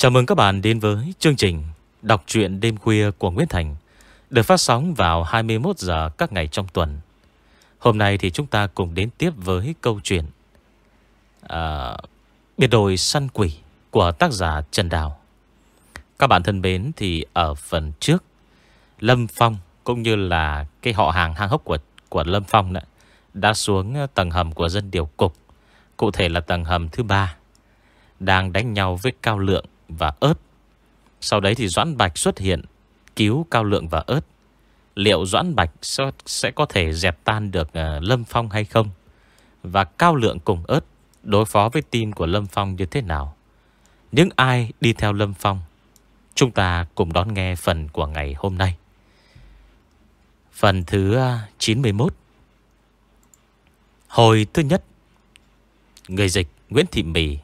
Chào mừng các bạn đến với chương trình Đọc truyện đêm khuya của Nguyễn Thành Được phát sóng vào 21 giờ các ngày trong tuần. Hôm nay thì chúng ta cùng đến tiếp với câu chuyện à, Biệt đồi săn quỷ của tác giả Trần Đào. Các bạn thân mến thì ở phần trước Lâm Phong cũng như là cái họ hàng hang hốc của, của Lâm Phong đã, đã xuống tầng hầm của dân điều cục Cụ thể là tầng hầm thứ ba Đang đánh nhau với Cao Lượng và ớt. Sau đấy thì Doãn Bạch xuất hiện, Cứu Cao Lượng và ớt. Liệu Doãn Bạch sẽ có thể dẹp tan được ờ, Lâm Phong hay không? Và Cao Lượng cùng ớt Đối phó với team của Lâm Phong như thế nào? Những ai đi theo Lâm Phong? Chúng ta cùng đón nghe phần của ngày hôm nay. Phần thứ ờ, 91 Hồi thứ nhất, Người dịch Nguyễn Thị Mì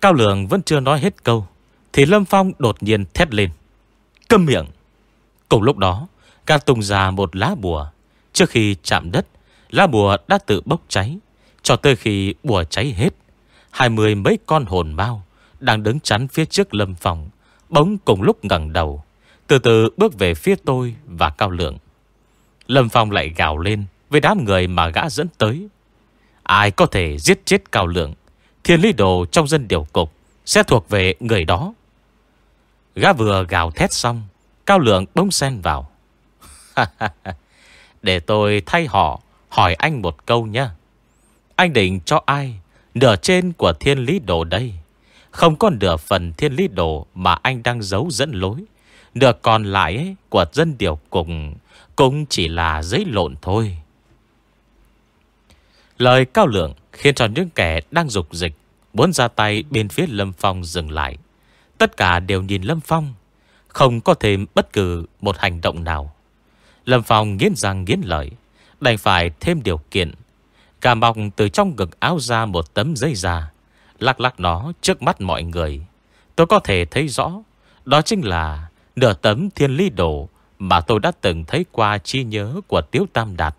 Cao Lượng vẫn chưa nói hết câu, Thì Lâm Phong đột nhiên thét lên. Câm miệng. Cùng lúc đó, Ca tung ra một lá bùa. Trước khi chạm đất, Lá bùa đã tự bốc cháy, Cho tới khi bùa cháy hết, Hai mươi mấy con hồn mau Đang đứng chắn phía trước Lâm Phong Bóng cùng lúc ngẩng đầu, Từ từ bước về phía tôi và Cao Lượng Lâm Phong lại gào lên Với đám người mà gã dẫn tới. Ai có thể giết chết Cao Lượng Thiên lý đồ trong dân điều cục Sẽ thuộc về người đó. Gã vừa gào thét xong Cao lượng bông sen vào. Để tôi thay họ Hỏi anh một câu nhé Anh định cho ai Nửa trên của thiên lý đồ đây? Không có nửa phần thiên lý đồ Mà anh đang giấu dẫn lối. Nửa còn lại ấy, của dân điều cùng Cũng chỉ là giấy lộn thôi. Lời cao lượng khiến cho những kẻ đang dục dịch Muốn ra tay bên phía Lâm Phong dừng lại. Tất cả đều nhìn Lâm Phong, Không có thêm bất cứ một hành động nào. Lâm Phong nghiến răng nghiến lợi, Đành phải thêm điều kiện. Cả mọc từ trong ngực áo ra một tấm giấy da Lắc lắc nó trước mắt mọi người. Tôi có thể thấy rõ, Đó chính là nửa tấm thiên ly đồ Mà tôi đã từng thấy qua chi nhớ của Tiếu Tam Đạt.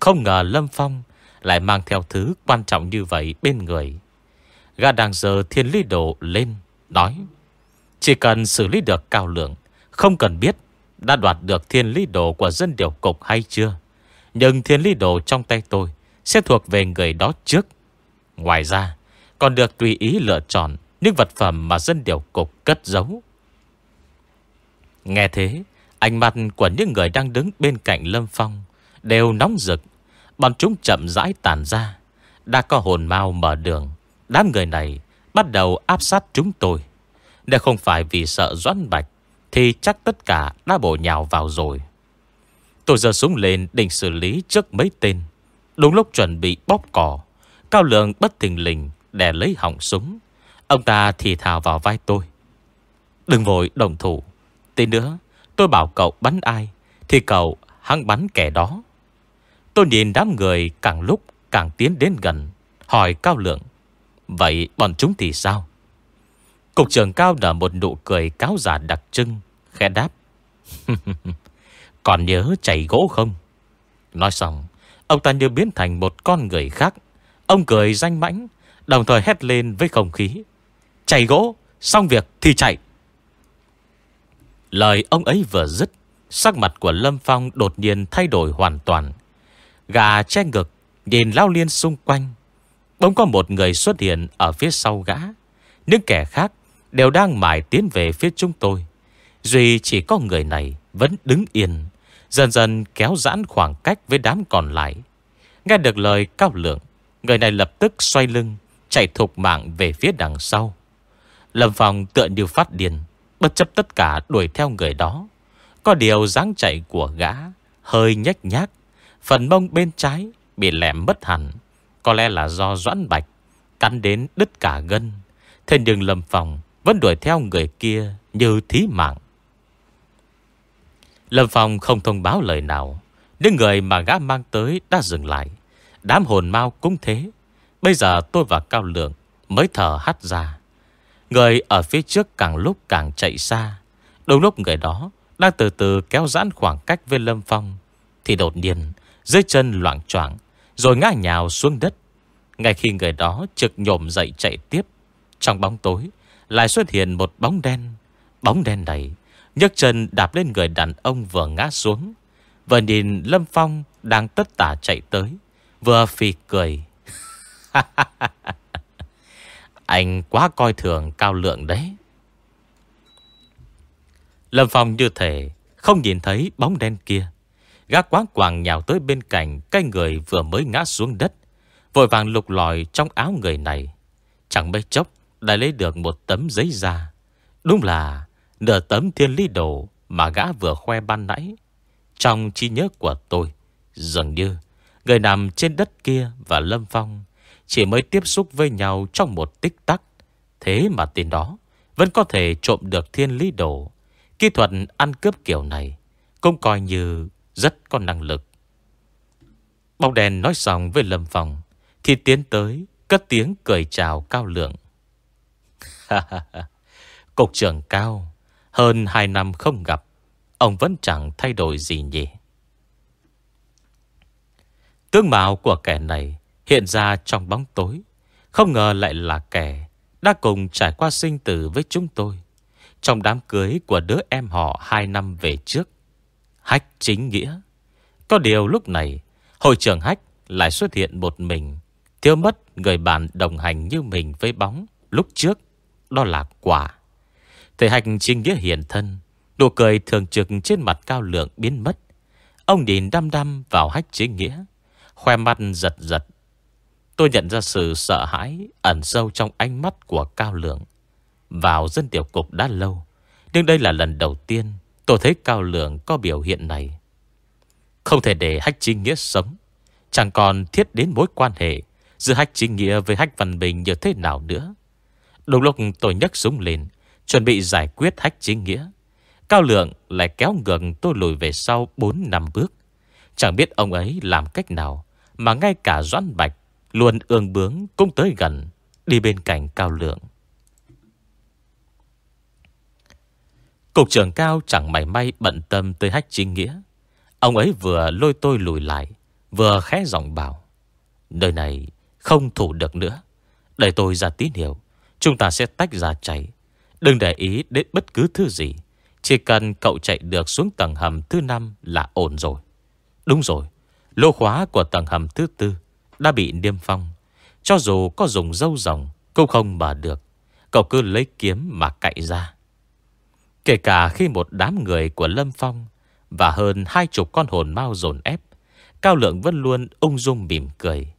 Không ngờ Lâm Phong lại mang theo thứ quan trọng như vậy bên người. Gã đang giờ thiên lý đồ lên, nói. Chỉ cần xử lý được cao lượng, không cần biết đã đoạt được thiên lý đồ của dân điều cục hay chưa. Nhưng thiên lý đồ trong tay tôi sẽ thuộc về người đó trước. Ngoài ra, còn được tùy ý lựa chọn những vật phẩm mà dân điều cục cất giấu. Nghe thế, ánh mặt của những người đang đứng bên cạnh Lâm Phong đều nóng rực Bọn chúng chậm rãi tàn ra. Đã có hồn mau mở đường. Đám người này bắt đầu áp sát chúng tôi. Nếu không phải vì sợ Doãn Bạch, Thì chắc tất cả đã bổ nhào vào rồi. Tôi giờ súng lên định xử lý trước mấy tên. Đúng lúc chuẩn bị bóp cỏ Cao lượng bất tình lình Để lấy hỏng súng. Ông ta thì thào vào vai tôi. Đừng vội, đồng thủ. Tí nữa, tôi bảo cậu bắn ai, Thì cậu hăng bắn kẻ đó. Tôi nhìn đám người càng lúc càng tiến đến gần, Hỏi Cao Lượng, Vậy bọn chúng thì sao? Cục trưởng Cao nở một nụ cười cáo giả đặc trưng, Khẽ đáp, Còn nhớ chảy gỗ không? Nói xong, Ông ta như biến thành một con người khác. Ông cười danh mãnh, Đồng thời hét lên với không khí, Chảy gỗ, Xong việc thì chạy. Lời ông ấy vừa dứt, Sắc mặt của Lâm Phong đột nhiên thay đổi hoàn toàn. Gà che ngực, Nhìn lao liên xung quanh. Bỗng có một người xuất hiện ở phía sau gã. Những kẻ khác Đều đang mải tiến về phía chúng tôi. Duy chỉ có người này Vẫn đứng yên, Dần dần kéo giãn khoảng cách với đám còn lại. Nghe được lời cao lượng, Người này lập tức xoay lưng, Chạy thục mạng về phía đằng sau. Lâm Phong tựa như phát điên, Bất chấp tất cả đuổi theo người đó. Có điều dáng chạy của gã Hơi nhách nhác. Phần mông bên trái bị lẻm mất hẳn, Có lẽ là do Doãn Bạch Cắn đến đứt cả gân. Thế nhưng Lâm Phong vẫn đuổi theo người kia như thí mạng. Lâm Phong không thông báo lời nào Những người mà gã mang tới đã dừng lại. Đám hồn mau cũng thế. Bây giờ tôi và Cao Lượng Mới thở hắt ra. Người ở phía trước càng lúc càng chạy xa. Đúng lúc người đó Đang từ từ kéo giãn khoảng cách với Lâm Phong, Thì đột nhiên dưới chân loạn choạng Rồi ngã nhào xuống đất. Ngay khi người đó trực nhổm dậy chạy tiếp, Trong bóng tối Lại xuất hiện một bóng đen. Bóng đen này nhấc chân đạp lên người đàn ông vừa ngã xuống, Vừa nhìn Lâm Phong Đang tất tả chạy tới, Vừa phì cười. Anh quá coi thường cao lượng đấy. Lâm Phong như thể Không nhìn thấy bóng đen kia. Gã quá quàng nhào tới bên cạnh, Cái người vừa mới ngã xuống đất. Vội vàng lục lòi trong áo người này. Chẳng mấy chốc, Đã lấy được một tấm giấy ra Đúng là nửa tấm thiên lý đồ Mà gã vừa khoe ban nãy. Trong trí nhớ của tôi, Dường như Người nằm trên đất kia và Lâm Phong Chỉ mới tiếp xúc với nhau trong một tích tắc. Thế mà tên đó, Vẫn có thể trộm được thiên lý đồ. Kỹ thuật ăn cướp kiểu này Cũng coi như rất có năng lực. Bóng đèn nói xong với Lâm Phong, Thì tiến tới, Cất tiếng cười chào cao lượng. Cục trưởng cao, Hơn 2 năm không gặp, Ông vẫn chẳng thay đổi gì nhỉ? Tướng mạo của kẻ này Hiện ra trong bóng tối, Không ngờ lại là kẻ Đã cùng trải qua sinh tử với chúng tôi. Trong đám cưới của đứa em họ Hai năm về trước Hách chính nghĩa. Có điều lúc này, Hội trưởng Hách lại xuất hiện một mình Thiếu mất người bạn đồng hành như mình với bóng Lúc trước, Đó là quả. Thể hành chính nghĩa hiện thân, Nụ cười thường trực trên mặt cao lượng biến mất. Ông nhìn đăm đăm vào hách chính nghĩa, Khoe mắt giật giật. Tôi nhận ra sự sợ hãi Ẩn sâu trong ánh mắt của Cao Lượng. Vào dân tiểu cục đã lâu, Nhưng đây là lần đầu tiên Tôi thấy Cao Lượng có biểu hiện này. Không thể để Hách Chính Nghĩa sống. Chẳng còn thiết đến mối quan hệ Giữa Hách Chính Nghĩa với Hách Văn Bình như thế nào nữa. Đúng lúc tôi nhấc súng lên, Chuẩn bị giải quyết Hách Chính Nghĩa, Cao Lượng lại kéo ngược tôi lùi về sau 4 năm bước. Chẳng biết ông ấy làm cách nào Mà ngay cả Doãn Bạch Luôn ương bướng cũng tới gần Đi bên cạnh Cao Lượng Cục trưởng Cao chẳng mảy may bận tâm tới hách chính nghĩa. Ông ấy vừa lôi tôi lùi lại, Vừa khẽ giọng bảo Nơi này không thủ được nữa. Để tôi ra tín hiệu, Chúng ta sẽ tách ra chạy. Đừng để ý đến bất cứ thứ gì. Chỉ cần cậu chạy được xuống tầng hầm thứ năm là ổn rồi. Đúng rồi, Lô khóa của tầng hầm thứ tư Đã bị niêm phong. Cho dù có dùng dâu rồng Cũng không mở được. Cậu cứ lấy kiếm mà cậy ra. Kể cả khi một đám người của Lâm Phong Và hơn hai chục con hồn mau dồn ép, Cao Lượng vẫn luôn ung dung mỉm cười.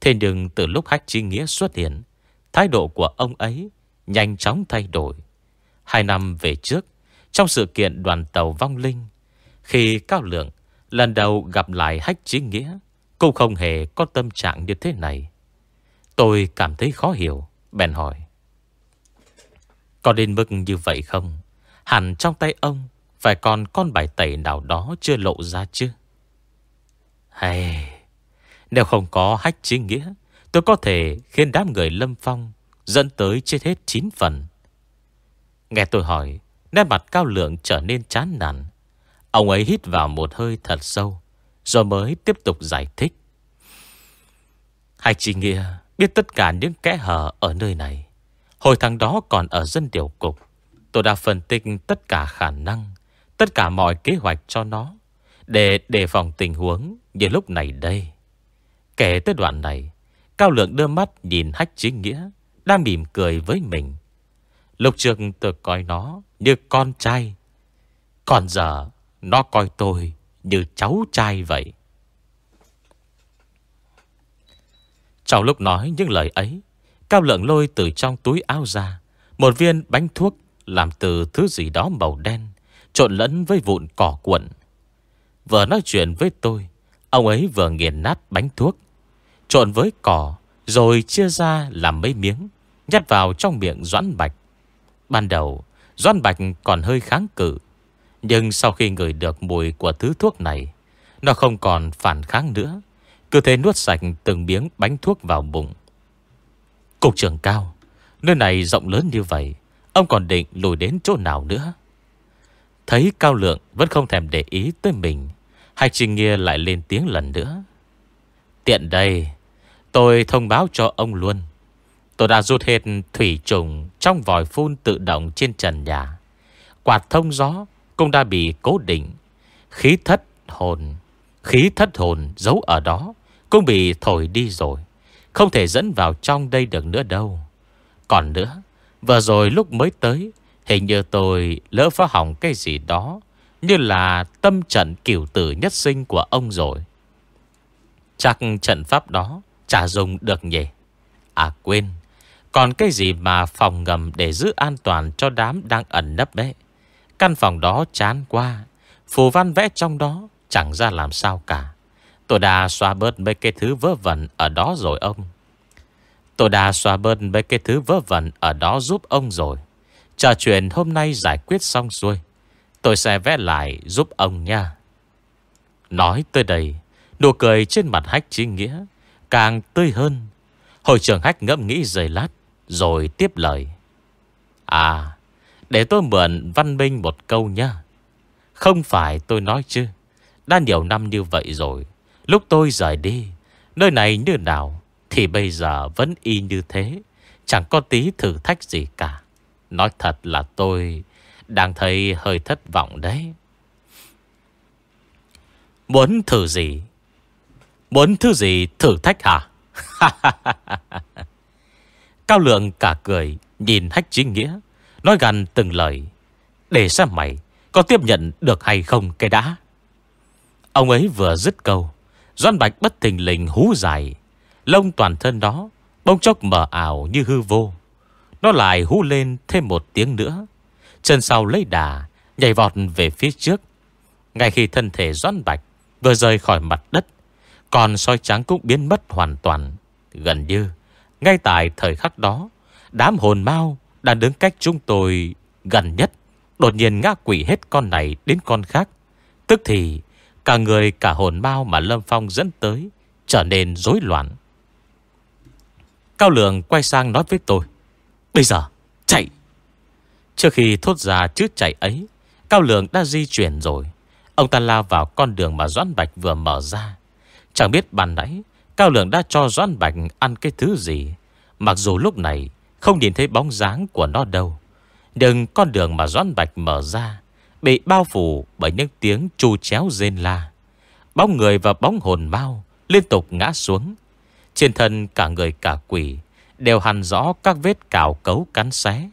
Thế nhưng từ lúc Hách Chi Nghĩa xuất hiện, Thái độ của ông ấy Nhanh chóng thay đổi. Hai năm về trước, Trong sự kiện đoàn tàu vong linh, Khi Cao Lượng Lần đầu gặp lại hách Chi nghĩa Cũng không hề có tâm trạng như thế này. Tôi cảm thấy khó hiểu, Bèn hỏi, Có đến mức như vậy không? Hẳn trong tay ông Phải còn con bài tẩy nào đó chưa lộ ra chứ? Hay, Nếu không có hách chính nghĩa, Tôi có thể khiến đám người lâm phong Dẫn tới chết hết 9 phần. Nghe tôi hỏi, Nét mặt cao lượng trở nên chán nản. Ông ấy hít vào một hơi thật sâu, Rồi mới tiếp tục giải thích. Hạch chị Nghĩa biết tất cả những kẽ hở ở nơi này. Hồi thằng đó còn ở dân điều cục. Tôi đã phân tích tất cả khả năng Tất cả mọi kế hoạch cho nó Để đề phòng tình huống như lúc này đây Kể tới đoạn này Cao Lượng đưa mắt nhìn Hách Chính Nghĩa Đang mỉm cười với mình lục trường tôi coi nó như con trai Còn giờ nó coi tôi như cháu trai vậy. Trong lúc nói những lời ấy, Cao lượng lôi từ trong túi áo ra một viên bánh thuốc làm từ thứ gì đó màu đen, trộn lẫn với vụn cỏ cuộn. Vừa nói chuyện với tôi, ông ấy vừa nghiền nát bánh thuốc, trộn với cỏ, rồi chia ra làm mấy miếng, nhét vào trong miệng Doãn Bạch. Ban đầu, Doãn Bạch còn hơi kháng cự, nhưng sau khi ngửi được mùi của thứ thuốc này Nó không còn phản kháng nữa Cứ thế nuốt sạch từng miếng bánh thuốc vào bụng Cục trưởng cao Nơi này rộng lớn như vậy Ông còn định lùi đến chỗ nào nữa? Thấy Cao Lượng vẫn không thèm để ý tới mình, Hai Trình Nghia lại lên tiếng lần nữa. Tiện đây, Tôi thông báo cho ông luôn. Tôi đã rút hết thủy trùng Trong vòi phun tự động trên trần nhà. Quạt thông gió Cũng đã bị cố định. Khí thất hồn, Khí thất hồn giấu ở đó Cũng bị thổi đi rồi. Không thể dẫn vào trong đây được nữa đâu. Còn nữa Vừa rồi lúc mới tới, Hình như tôi lỡ phá hỏng cái gì đó, Như là tâm trận kiểu tử nhất sinh của ông rồi. Chắc trận pháp đó Chả dùng được nhỉ? À quên. Còn cái gì mà phòng ngầm để giữ an toàn cho đám đang ẩn nấp đấy? Căn phòng đó chán qua Phù văn vẽ trong đó Chẳng ra làm sao cả. Tôi đã xóa bớt mấy cái thứ vớ vẩn Ở đó rồi ông. Tôi đã xóa bớt mấy cái thứ vớ vẩn Ở đó giúp ông rồi. Trò chuyện hôm nay giải quyết xong xuôi, Tôi sẽ vẽ lại giúp ông nha. Nói tới đây, Nụ cười trên mặt hách chi nghĩa Càng tươi hơn. Hội trưởng hách ngẫm nghĩ giây lát, Rồi tiếp lời. À Để tôi mượn văn minh một câu nha. Không phải tôi nói chứ, Đã nhiều năm như vậy rồi, Lúc tôi rời đi, Nơi này như nào? Thì bây giờ vẫn y như thế. Chẳng có tí thử thách gì cả. Nói thật là tôi Đang thấy hơi thất vọng đấy. Muốn thử gì? Muốn thứ gì thử thách hả? Cao lượng cả cười, Nhìn hách chính nghĩa, Nói gần từng lời. Để xem mày có tiếp nhận được hay không cái đã. Ông ấy vừa dứt câu Doan Bạch bất thình lình hú dài. Lông toàn thân đó Bông chốc mở ảo như hư vô. Nó lại hú lên thêm một tiếng nữa. Chân sau lấy đà, Nhảy vọt về phía trước. Ngay khi thân thể Doan Bạch Vừa rời khỏi mặt đất, Còn soi trắng cũng biến mất hoàn toàn. Gần như, Ngay tại thời khắc đó, Đám hồn mau đã đứng cách chúng tôi gần nhất. Đột nhiên ngã quỷ hết con này đến con khác. Tức thì, Cả người cả hồn mau mà Lâm Phong dẫn tới Trở nên rối loạn. Cao Lượng quay sang nói với tôi. Bây giờ, chạy. Trước khi thốt ra chữ chạy ấy, Cao Lượng đã di chuyển rồi. Ông ta lao vào con đường mà Doãn Bạch vừa mở ra. Chẳng biết bàn nãy, Cao Lượng đã cho Doãn Bạch ăn cái thứ gì. Mặc dù lúc này Không nhìn thấy bóng dáng của nó đâu, Nhưng con đường mà Doãn Bạch mở ra Bị bao phủ bởi những tiếng chu chéo rên la. Bóng người và bóng hồn mau Liên tục ngã xuống trên thân cả người cả quỷ Đều hằn rõ các vết cào cấu cắn xé.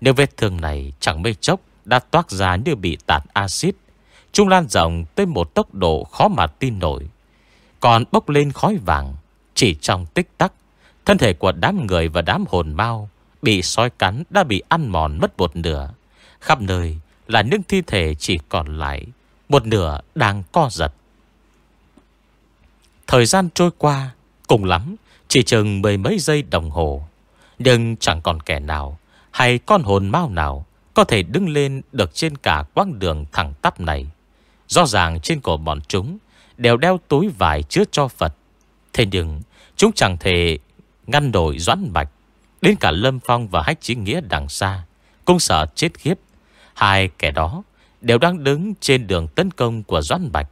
Nếu vết thương này chẳng mây chốc Đã toát ra như bị tạt axit, Trung lan rộng tới một tốc độ khó mà tin nổi. Còn bốc lên khói vàng Chỉ trong tích tắc, Thân thể của đám người và đám hồn mau Bị sói cắn đã bị ăn mòn mất một nửa. Khắp nơi là những thi thể chỉ còn lại Một nửa đang co giật. Thời gian trôi qua Cùng lắm, Chỉ chừng mười mấy giây đồng hồ Nhưng chẳng còn kẻ nào Hay con hồn mau nào Có thể đứng lên được trên cả quãng đường thẳng tắp này Rõ ràng trên cổ bọn chúng Đều đeo túi vải chứa cho Phật Thế nhưng Chúng chẳng thể ngăn đổi doãn bạch, Đến cả Lâm Phong và Hách Chí Nghĩa đằng xa, Cũng sợ chết khiếp Hai kẻ đó đều đang đứng trên đường tấn công của Doãn Bạch.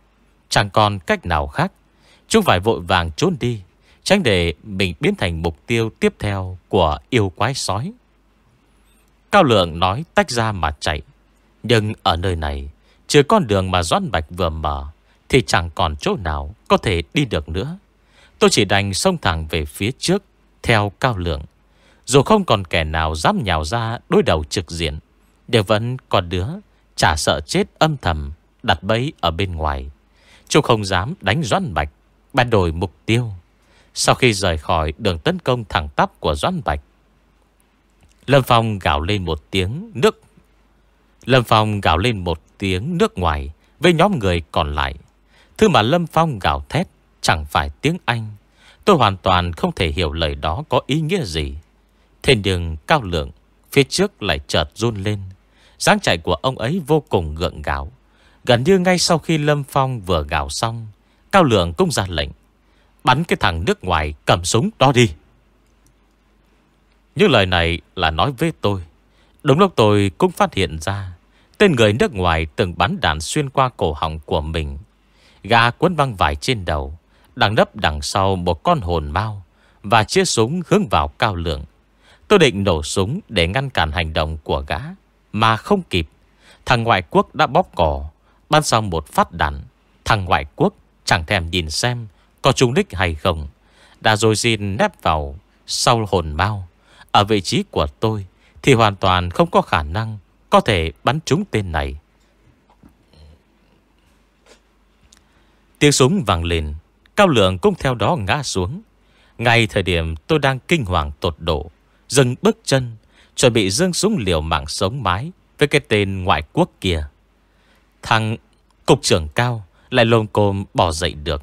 Chẳng còn cách nào khác. Chúng phải vội vàng trốn đi. Tránh để mình biến thành mục tiêu tiếp theo của yêu quái sói. Cao Lượng nói tách ra mà chạy. Nhưng ở nơi này, trừ con đường mà Doãn Bạch vừa mở, thì chẳng còn chỗ nào có thể đi được nữa. Tôi chỉ đành xông thẳng về phía trước, theo Cao Lượng. Dù không còn kẻ nào dám nhào ra đối đầu trực diện. Đều vẫn còn đứa Chả sợ chết âm thầm Đặt bẫy ở bên ngoài Chúng không dám đánh Doãn Bạch Ban đổi mục tiêu sau khi rời khỏi đường tấn công thẳng tắp của Doãn Bạch. Lâm Phong gào lên một tiếng nước, Lâm Phong gào lên một tiếng nước ngoài Với nhóm người còn lại. Thứ mà Lâm Phong gào thét Chẳng phải tiếng Anh. Tôi hoàn toàn không thể hiểu lời đó có ý nghĩa gì. Thế nhưng cao lượng, Phía trước lại chợt run lên. Dáng chạy của ông ấy vô cùng gượng gạo. Gần như ngay sau khi Lâm Phong vừa gạo xong, Cao Lượng cũng ra lệnh. Bắn cái thằng nước ngoài cầm súng đó đi. Những lời này là nói với tôi. Đúng lúc tôi cũng phát hiện ra, Tên người nước ngoài từng bắn đạn xuyên qua cổ họng của mình. Gà quấn băng vải trên đầu, Đằng nấp đằng sau một con hồn mau Và chia súng hướng vào cao lượng. Tôi định nổ súng để ngăn cản hành động của gã, Mà không kịp. Thằng ngoại quốc đã bóp cỏ Bắn xong một phát đạn. Thằng ngoại quốc chẳng thèm nhìn xem có trúng đích hay không, Đã rồi xin nép vào Sau hồn mau Ở vị trí của tôi Thì hoàn toàn không có khả năng Có thể bắn trúng tên này. Tiếng súng vang lên, Cao lượng cũng theo đó ngã xuống. Ngay thời điểm tôi đang kinh hoàng tột độ, Dừng bước chân, Chuẩn bị dương súng liều mạng sống mái Với cái tên ngoại quốc kia. Thằng cục trưởng cao Lại lồm cồm bỏ dậy được.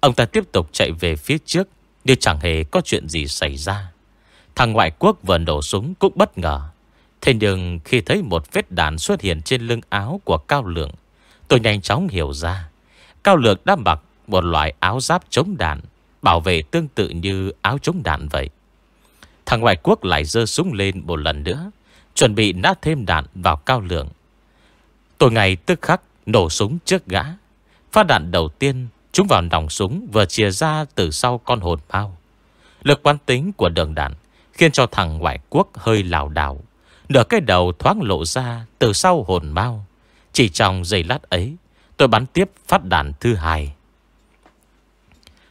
Ông ta tiếp tục chạy về phía trước, Như chẳng hề có chuyện gì xảy ra. Thằng ngoại quốc vừa nổ súng cũng bất ngờ. Thế nhưng khi thấy một vết đạn xuất hiện trên lưng áo của Cao Lượng, Tôi nhanh chóng hiểu ra. Cao Lượng đã mặc một loại áo giáp chống đạn, Bảo vệ tương tự như áo chống đạn vậy. Thằng ngoại quốc lại dơ súng lên một lần nữa, Chuẩn bị nát thêm đạn vào Cao Lượng. Tôi ngày tức khắc nổ súng trước gã. Phát đạn đầu tiên Chúng vào nòng súng vừa chia ra từ sau con hồn mau Lực quán tính của đường đạn Khiến cho thằng ngoại quốc hơi lào đảo. Nửa cái đầu thoáng lộ ra Từ sau hồn mau Chỉ trong giây lát ấy, Tôi bắn tiếp phát đạn thứ hai.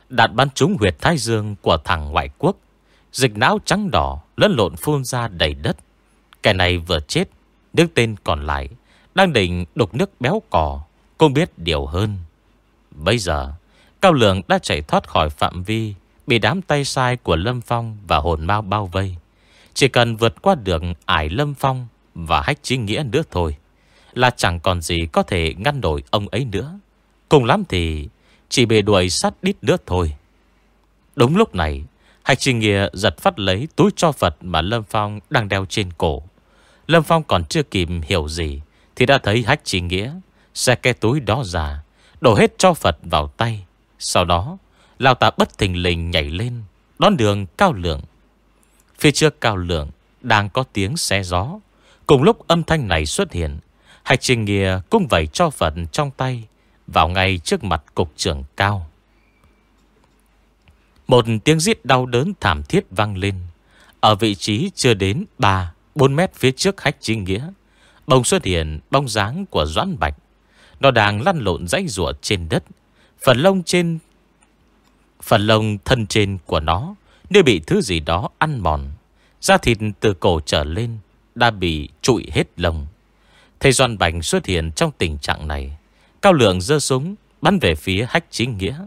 Đạn bắn trúng huyệt thái dương của thằng ngoại quốc. Dịch não trắng đỏ lẫn lộn phun ra đầy đất. Cái này vừa chết, Nước tên còn lại Đang định đục nước béo cỏ Cũng biết điều hơn. Bây giờ Cao Lượng đã chạy thoát khỏi phạm vi Bị đám tay sai của Lâm Phong Và hồn mau bao vây. Chỉ cần vượt qua được ải Lâm Phong Và hách chí nghĩa nữa thôi Là chẳng còn gì có thể ngăn nổi ông ấy nữa. Cùng lắm thì Chỉ bị đuổi sát đít nữa thôi. Đúng lúc này hách chí Nghĩa giật phát lấy túi cho Phật mà Lâm Phong đang đeo trên cổ. Lâm Phong còn chưa kịp hiểu gì thì đã thấy hách chí Nghĩa xe cái túi đó ra, đổ hết cho Phật vào tay. Sau đó, Lão ta bất thình lình nhảy lên, đón đường cao lượng. Phía trước cao lượng đang có tiếng xe gió. Cùng lúc âm thanh này xuất hiện, Hạch Trình Nghĩa cũng vẩy cho Phật trong tay vào ngay trước mặt cục trưởng cao. Một tiếng giết đau đớn thảm thiết vang lên. Ở vị trí chưa đến 3, 4 mét phía trước hách chính nghĩa. Bông xuất hiện bóng dáng của Doãn Bạch. Nó đang lăn lộn dãy rủa trên đất. Phần lông trên... Phần lông thân trên của nó nếu bị thứ gì đó ăn mòn. Da thịt từ cổ trở lên đã bị trụi hết lông. Thầy Doan bành xuất hiện trong tình trạng này. Cao lượng dơ súng, bắn về phía hách chính nghĩa.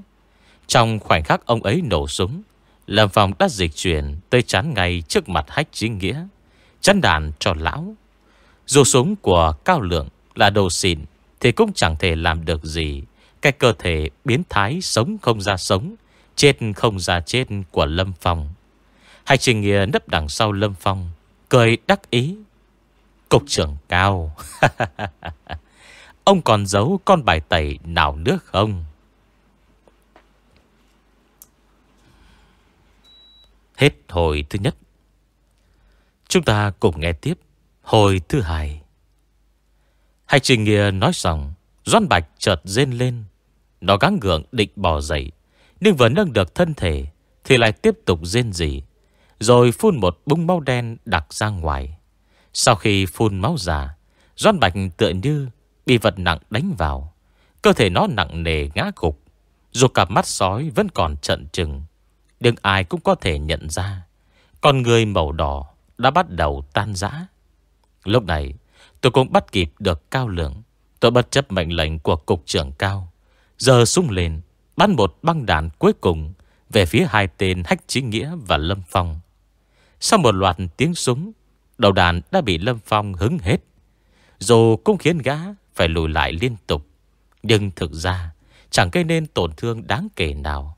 Trong khoảnh khắc ông ấy nổ súng, Lâm Phong đã dịch chuyển Tới chán ngay trước mặt hách chính nghĩa Chắn đàn cho lão Dù súng của Cao Lượng là đồ xịn thì cũng chẳng thể làm được gì. Cái cơ thể biến thái sống không ra sống, Chết không ra chết của Lâm Phong. Hai trình nghĩa nấp đằng sau Lâm Phong, Cười đắc ý. Cục trưởng cao. Ông còn giấu con bài tẩy nào nữa không? Hết hồi thứ nhất. Chúng ta cùng nghe tiếp hồi thứ hai. Hạch Trình Nghĩa nói rằng Doan Bạch chợt rên lên. Nó gắng gượng định bỏ dậy. Nhưng vừa nâng được thân thể thì lại tiếp tục rên rỉ Rồi phun một bung máu đen đặc ra ngoài. Sau khi phun máu ra, Doan Bạch tựa như bị vật nặng đánh vào. Cơ thể nó nặng nề ngã gục. Dù cặp mắt sói vẫn còn trận trừng. Nhưng ai cũng có thể nhận ra Con người màu đỏ đã bắt đầu tan rã Lúc này tôi cũng bắt kịp được cao lượng. Tôi bất chấp mệnh lệnh của cục trưởng cao. Giờ sung lên, Bắn một băng đạn cuối cùng Về phía hai tên Hách Chí Nghĩa và Lâm Phong. Sau một loạt tiếng súng, Đầu đạn đã bị Lâm Phong hứng hết. Dù cũng khiến gã Phải lùi lại liên tục, Nhưng thực ra Chẳng gây nên tổn thương đáng kể nào.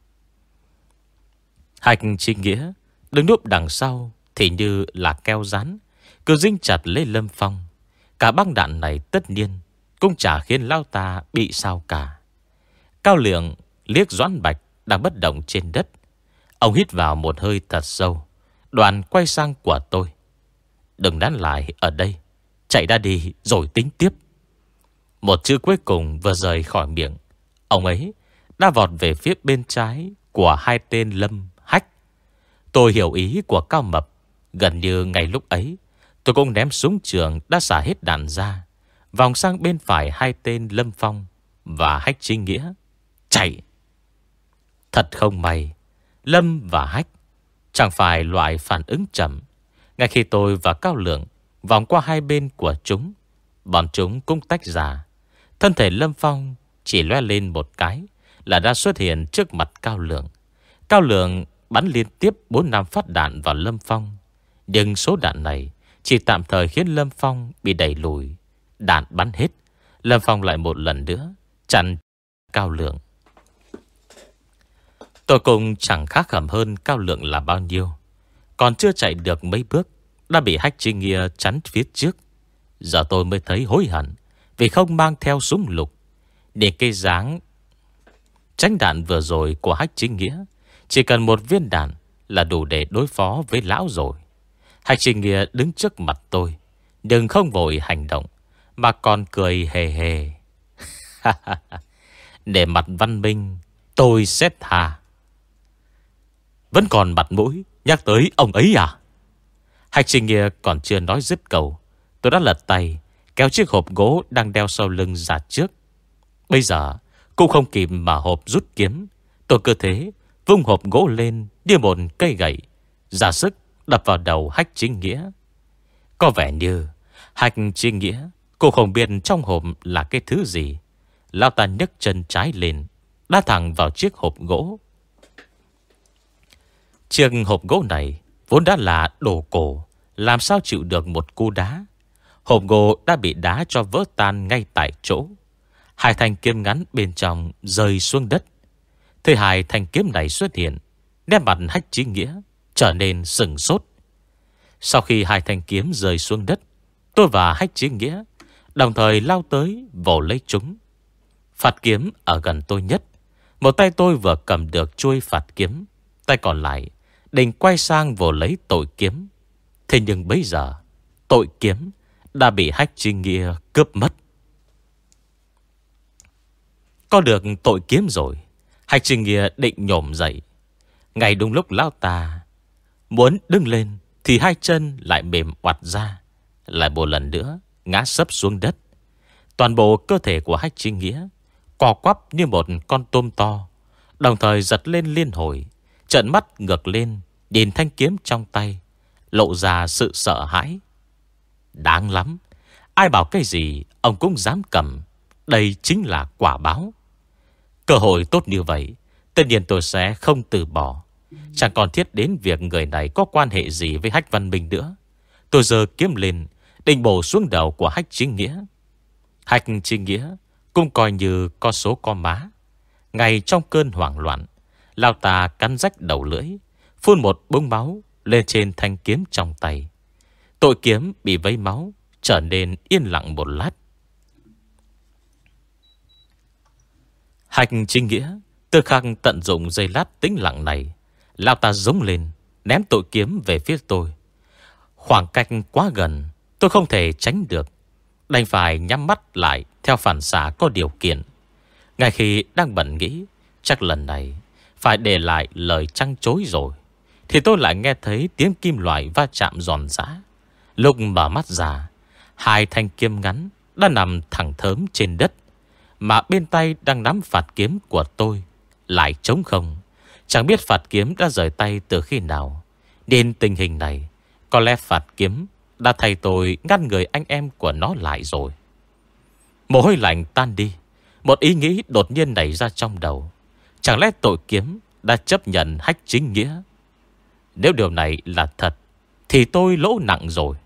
Hạch Chí nghĩa Đứng núp đằng sau Thì như là keo rán, Cứ dính chặt lấy lâm phong. Cả băng đạn này tất nhiên Cũng chả khiến lao ta bị sao cả. Cao lượng liếc doãn bạch Đang bất động trên đất. Ông hít vào một hơi thật sâu, Đoàn quay sang của tôi. Đừng nán lại, ở đây, Chạy ra đi rồi tính tiếp. Một chữ cuối cùng vừa rời khỏi miệng. Ông ấy đã vọt về phía bên trái Của hai tên lâm hách. Tôi hiểu ý của Cao Mập, Gần như ngay lúc ấy Tôi cũng ném súng trường, đã xả hết đạn ra. Vòng sang bên phải hai tên Lâm Phong Và Hách Trinh Nghĩa. Chạy! Thật không may, Lâm và Hách Chẳng phải loại phản ứng chậm. Ngay khi tôi và Cao Lượng Vòng qua hai bên của chúng, Bọn chúng cũng tách ra. Thân thể Lâm Phong chỉ loe lên một cái Là đã xuất hiện trước mặt Cao Lượng. Cao Lượng bắn liên tiếp 4 năm phát đạn vào Lâm Phong, Nhưng số đạn này chỉ tạm thời khiến Lâm Phong bị đẩy lùi. Đạn bắn hết. Lâm Phong lại một lần nữa Chặn Cao Lượng. Tôi cũng chẳng khác hẳn hơn Cao Lượng là bao nhiêu. Còn chưa chạy được mấy bước, Đã bị Hách Chi Nghĩa chắn phía trước. Giờ tôi mới thấy hối hận, Vì không mang theo súng lục. Để cây dáng Tránh đạn vừa rồi của Hách Chi Nghĩa, Chỉ cần một viên đạn Là đủ để đối phó với lão rồi. Hạch Trình Nghĩa đứng trước mặt tôi. Đừng không vội hành động, Mà còn cười hề hề. Để mặt văn minh, Tôi sẽ thà Vẫn còn mặt mũi, Nhắc tới ông ấy à? Hạch trình nghĩa còn chưa nói dứt cầu Tôi đã lật tay, Kéo chiếc hộp gỗ đang đeo sau lưng ra trước. Bây giờ, Cũng không kịp mà hộp rút kiếm, Tôi cơ thế Vung hộp gỗ lên đi một cây gậy. Ra sức đập vào đầu hách chính nghĩa. Có vẻ như Hách chính nghĩa, Cô không biết trong hộp là cái thứ gì. Lao ta nhấc chân trái lên, Đá thẳng vào chiếc hộp gỗ. Chiếc hộp gỗ này Vốn đã là đồ cổ, Làm sao chịu được một cú đá? Hộp gỗ đã bị đá cho vỡ tan ngay tại chỗ. Hai thanh kiếm ngắn bên trong rơi xuống đất. Thế hai thanh kiếm này xuất hiện Đem mặt hách chí nghĩa Trở nên sừng sốt. Sau khi hai thanh kiếm rơi xuống đất, Tôi và hách chí nghĩa Đồng thời lao tới vồ lấy chúng. Phạt kiếm ở gần tôi nhất. Một tay tôi vừa cầm được chuôi phạt kiếm, Tay còn lại Định quay sang vồ lấy tội kiếm. Thế nhưng bây giờ, Tội kiếm đã bị hách Chí nghĩa cướp mất. Có được tội kiếm rồi, Hách trinh nghĩa định nhổm dậy. Ngay đúng lúc lão ta Muốn đứng lên Thì hai chân lại mềm oặt ra, Lại một lần nữa Ngã sấp xuống đất. Toàn bộ cơ thể của hách trinh nghĩa Co quắp như một con tôm to, Đồng thời giật lên liên hồi Trận mắt ngược lên, Nhìn thanh kiếm trong tay, Lộ ra sự sợ hãi. Đáng lắm, Ai bảo cái gì Ông cũng dám cầm, Đây chính là quả báo. Cơ hội tốt như vậy, Tất nhiên tôi sẽ không từ bỏ. Chẳng còn thiết đến việc người này Có quan hệ gì với Hách Văn Minh nữa. Tôi giờ kiếm lên, Định bổ xuống đầu của Hách Chính Nghĩa. Hách Chính Nghĩa Cũng coi như có số con má. Ngay trong cơn hoảng loạn Lao ta cắn rách đầu lưỡi, Phun một bông máu Lên trên thanh kiếm trong tay. Tội kiếm bị vấy máu, Trở nên yên lặng một lát. Hành chính nghĩa Tư khắc tận dụng dây lát tĩnh lặng này Lao ta giống lên, Ném tội kiếm về phía tôi. Khoảng cách quá gần, Tôi không thể tránh được. Đành phải nhắm mắt lại Theo phản xạ có điều kiện. Ngay khi đang bận nghĩ, Chắc lần này Phải để lại lời trăng chối rồi, Thì tôi lại nghe thấy tiếng kim loại va chạm giòn giã. Lúc mở mắt ra, Hai thanh kiếm ngắn Đã nằm thẳng thớm trên đất, Mà bên tay đang nắm phạt kiếm của tôi Lại trống không. Chẳng biết phạt kiếm đã rời tay từ khi nào. Nên tình hình này, Có lẽ phạt kiếm Đã thay tôi ngăn người anh em của nó lại rồi. Mồ hôi lạnh tan đi, Một ý nghĩ đột nhiên nảy ra trong đầu. Chẳng lẽ tội kiếm Đã chấp nhận hách chính nghĩa? Nếu điều này là thật, Thì tôi lỗ nặng rồi.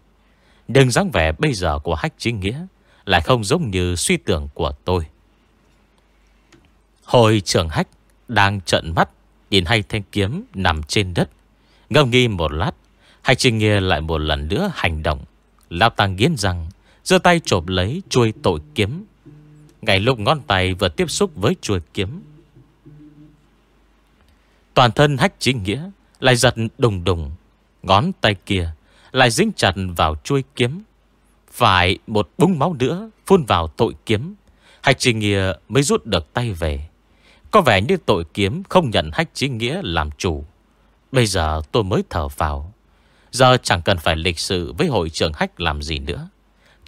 Đừng dáng vẻ bây giờ của hách chính nghĩa Lại không giống như suy tưởng của tôi. Hồi trưởng hách Đang trận mắt Nhìn hai thanh kiếm nằm trên đất. Ngâm nghi một lát Hách chính nghe lại một lần nữa hành động. Lão tăng nghiến răng, giơ tay chộp lấy chuôi tội kiếm. Ngay lúc ngón tay vừa tiếp xúc với chuôi kiếm, Toàn thân hách chính nghĩa Lại giật đùng đùng. Ngón tay kia lại dính chặt vào chuôi kiếm. Phải một búng máu nữa Phun vào tội kiếm. Hạch Trình Nghĩa mới rút được tay về. Có vẻ như tội kiếm Không nhận Hách chí Nghĩa làm chủ. Bây giờ tôi mới thở vào Giờ chẳng cần phải lịch sự với hội trưởng hách làm gì nữa.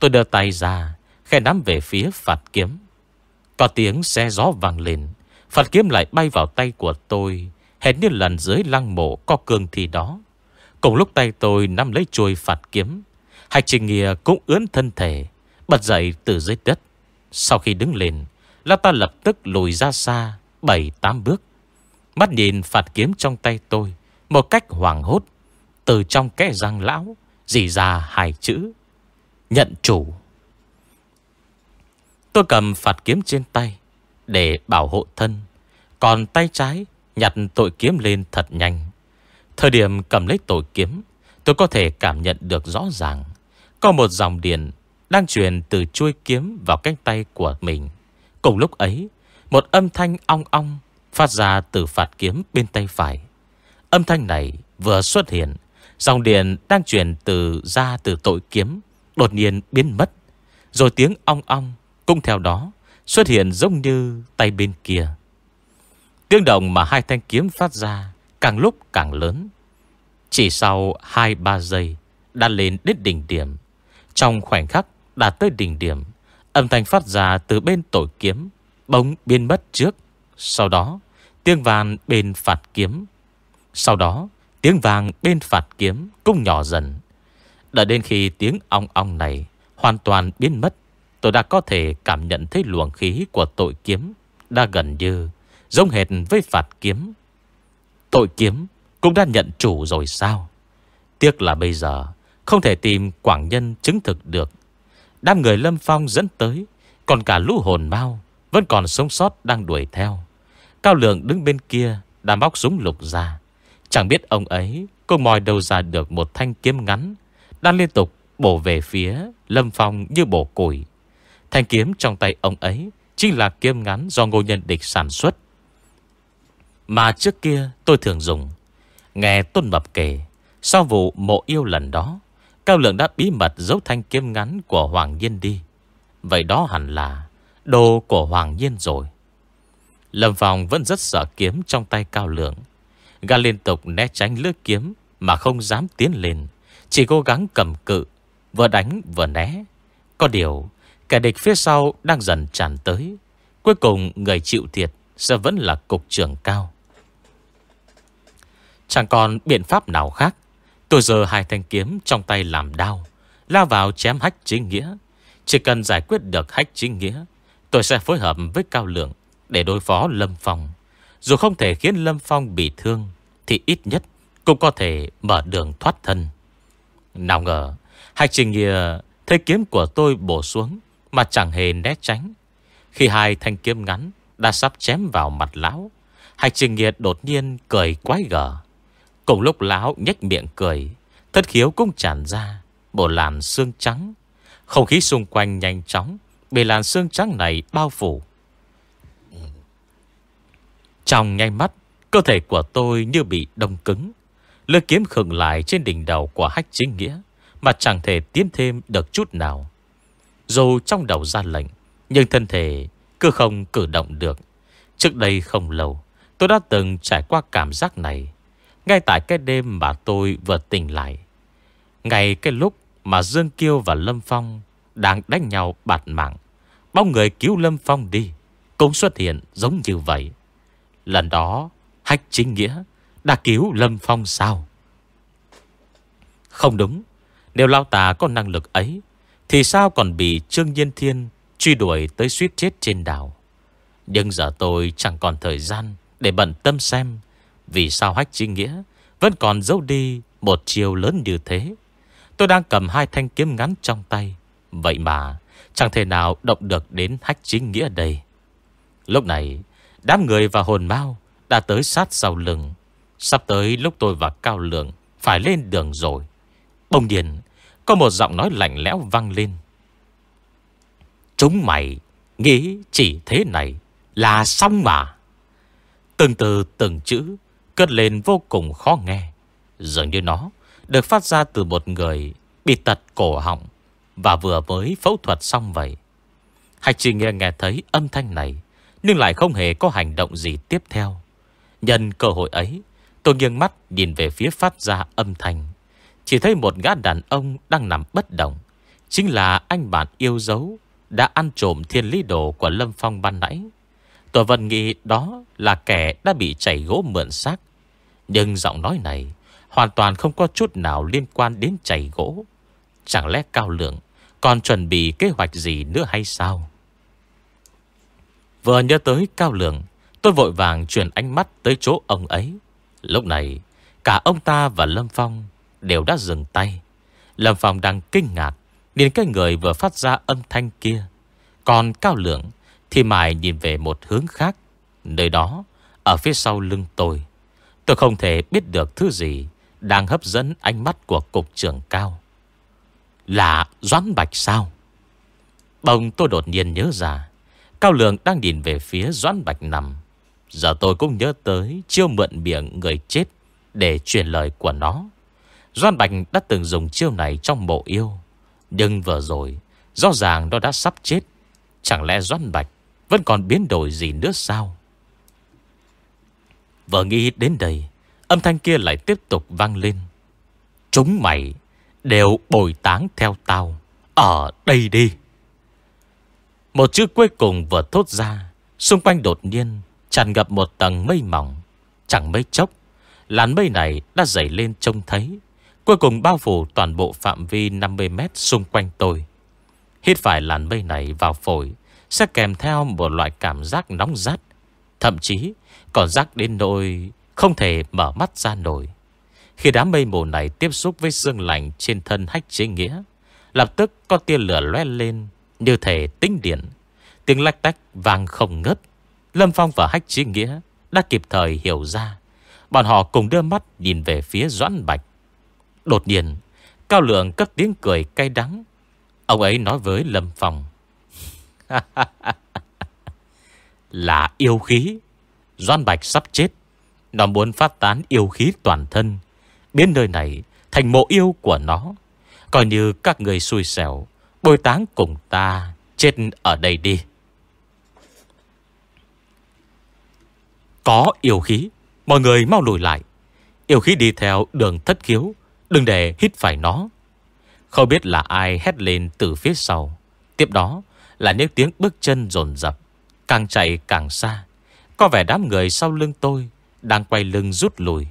Tôi đưa tay ra, Khe nắm về phía phạt kiếm. Có tiếng xe gió vang lên. Phạt kiếm lại bay vào tay của tôi Hẹn như lần dưới lăng mộ có cương thì đó. Cùng lúc tay tôi nắm lấy chuôi phạt kiếm Hạch trình nghĩa cũng ướn thân thể, Bật dậy từ dưới đất. Sau khi đứng lên la ta lập tức lùi ra xa Bảy, tám bước. Mắt nhìn phạt kiếm trong tay tôi, Một cách hoảng hốt, Từ trong kẽ răng lão, Dì ra hai chữ, Nhận chủ. Tôi cầm phạt kiếm trên tay Để bảo hộ thân, Còn tay trái Nhặt tội kiếm lên thật nhanh. Thời điểm cầm lấy tội kiếm, Tôi có thể cảm nhận được rõ ràng, Có một dòng điện Đang truyền từ chuôi kiếm vào cánh tay của mình. Cùng lúc ấy một âm thanh ong ong Phát ra từ phạt kiếm bên tay phải. Âm thanh này vừa xuất hiện, Dòng điện đang truyền từ ra từ tội kiếm Đột nhiên biến mất, Rồi tiếng ong ong Cũng theo đó xuất hiện giống như tay bên kia. Tiếng động mà hai thanh kiếm phát ra Càng lúc càng lớn. Chỉ sau 2-3 giây Đã lên đến đỉnh điểm. Trong khoảnh khắc đạt tới đỉnh điểm, Âm thanh phát ra từ bên tội kiếm Bỗng biến mất trước. Sau đó, tiếng vàng bên phạt kiếm. Sau đó, tiếng vàng bên phạt kiếm Cũng nhỏ dần. Đợi đến khi tiếng ong ong này Hoàn toàn biến mất, Tôi đã có thể cảm nhận thấy luồng khí của tội kiếm Đã gần như Giống hệt với phạt kiếm. Tội kiếm cũng đã nhận chủ rồi sao? Tiếc là bây giờ Không thể tìm quảng nhân chứng thực được. Đám người Lâm Phong dẫn tới, Còn cả lũ hồn mau vẫn còn sống sót đang đuổi theo. Cao Lượng đứng bên kia Đã móc súng lục ra. Chẳng biết ông ấy Cô mòi đầu ra được một thanh kiếm ngắn, Đang liên tục bổ về phía Lâm Phong như bổ củi. Thanh kiếm trong tay ông ấy Chính là kiếm ngắn do ngô nhân địch sản xuất. Mà trước kia tôi thường dùng. Nghe Tôn Mập kể, Sau vụ mộ yêu lần đó, Cao Lượng đã bí mật giấu thanh kiếm ngắn của Hoàng Nhiên đi. Vậy đó hẳn là Đồ của Hoàng Nhiên rồi. Lâm Phong vẫn rất sợ kiếm trong tay Cao Lượng. Gã liên tục né tránh lưỡi kiếm Mà không dám tiến lên, Chỉ cố gắng cầm cự, Vừa đánh vừa né. Có điều, Kẻ địch phía sau đang dần tràn tới. Cuối cùng, người chịu thiệt Sẽ vẫn là cục trưởng cao. Chẳng còn biện pháp nào khác, Tôi giờ hai thanh kiếm trong tay làm đau Lao vào chém hách chính nghĩa. Chỉ cần giải quyết được hách chính nghĩa Tôi sẽ phối hợp với Cao Lượng Để đối phó Lâm Phong. Dù không thể khiến Lâm Phong bị thương, Thì ít nhất cũng có thể mở đường thoát thân. Nào ngờ Hạch Trình Nghìa Thế kiếm của tôi bổ xuống Mà chẳng hề né tránh. Khi hai thanh kiếm ngắn Đã sắp chém vào mặt lão Hạch trình nghiệt đột nhiên cười quái gở. Cùng lúc lão nhếch miệng cười, Thất khiếu cũng tràn ra, Bộ làn xương trắng, Không khí xung quanh nhanh chóng Bị làn xương trắng này bao phủ. Trong nhanh mắt, Cơ thể của tôi như bị đông cứng. Lưỡi kiếm khựng lại trên đỉnh đầu của hách chính nghĩa, Mà chẳng thể tiến thêm được chút nào. Dù trong đầu ra lệnh, Nhưng thân thể cứ không cử động được. Trước đây không lâu, Tôi đã từng trải qua cảm giác này. Ngay tại cái đêm mà tôi vừa tỉnh lại. Ngay cái lúc mà Dương Kiêu và Lâm Phong đang đánh nhau bạt mạng. Bóng người cứu Lâm Phong đi, Cũng xuất hiện giống như vậy. Lần đó, Hách chính nghĩa Đã cứu Lâm Phong sao? Không đúng, Nếu Lao Tà có năng lực ấy, Thì sao còn bị Trương Nhiên Thiên Truy đuổi tới suýt chết trên đảo? Nhưng giờ tôi chẳng còn thời gian Để bận tâm xem vì sao hách chính nghĩa Vẫn còn giấu đi một chiều lớn như thế. Tôi đang cầm hai thanh kiếm ngắn trong tay Vậy mà, Chẳng thể nào động được đến hách chính nghĩa đây. Lúc này, Đám người và hồn mau Đã tới sát sau lưng. Sắp tới lúc tôi và Cao Lượng Phải lên đường rồi. Bông điền Có một giọng nói lạnh lẽo vang lên. Chúng mày Nghĩ chỉ thế này Là xong mà. Từng từ, từng chữ Cất lên vô cùng khó nghe. Dường như nó Được phát ra từ một người Bị tật cổ họng. Và vừa mới phẫu thuật xong vậy. Hạch chỉ nghe nghe thấy âm thanh này, Nhưng lại không hề có hành động gì tiếp theo. Nhân cơ hội ấy, Tôi nghiêng mắt nhìn về phía phát ra âm thanh. Chỉ thấy một gã đàn ông đang nằm bất động. Chính là anh bạn yêu dấu Đã ăn trộm thiên lý đồ của Lâm Phong ban nãy. Tôi vẫn nghĩ đó là kẻ đã bị chảy gỗ mượn xác. Nhưng giọng nói này Hoàn toàn không có chút nào liên quan đến chảy gỗ. Chẳng lẽ cao lượng còn chuẩn bị kế hoạch gì nữa hay sao? Vừa nhớ tới cao lượng, Tôi vội vàng chuyển ánh mắt tới chỗ ông ấy. Lúc này, Cả ông ta và Lâm Phong Đều đã dừng tay. Lâm Phong đang kinh ngạc, Nhìn cái người vừa phát ra âm thanh kia. Còn cao lượng Thì mãi nhìn về một hướng khác, Nơi đó, Ở phía sau lưng tôi. Tôi không thể biết được thứ gì Đang hấp dẫn ánh mắt của cục trưởng cao. Là Doãn Bạch sao? Bông tôi đột nhiên nhớ ra, Cao Lượng đang nhìn về phía Doãn Bạch nằm. Giờ tôi cũng nhớ tới Chiêu mượn miệng người chết Để truyền lời của nó. Doan Bạch đã từng dùng chiêu này trong bộ yêu, Nhưng vừa rồi, Rõ ràng nó đã sắp chết. Chẳng lẽ Doan Bạch Vẫn còn biến đổi gì nữa sao? Vừa nghĩ đến đây, Âm thanh kia lại tiếp tục vang lên. Chúng mày Đều bồi táng theo tao. Ở đây đi. Một chữ cuối cùng vừa thốt ra, Xung quanh đột nhiên Tràn ngập một tầng mây mỏng. Chẳng mấy chốc, Làn mây này đã dày lên trông thấy. Cuối cùng bao phủ toàn bộ phạm vi 50 mét xung quanh tôi. Hít phải làn mây này vào phổi, Sẽ kèm theo một loại cảm giác nóng rát, Thậm chí còn rác đến nỗi Không thể mở mắt ra nổi. Khi đám mây mù này tiếp xúc với xương lạnh Trên thân hách chế nghĩa, Lập tức có tia lửa lóe lên Như thể tinh điện. Tiếng lách tách vàng không ngớt. Lâm Phong và hách chế nghĩa Đã kịp thời hiểu ra. Bọn họ cùng đưa mắt nhìn về phía Doãn Bạch. Đột nhiên, Cao Lượng cất tiếng cười cay đắng. Ông ấy nói với Lâm Phong, Là yêu khí. Doan Bạch sắp chết. Nó muốn phát tán yêu khí toàn thân. Biến nơi này thành mộ yêu của nó. Coi như các người xui xẻo, Bồi táng cùng ta, Chết ở đây đi. Có yêu khí, Mọi người mau lùi lại. Yêu khí đi theo đường thất khiếu, Đừng để hít phải nó. Không biết là ai hét lên từ phía sau. Tiếp đó là những tiếng bước chân dồn dập, Càng chạy càng xa. Có vẻ đám người sau lưng tôi Đang quay lưng rút lùi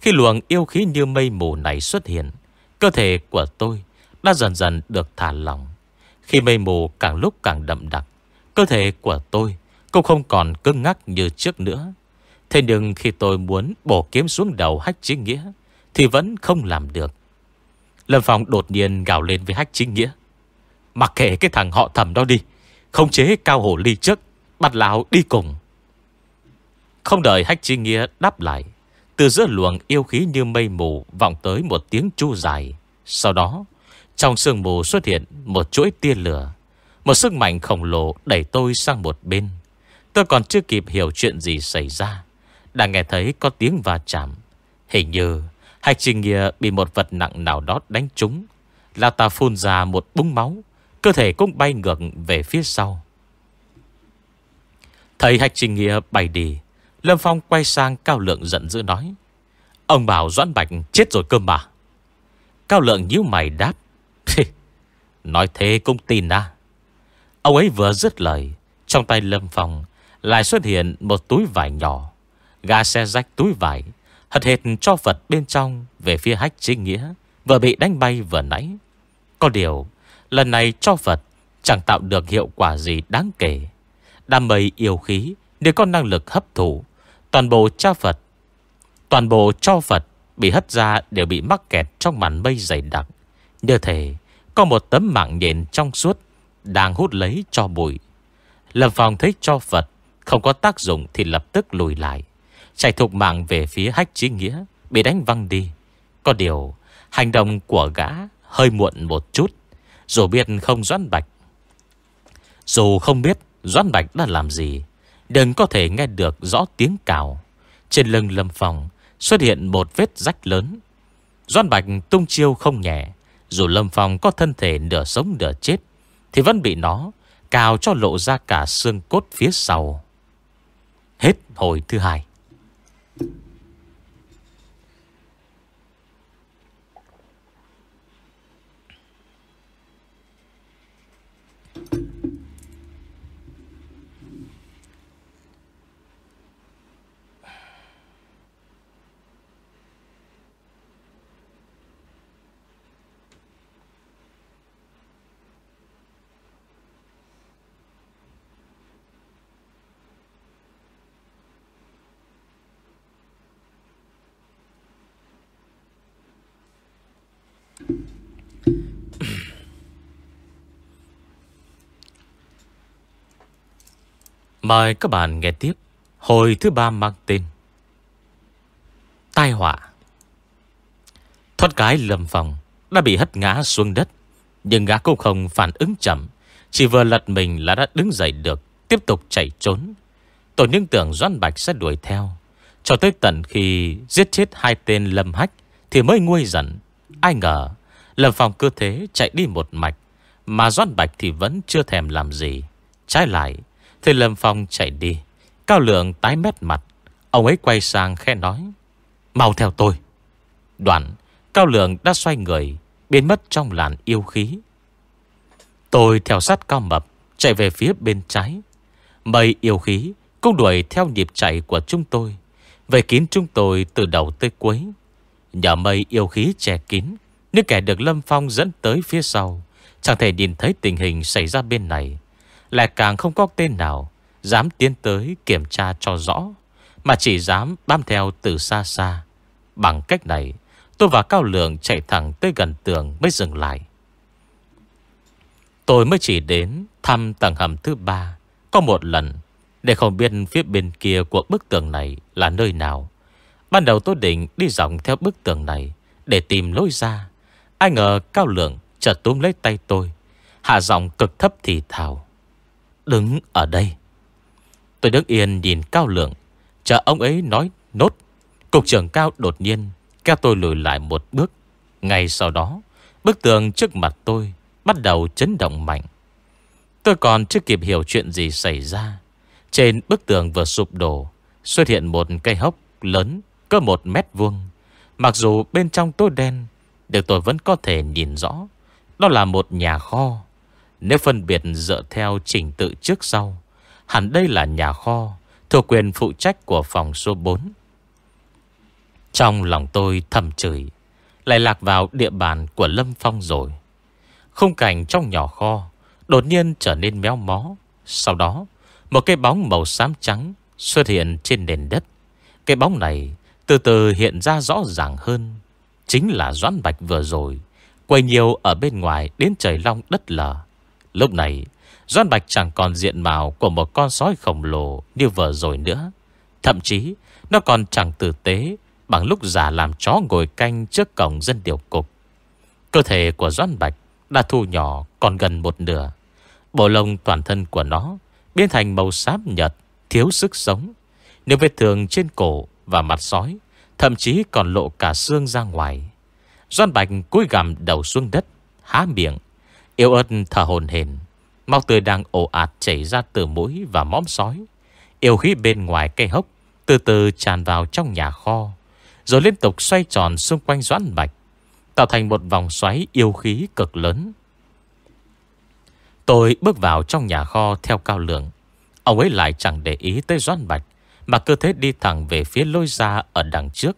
khi luồng yêu khí như mây mù này xuất hiện, Cơ thể của tôi Đã dần dần được thả lỏng. Khi mây mù càng lúc càng đậm đặc, Cơ thể của tôi Cũng không còn cứng ngắc như trước nữa. Thế nhưng khi tôi muốn bổ kiếm xuống đầu hách chính nghĩa, Thì vẫn không làm được. Lâm Phong đột nhiên gào lên với hách chính nghĩa. Mặc kệ cái thằng họ thầm đó đi Không chế cao hổ ly trước, Bắt lão đi cùng. Không đợi hách chính nghĩa đáp lại từ giữa luồng yêu khí như mây mù Vọng tới một tiếng chu dài. Sau đó, Trong sương mù xuất hiện một chuỗi tia lửa. Một sức mạnh khổng lồ đẩy tôi sang một bên. Tôi còn chưa kịp hiểu chuyện gì xảy ra, đã nghe thấy có tiếng va chạm. Hình như Hạch trình nghĩa bị một vật nặng nào đó đánh trúng. Là ta phun ra một búng máu, Cơ thể cũng bay ngược về phía sau. Thấy hạch trình nghĩa bay đi Lâm Phong quay sang Cao Lượng giận dữ nói, Ông bảo Doãn Bạch chết rồi cơ mà. Cao Lượng nhíu mày đáp Nói thế cũng tin à. Ông ấy vừa dứt lời, Trong tay Lâm Phong Lại xuất hiện một túi vải nhỏ Gà xe rách túi vải, Hật hệt cho vật bên trong Về phía hách chính nghĩa, Vừa bị đánh bay vừa nãy. Có điều, Lần này cho vật Chẳng tạo được hiệu quả gì đáng kể. Đam mây yêu khí, Để có năng lực hấp thụ Toàn bộ cho Phật Toàn bộ cho Phật Bị hất ra đều bị mắc kẹt trong màn mây dày đặc. Như thế, Có một tấm mạng nhện trong suốt Đang hút lấy cho bụi. Lâm Phong thấy cho Phật Không có tác dụng thì lập tức lùi lại Chạy thục mạng về phía hách trí nghĩa Bị đánh văng đi. Có điều hành động của gã Hơi muộn một chút Dù biết không Doãn Bạch. Dù không biết Doãn Bạch đã làm gì Đừng có thể nghe được rõ tiếng cào. Trên lưng lâm phòng Xuất hiện một vết rách lớn. Doan Bạch tung chiêu không nhẹ. Dù Lâm Phong có thân thể nửa sống nửa chết, Thì vẫn bị nó Cào cho lộ ra cả xương cốt phía sau. Hết hồi thứ hai. Mời các bạn nghe tiếp. Hồi thứ ba mang tên Tai họa. Thoát cái lầm phòng Đã bị hất ngã xuống đất, Nhưng gã cũng không phản ứng chậm. Chỉ vừa lật mình là đã đứng dậy được, Tiếp tục chạy trốn. Tôi những tưởng Doan Bạch sẽ đuổi theo. Cho tới tận khi giết chết hai tên lâm hách Thì mới nguôi giận. Ai ngờ, Lâm Phong cứ thế chạy đi một mạch, Mà Doan Bạch thì vẫn chưa thèm làm gì. Trái lại thì Lâm Phong chạy đi. Cao lượng tái mét mặt. Ông ấy quay sang khẽ nói, Mau theo tôi. Đoạn, Cao lượng đã xoay người, Biến mất trong làn yêu khí. Tôi theo sát cao mập, Chạy về phía bên trái. Mây yêu khí Cũng đuổi theo nhịp chạy của chúng tôi. Về kín chúng tôi từ đầu tới cuối. Nhờ mây yêu khí che kín Nếu kẻ được Lâm Phong dẫn tới phía sau, Chẳng thể nhìn thấy tình hình xảy ra bên này. Lại càng không có tên nào Dám tiến tới kiểm tra cho rõ, Mà chỉ dám bám theo từ xa xa. Bằng cách này, Tôi và Cao Lượng chạy thẳng tới gần tường mới dừng lại. Tôi mới chỉ đến thăm tầng hầm thứ ba, Có một lần, Để không biết phía bên kia của bức tường này là nơi nào. Ban đầu tôi định đi dòng theo bức tường này Để tìm lối ra. Ai ngờ Cao Lượng chợt túm lấy tay tôi, Hạ giọng cực thấp thì thào. Đứng ở đây. Tôi đứng yên nhìn Cao Lượng. Chờ ông ấy nói nốt, Cục trưởng Cao đột nhiên Kéo tôi lùi lại một bước. Ngay sau đó, Bức tường trước mặt tôi Bắt đầu chấn động mạnh. Tôi còn chưa kịp hiểu chuyện gì xảy ra. Trên bức tường vừa sụp đổ, Xuất hiện một cây hốc lớn cỡ một mét vuông. Mặc dù bên trong tối đen, Được tôi vẫn có thể nhìn rõ, Đó là một nhà kho. Nếu phân biệt dựa theo trình tự trước sau, Hẳn đây là nhà kho, Thuộc quyền phụ trách của phòng số 4 Trong lòng tôi thầm chửi, Lại lạc vào địa bàn của Lâm Phong rồi. Khung cảnh trong nhỏ kho Đột nhiên trở nên méo mó. Sau đó, Một cái bóng màu xám trắng Xuất hiện trên nền đất. Cái bóng này từ từ hiện ra rõ ràng hơn, Chính là Doãn Bạch vừa rồi, Quay nhiều ở bên ngoài Đến trời long đất lở. Lúc này Doan Bạch chẳng còn diện mạo của một con sói khổng lồ như vừa rồi nữa. Thậm chí, nó còn chẳng tử tế bằng lúc giả làm chó ngồi canh trước cổng dân điều cục. Cơ thể của Doan Bạch đã thu nhỏ còn gần một nửa. Bộ lông toàn thân của nó biến thành màu xám nhật, thiếu sức sống. Nếu vết thương trên cổ và mặt sói, thậm chí còn lộ cả xương ra ngoài. Doan Bạch cúi gằm đầu xuống đất, há miệng, yêu ớt thở hồn hền. Máu tươi đang ồ ạt chảy ra từ mũi và móm sói. Yêu khí bên ngoài cây hốc từ từ tràn vào trong nhà kho, rồi liên tục xoay tròn xung quanh doãn bạch, tạo thành một vòng xoáy yêu khí cực lớn. Tôi bước vào trong nhà kho theo cao lượng. Ông ấy lại chẳng để ý tới doãn bạch, mà cơ thế đi thẳng về phía lối ra ở đằng trước.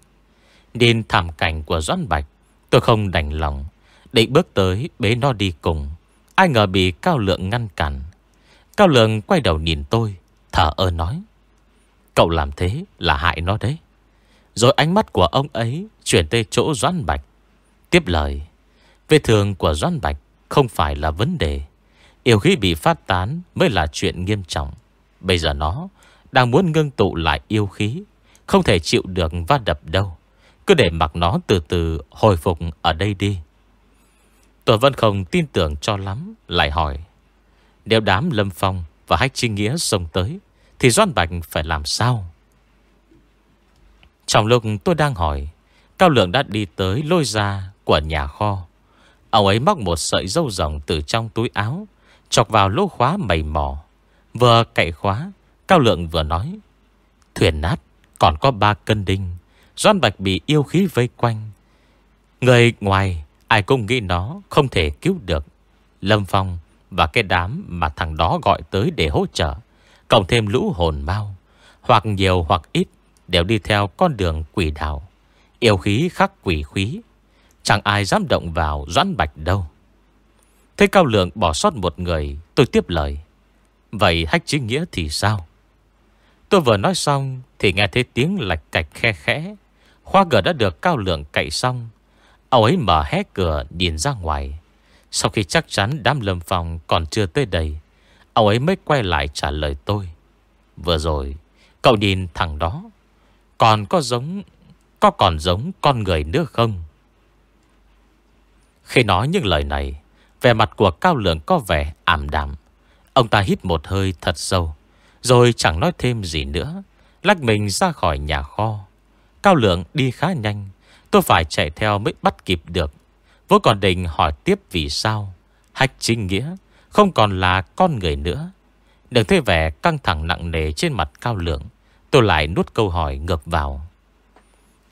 Nhìn thảm cảnh của doãn bạch, tôi không đành lòng, định bước tới, bế nó đi cùng. Ai ngờ bị Cao Lượng ngăn cản. Cao Lượng quay đầu nhìn tôi, Thở ơ nói. Cậu làm thế là hại nó đấy. Rồi ánh mắt của ông ấy Chuyển tới chỗ Doãn Bạch. Tiếp lời, Vết thương của Doãn Bạch không phải là vấn đề. Yêu khí bị phát tán Mới là chuyện nghiêm trọng. Bây giờ nó đang muốn ngưng tụ lại yêu khí, Không thể chịu được va đập đâu. Cứ để mặc nó từ từ hồi phục ở đây đi. Tôi vẫn không tin tưởng cho lắm, Lại hỏi, Nếu đám Lâm Phong và Hách Trinh Nghĩa xông tới, Thì Doan Bạch phải làm sao? Trong lúc tôi đang hỏi, Cao Lượng đã đi tới lôi ra của nhà kho. Ông ấy móc một sợi dâu rồng từ trong túi áo, Chọc vào lỗ khóa mầy mò. Vừa cậy khóa, Cao Lượng vừa nói, Thuyền nát, còn có ba cân đinh, Doan Bạch bị yêu khí vây quanh. Người ngoài Ai cũng nghĩ nó không thể cứu được. Lâm Phong và cái đám mà thằng đó gọi tới để hỗ trợ, Cộng thêm lũ hồn mau, Hoặc nhiều hoặc ít, Đều đi theo con đường quỷ đạo. Yêu khí khắc quỷ khí, Chẳng ai dám động vào doãn bạch đâu. Thấy Cao Lượng bỏ sót một người, Tôi tiếp lời. Vậy hách chính nghĩa thì sao? Tôi vừa nói xong Thì nghe thấy tiếng lạch cạch khe khẽ. Khoa gờ đã được Cao Lượng cậy xong Ông ấy mở hé cửa nhìn ra ngoài. Sau khi chắc chắn đám lâm phòng còn chưa tới đây, Ông ấy mới quay lại trả lời tôi. Vừa rồi, Cậu nhìn thằng đó, Còn có giống, Có còn giống con người nữa không? Khi nói những lời này, Vẻ mặt của Cao Lượng có vẻ ảm đạm. Ông ta hít một hơi thật sâu, Rồi chẳng nói thêm gì nữa, Lách mình ra khỏi nhà kho. Cao Lượng đi khá nhanh Tôi phải chạy theo mới bắt kịp được. Vô còn định hỏi tiếp vì sao. Hách chính nghĩa, Không còn là con người nữa. Đừng thấy vẻ căng thẳng nặng nề trên mặt Cao Lượng. Tôi lại nuốt câu hỏi ngược vào.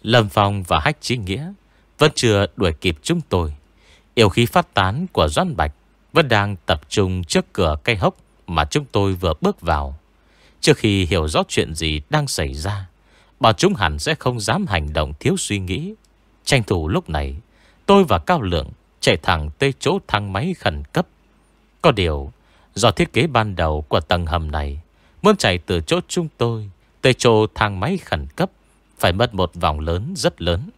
Lâm Phong và Hách trí nghĩa Vẫn chưa đuổi kịp chúng tôi. Yêu khí phát tán của Doan Bạch Vẫn đang tập trung trước cửa cây hốc Mà chúng tôi vừa bước vào. Trước khi hiểu rõ chuyện gì đang xảy ra, Bọn chúng hẳn sẽ không dám hành động thiếu suy nghĩ Tranh thủ lúc này, Tôi và Cao Lượng chạy thẳng tới chỗ thang máy khẩn cấp. Có điều, Do thiết kế ban đầu của tầng hầm này, Muốn chạy từ chỗ chúng tôi Tới chỗ thang máy khẩn cấp Phải mất một vòng lớn rất lớn.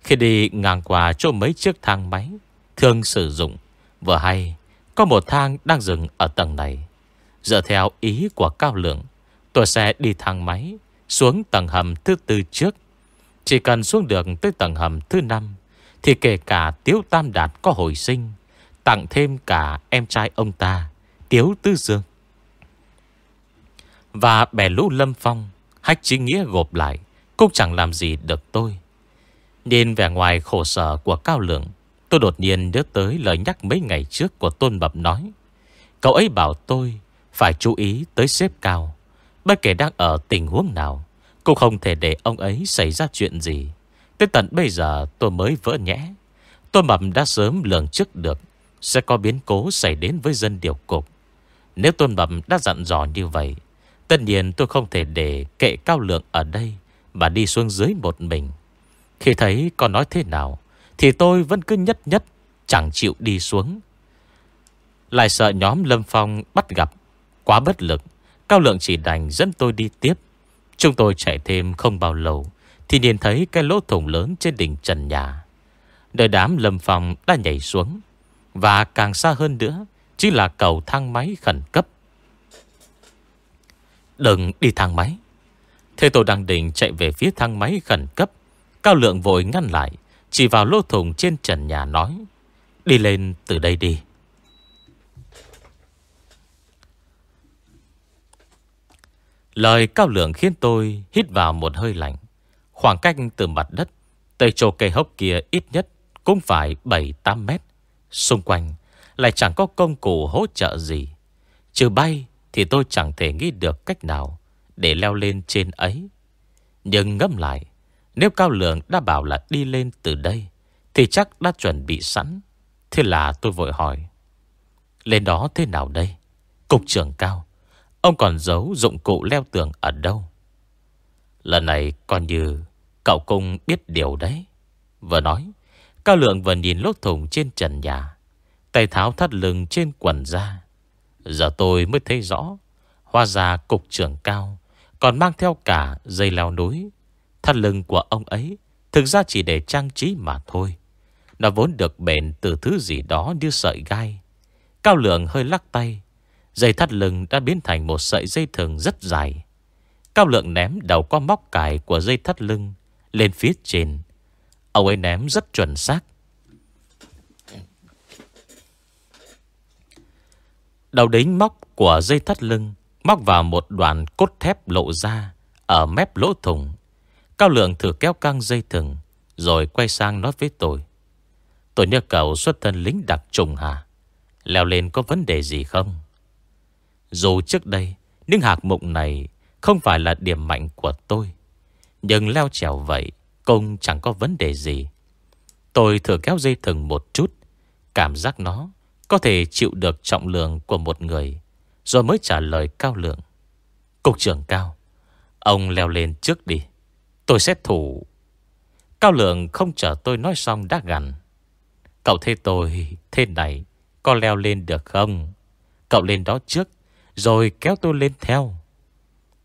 Khi đi ngang qua chỗ mấy chiếc thang máy Thường sử dụng, Vừa hay Có một thang đang dừng ở tầng này. Dựa theo ý của Cao Lượng, Tôi sẽ đi thang máy Xuống tầng hầm thứ tư trước. Chỉ cần xuống được tới tầng hầm thứ năm, Thì kể cả Tiếu Tam Đạt có hồi sinh, Tặng thêm cả em trai ông ta, Tiếu Tư Dương. Và bè lũ Lâm Phong, Hách chính nghĩa gộp lại, Cũng chẳng làm gì được tôi. Nhìn vẻ ngoài khổ sở của Cao Lượng, Tôi đột nhiên nhớ tới lời nhắc mấy ngày trước của Tôn Bập nói, Cậu ấy bảo tôi Phải chú ý tới xếp cao, Bất kể đang ở tình huống nào cũng không thể để ông ấy xảy ra chuyện gì. Tới tận bây giờ, tôi mới vỡ nhẽ. Tôi Bập đã sớm lường trước được, Sẽ có biến cố xảy đến với dân điều cục. Nếu tôi Bập đã dặn dò như vậy, Tất nhiên tôi không thể để kệ cao lượng ở đây Mà đi xuống dưới một mình. Khi thấy con nói thế nào, Thì tôi vẫn cứ nhất nhất, Chẳng chịu đi xuống. Lại sợ nhóm Lâm Phong bắt gặp Quá bất lực, Cao lượng chỉ đành dẫn tôi đi tiếp. Chúng tôi chạy thêm không bao lâu Thì nhìn thấy cái lỗ thủng lớn trên đỉnh trần nhà. Đời đám Lâm phòng đã nhảy xuống Và càng xa hơn nữa Chỉ là cầu thang máy khẩn cấp. Đừng đi thang máy. Thế tôi đang định chạy về phía thang máy khẩn cấp, Cao lượng vội ngăn lại, Chỉ vào lỗ thùng trên trần nhà nói, Đi lên từ đây đi. Lời cao lượng khiến tôi hít vào một hơi lạnh. Khoảng cách từ mặt đất Tới chỗ cây hốc kia ít nhất Cũng phải 7-8 mét. Xung quanh lại chẳng có công cụ hỗ trợ gì. Trừ bay thì tôi chẳng thể nghĩ được cách nào Để leo lên trên ấy. Nhưng ngâm lại, Nếu Cao Lượng đã bảo là đi lên từ đây Thì chắc đã chuẩn bị sẵn. Thế là tôi vội hỏi, Lên đó thế nào đây, Cục trưởng Cao? Ông còn giấu dụng cụ leo tường ở đâu? Lần này còn như Cậu cũng biết điều đấy. Vừa nói, Cao Lượng vừa nhìn lốt thùng trên trần nhà, Tay tháo thắt lưng trên quần ra Giờ tôi mới thấy rõ Hoa già cục trưởng cao Còn mang theo cả dây leo núi. Thắt lưng của ông ấy Thực ra chỉ để trang trí mà thôi. Nó vốn được bền từ thứ gì đó như sợi gai. Cao lượng hơi lắc tay Dây thắt lưng đã biến thành một sợi dây thừng rất dài. Cao lượng ném đầu qua móc cài của dây thắt lưng Lên phía trên. Ông ấy ném rất chuẩn xác. Đầu đính móc của dây thắt lưng Móc vào một đoạn cốt thép lộ ra Ở mép lỗ thùng Cao lượng thử kéo căng dây thừng Rồi quay sang nói với tôi. Tôi nhớ cậu xuất thân lính đặc trùng hả? Leo lên có vấn đề gì không? Dù trước đây, Những hạc mụng này Không phải là điểm mạnh của tôi. Nhưng leo trèo vậy Cũng chẳng có vấn đề gì. Tôi thử kéo dây thừng một chút, Cảm giác nó có thể chịu được trọng lượng của một người, Rồi mới trả lời cao lượng. Cục trưởng cao, Ông leo lên trước đi, Tôi sẽ thủ. Cao lượng không chờ tôi nói xong đã gằn. Cậu thấy tôi thế này Có leo lên được không? Cậu lên đó trước. Rồi kéo tôi lên theo.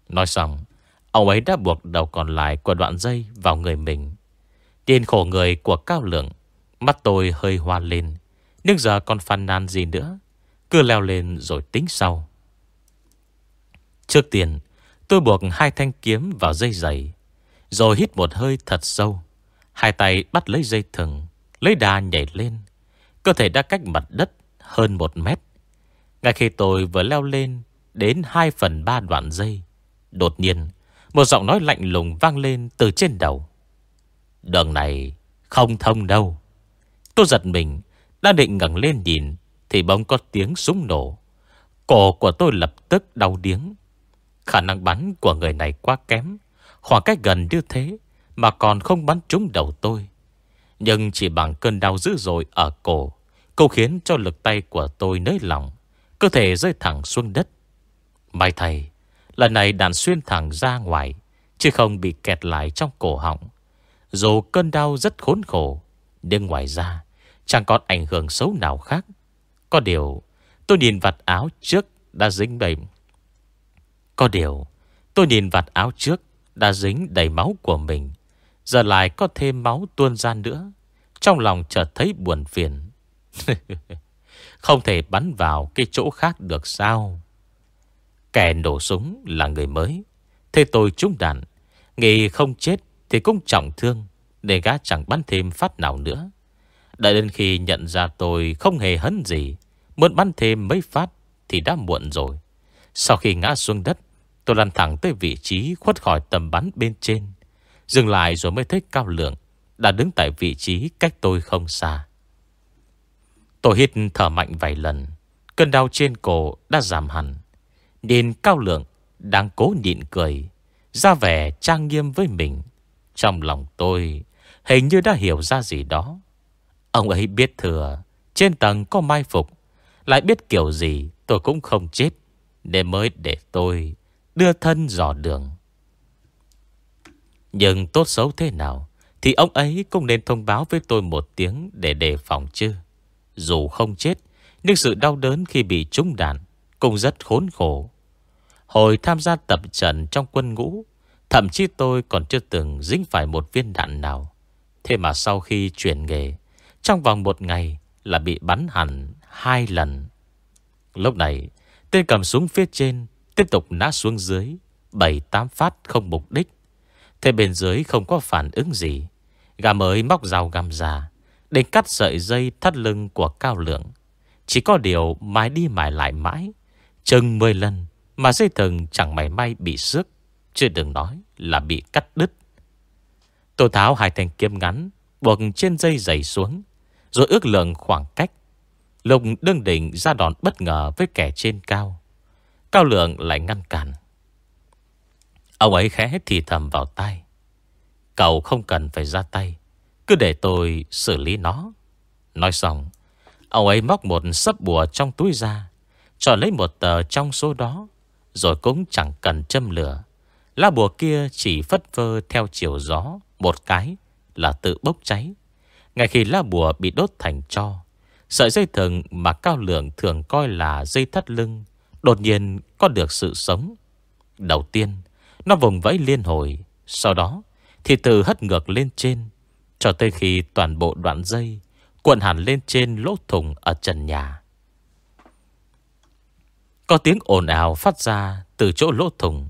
Nói xong, Ông ấy đã buộc đầu còn lại của đoạn dây vào người mình. Tiền khổ người của cao lượng, Mắt tôi hơi hoa lên, nhưng giờ còn phàn nàn gì nữa, Cứ leo lên rồi tính sau. Trước tiên, Tôi buộc hai thanh kiếm vào dây giày, Rồi hít một hơi thật sâu. Hai tay bắt lấy dây thừng, Lấy đà nhảy lên, Cơ thể đã cách mặt đất hơn một mét. Ngay khi tôi vừa leo lên Đến 2 phần 3 đoạn dây, Đột nhiên, Một giọng nói lạnh lùng vang lên từ trên đầu. Đường này không thông đâu. Tôi giật mình Đang định ngẩng lên nhìn, Thì bỗng có tiếng súng nổ. Cổ của tôi lập tức đau điếng. Khả năng bắn của người này quá kém, Khoảng cách gần như thế Mà còn không bắn trúng đầu tôi. Nhưng chỉ bằng cơn đau dữ dội ở cổ Câu khiến cho lực tay của tôi nới lỏng. Cơ thể rơi thẳng xuống đất. May thầy, Lần này đàn xuyên thẳng ra ngoài, Chứ không bị kẹt lại trong cổ họng. Dù cơn đau rất khốn khổ, Nhưng ngoài ra, Chẳng còn ảnh hưởng xấu nào khác. Có điều, Tôi nhìn vạt áo trước đã dính đầy Có điều, Tôi nhìn vạt áo trước Đã dính đầy máu của mình. Giờ lại có thêm máu tuôn ra nữa. Trong lòng chợt thấy buồn phiền. Không thể bắn vào cái chỗ khác được sao? Kẻ nổ súng là người mới. Thế tôi trúng đạn. Nghĩ không chết thì cũng trọng thương Để gã chẳng bắn thêm phát nào nữa. Đợi đến khi nhận ra tôi không hề hấn gì. Muốn bắn thêm mấy phát Thì đã muộn rồi. Sau khi ngã xuống đất, Tôi lăn thẳng tới vị trí khuất khỏi tầm bắn bên trên. Dừng lại rồi mới thấy cao lượng Đã đứng tại vị trí cách tôi không xa. Tôi hít thở mạnh vài lần. Cơn đau trên cổ đã giảm hẳn. Nên cao lượng Đang cố nhịn cười, Ra vẻ trang nghiêm với mình. Trong lòng tôi, Hình như đã hiểu ra gì đó. Ông ấy biết thừa, Trên tầng có mai phục. Lại biết kiểu gì, tôi cũng không chết. Để mới để tôi Đưa thân dò đường. Nhưng tốt xấu thế nào, Thì ông ấy cũng nên thông báo với tôi một tiếng Để đề phòng chứ. Dù không chết, Nhưng sự đau đớn khi bị trúng đạn Cũng rất khốn khổ. Hồi tham gia tập trận trong quân ngũ, Thậm chí tôi còn chưa từng dính phải một viên đạn nào. Thế mà sau khi chuyển nghề, Trong vòng một ngày là bị bắn hẳn hai lần. Lúc này, Tên cầm súng phía trên Tiếp tục nã xuống dưới, Bảy tám phát không mục đích. Thế bên dưới không có phản ứng gì, Gà mới móc rào găm ra để cắt sợi dây thắt lưng của cao lượng. Chỉ có điều mãi đi mãi lại mãi, Chừng 10 lần Mà dây thừng chẳng mảy may bị xước, Chứ đừng nói là bị cắt đứt. Tô tháo hai thanh kiếm ngắn Buộc trên dây dày xuống, Rồi ước lượng khoảng cách. Lục đương định ra đòn bất ngờ Với kẻ trên cao. Cao lượng lại ngăn cản. Ông ấy khẽ thì thầm vào tay Cậu không cần phải ra tay. Cứ để tôi xử lý nó. Nói xong, Ông ấy móc một sấp bùa trong túi ra Chọn lấy một tờ trong số đó, Rồi cũng chẳng cần châm lửa. Lá bùa kia chỉ phất phơ theo chiều gió, Một cái là tự bốc cháy. Ngay khi lá bùa bị đốt thành cho, Sợi dây thừng mà Cao Lượng thường coi là dây thắt lưng, Đột nhiên có được sự sống. Đầu tiên, Nó vùng vẫy liên hồi, Sau đó thì từ hất ngược lên trên cho tới khi toàn bộ đoạn dây Cuộn hẳn lên trên lỗ thùng Ở trần nhà. Có tiếng ồn ào phát ra Từ chỗ lỗ thùng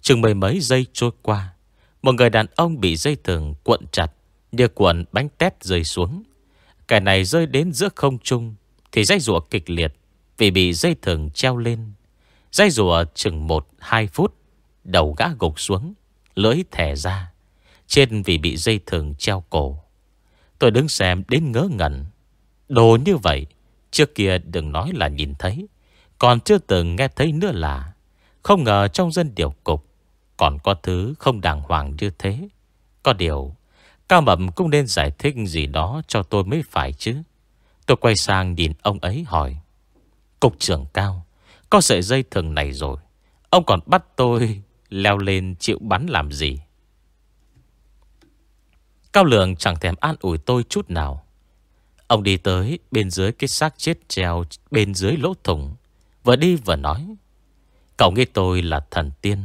Chừng mười mấy giây trôi qua, Một người đàn ông bị dây thừng cuộn chặt Như cuộn bánh tét rơi xuống. Cái này rơi đến giữa không trung Thì dây rùa kịch liệt Vì bị dây thừng treo lên. Dây rùa chừng 1-2 phút, Đầu gã gục xuống, Lưỡi thẻ ra. Trên vì bị dây thừng treo cổ. Tôi đứng xem đến ngớ ngẩn. Đồ như vậy, Trước kia đừng nói là nhìn thấy, Còn chưa từng nghe thấy nữa là. Không ngờ trong dân điều cục, Còn có thứ không đàng hoàng như thế. Có điều, Cao Mậm cũng nên giải thích gì đó Cho tôi mới phải chứ. Tôi quay sang nhìn ông ấy hỏi, Cục trưởng Cao, Có sợi dây thừng này rồi, Ông còn bắt tôi leo lên chịu bắn làm gì? Cao Lượng chẳng thèm an ủi tôi chút nào. Ông đi tới bên dưới cái xác chết treo bên dưới lỗ thủng, Vừa đi vừa nói, Cậu nghĩ tôi là thần tiên,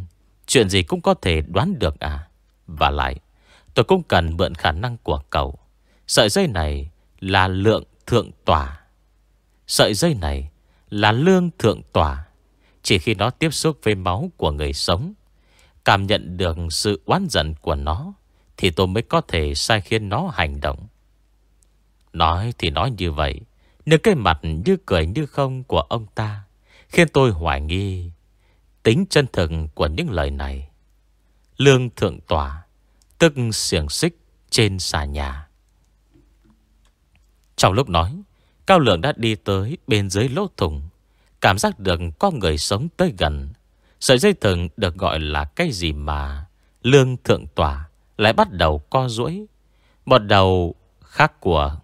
Chuyện gì cũng có thể đoán được à? Và lại, Tôi cũng cần mượn khả năng của cậu. Sợi dây này là lượng thượng tỏa Sợi dây này là lương thượng tỏa Chỉ khi nó tiếp xúc với máu của người sống, Cảm nhận được sự oán giận của nó thì tôi mới có thể sai khiến nó hành động. Nói thì nói như vậy, Nhưng cái mặt như cười như không của ông ta Khiến tôi hoài nghi Tính chân thực của những lời này. Lương thượng tòa Tức xiềng xích trên xà nhà. Trong lúc nói, Cao lượng đã đi tới bên dưới lỗ thùng Cảm giác được có người sống tới gần. Sợi dây thừng được gọi là cái gì mà Lương thượng tòa lại bắt đầu co duỗi. Một đầu khác của,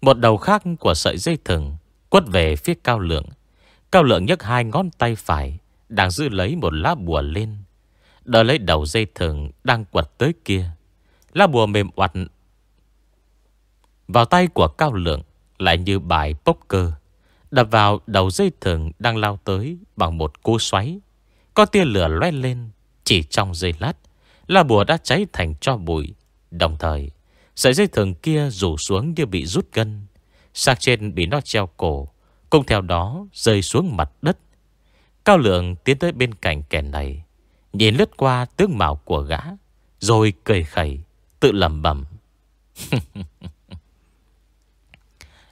Một đầu khác của sợi dây thừng Quất về phía cao lượng. Cao lượng nhấc hai ngón tay phải Đang giữ lấy một lá bùa lên. Đợi lấy đầu dây thừng Đang quật tới kia. Lá bùa mềm oặt Vào tay của cao lượng Lại như bài poker, Đập vào đầu dây thừng Đang lao tới bằng một cú xoáy. Có tia lửa loe lên Chỉ trong giây lát là bùa đã cháy thành cho bụi. Đồng thời, Sợi dây thừng kia rủ xuống như bị rút gân. Sạc trên bị nó treo cổ Cùng theo đó rơi xuống mặt đất. Cao lượng tiến tới bên cạnh kẻ này, Nhìn lướt qua tướng mạo của gã, Rồi cười khẩy, Tự lầm bầm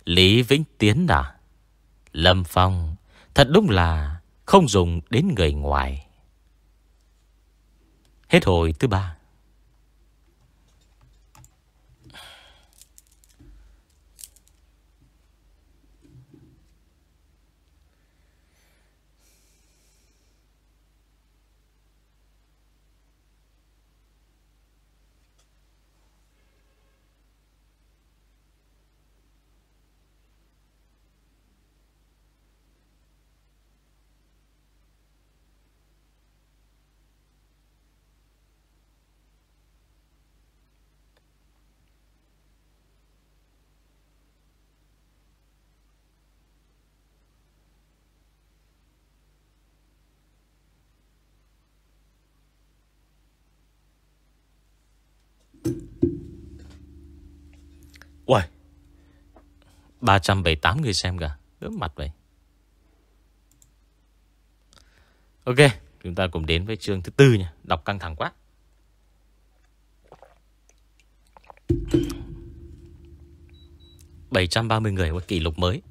Lý Vĩnh Tiến à Lâm Phong, Thật đúng là Không dùng đến người ngoài. Hết hồi thứ ba. Uầy. 378 người xem cả Ướm mặt vậy. Ok, Chúng ta cùng đến với chương thứ tư nha. Đọc căng thẳng quá. bảy trăm ba mươi người một kỷ lục mới.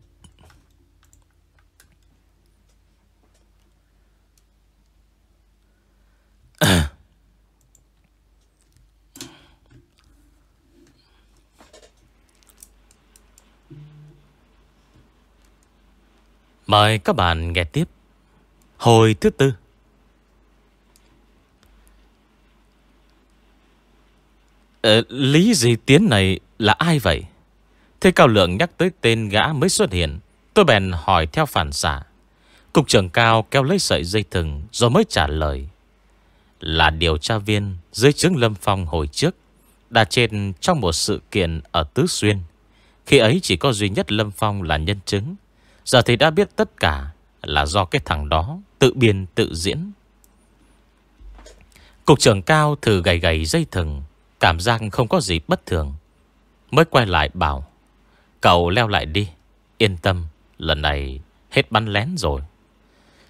Mời các bạn nghe tiếp. Hồi thứ tư. Ờ, Lý gì tiến này là ai vậy? Thế Cao Lượng nhắc tới tên gã mới xuất hiện. Tôi bèn hỏi theo phản xạ. Cục trưởng Cao kéo lấy sợi dây thừng Rồi mới trả lời. Là điều tra viên dưới chứng Lâm Phong hồi trước Đã trên trong một sự kiện ở Tứ Xuyên. Khi ấy chỉ có duy nhất Lâm Phong là nhân chứng. Giờ thì đã biết tất cả Là do cái thằng đó Tự biên, tự diễn. Cục trưởng cao thử gầy gầy dây thừng, Cảm giác không có gì bất thường. Mới quay lại bảo, Cậu leo lại đi, Yên tâm, Lần này hết bắn lén rồi.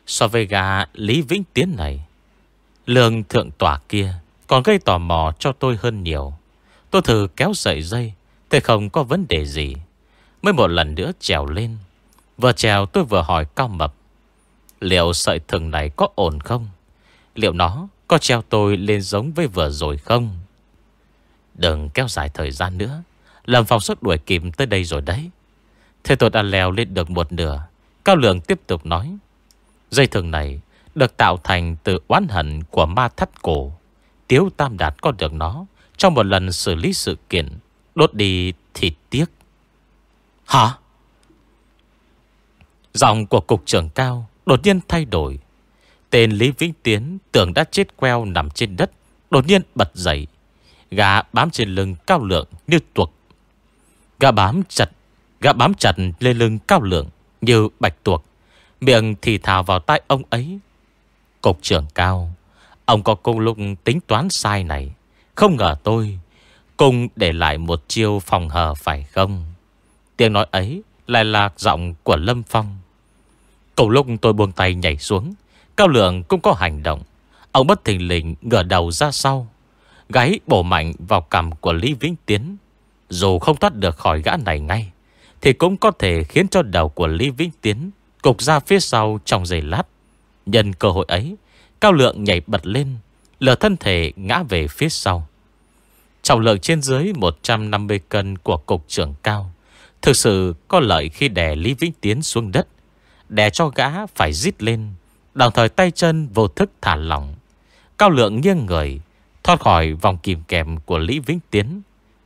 So với gà Lý Vĩnh Tiến này, Lương thượng tỏa kia Còn gây tò mò cho tôi hơn nhiều. Tôi thử kéo sợi dây Thế không có vấn đề gì. Mới một lần nữa trèo lên Vừa trèo tôi vừa hỏi Cao Mập, Liệu sợi thừng này có ổn không? Liệu nó có treo tôi lên giống với vừa rồi không? Đừng kéo dài thời gian nữa, Lâm Phong xuất đuổi kịp tới đây rồi đấy Thế tôi đã leo lên được một nửa, Cao Lượng tiếp tục nói, Dây thừng này được tạo thành từ oán hận của ma thắt cổ Tiếu Tam Đạt có được nó Trong một lần xử lý sự kiện, Đốt đi thì tiếc Hả? Giọng của cục trưởng cao đột nhiên thay đổi. Tên Lý Vĩnh Tiến tưởng đã chết queo nằm trên đất, đột nhiên bật dậy. Gã bám trên lưng cao lượng như tuộc. Gã bám chặt, gã bám chặt lên lưng cao lượng như bạch tuộc. Miệng thì thào vào tai ông ấy. Cục trưởng cao, ông có công lúc tính toán sai này. Không ngờ tôi cùng để lại một chiêu phòng hờ phải không? Tiếng nói ấy lại là giọng của Lâm Phong. Cầu lúc tôi buông tay nhảy xuống, Cao lượng cũng có hành động. Ông bất thình lình ngửa đầu ra sau, Gáy bổ mạnh vào cằm của Lý Vĩnh Tiến. Dù không thoát được khỏi gã này ngay, Thì cũng có thể khiến cho đầu của Lý Vĩnh Tiến Cục ra phía sau trong giày lát. Nhân cơ hội ấy, Cao lượng nhảy bật lên, Lờ thân thể ngã về phía sau. Trọng lượng trên dưới 150 cân của cục trưởng cao, Thực sự có lợi khi đè Lý Vĩnh Tiến xuống đất. Đè cho gã phải rít lên. Đồng thời tay chân vô thức thả lỏng. Cao lượng nghiêng người, Thoát khỏi vòng kìm kèm của Lý Vĩnh Tiến.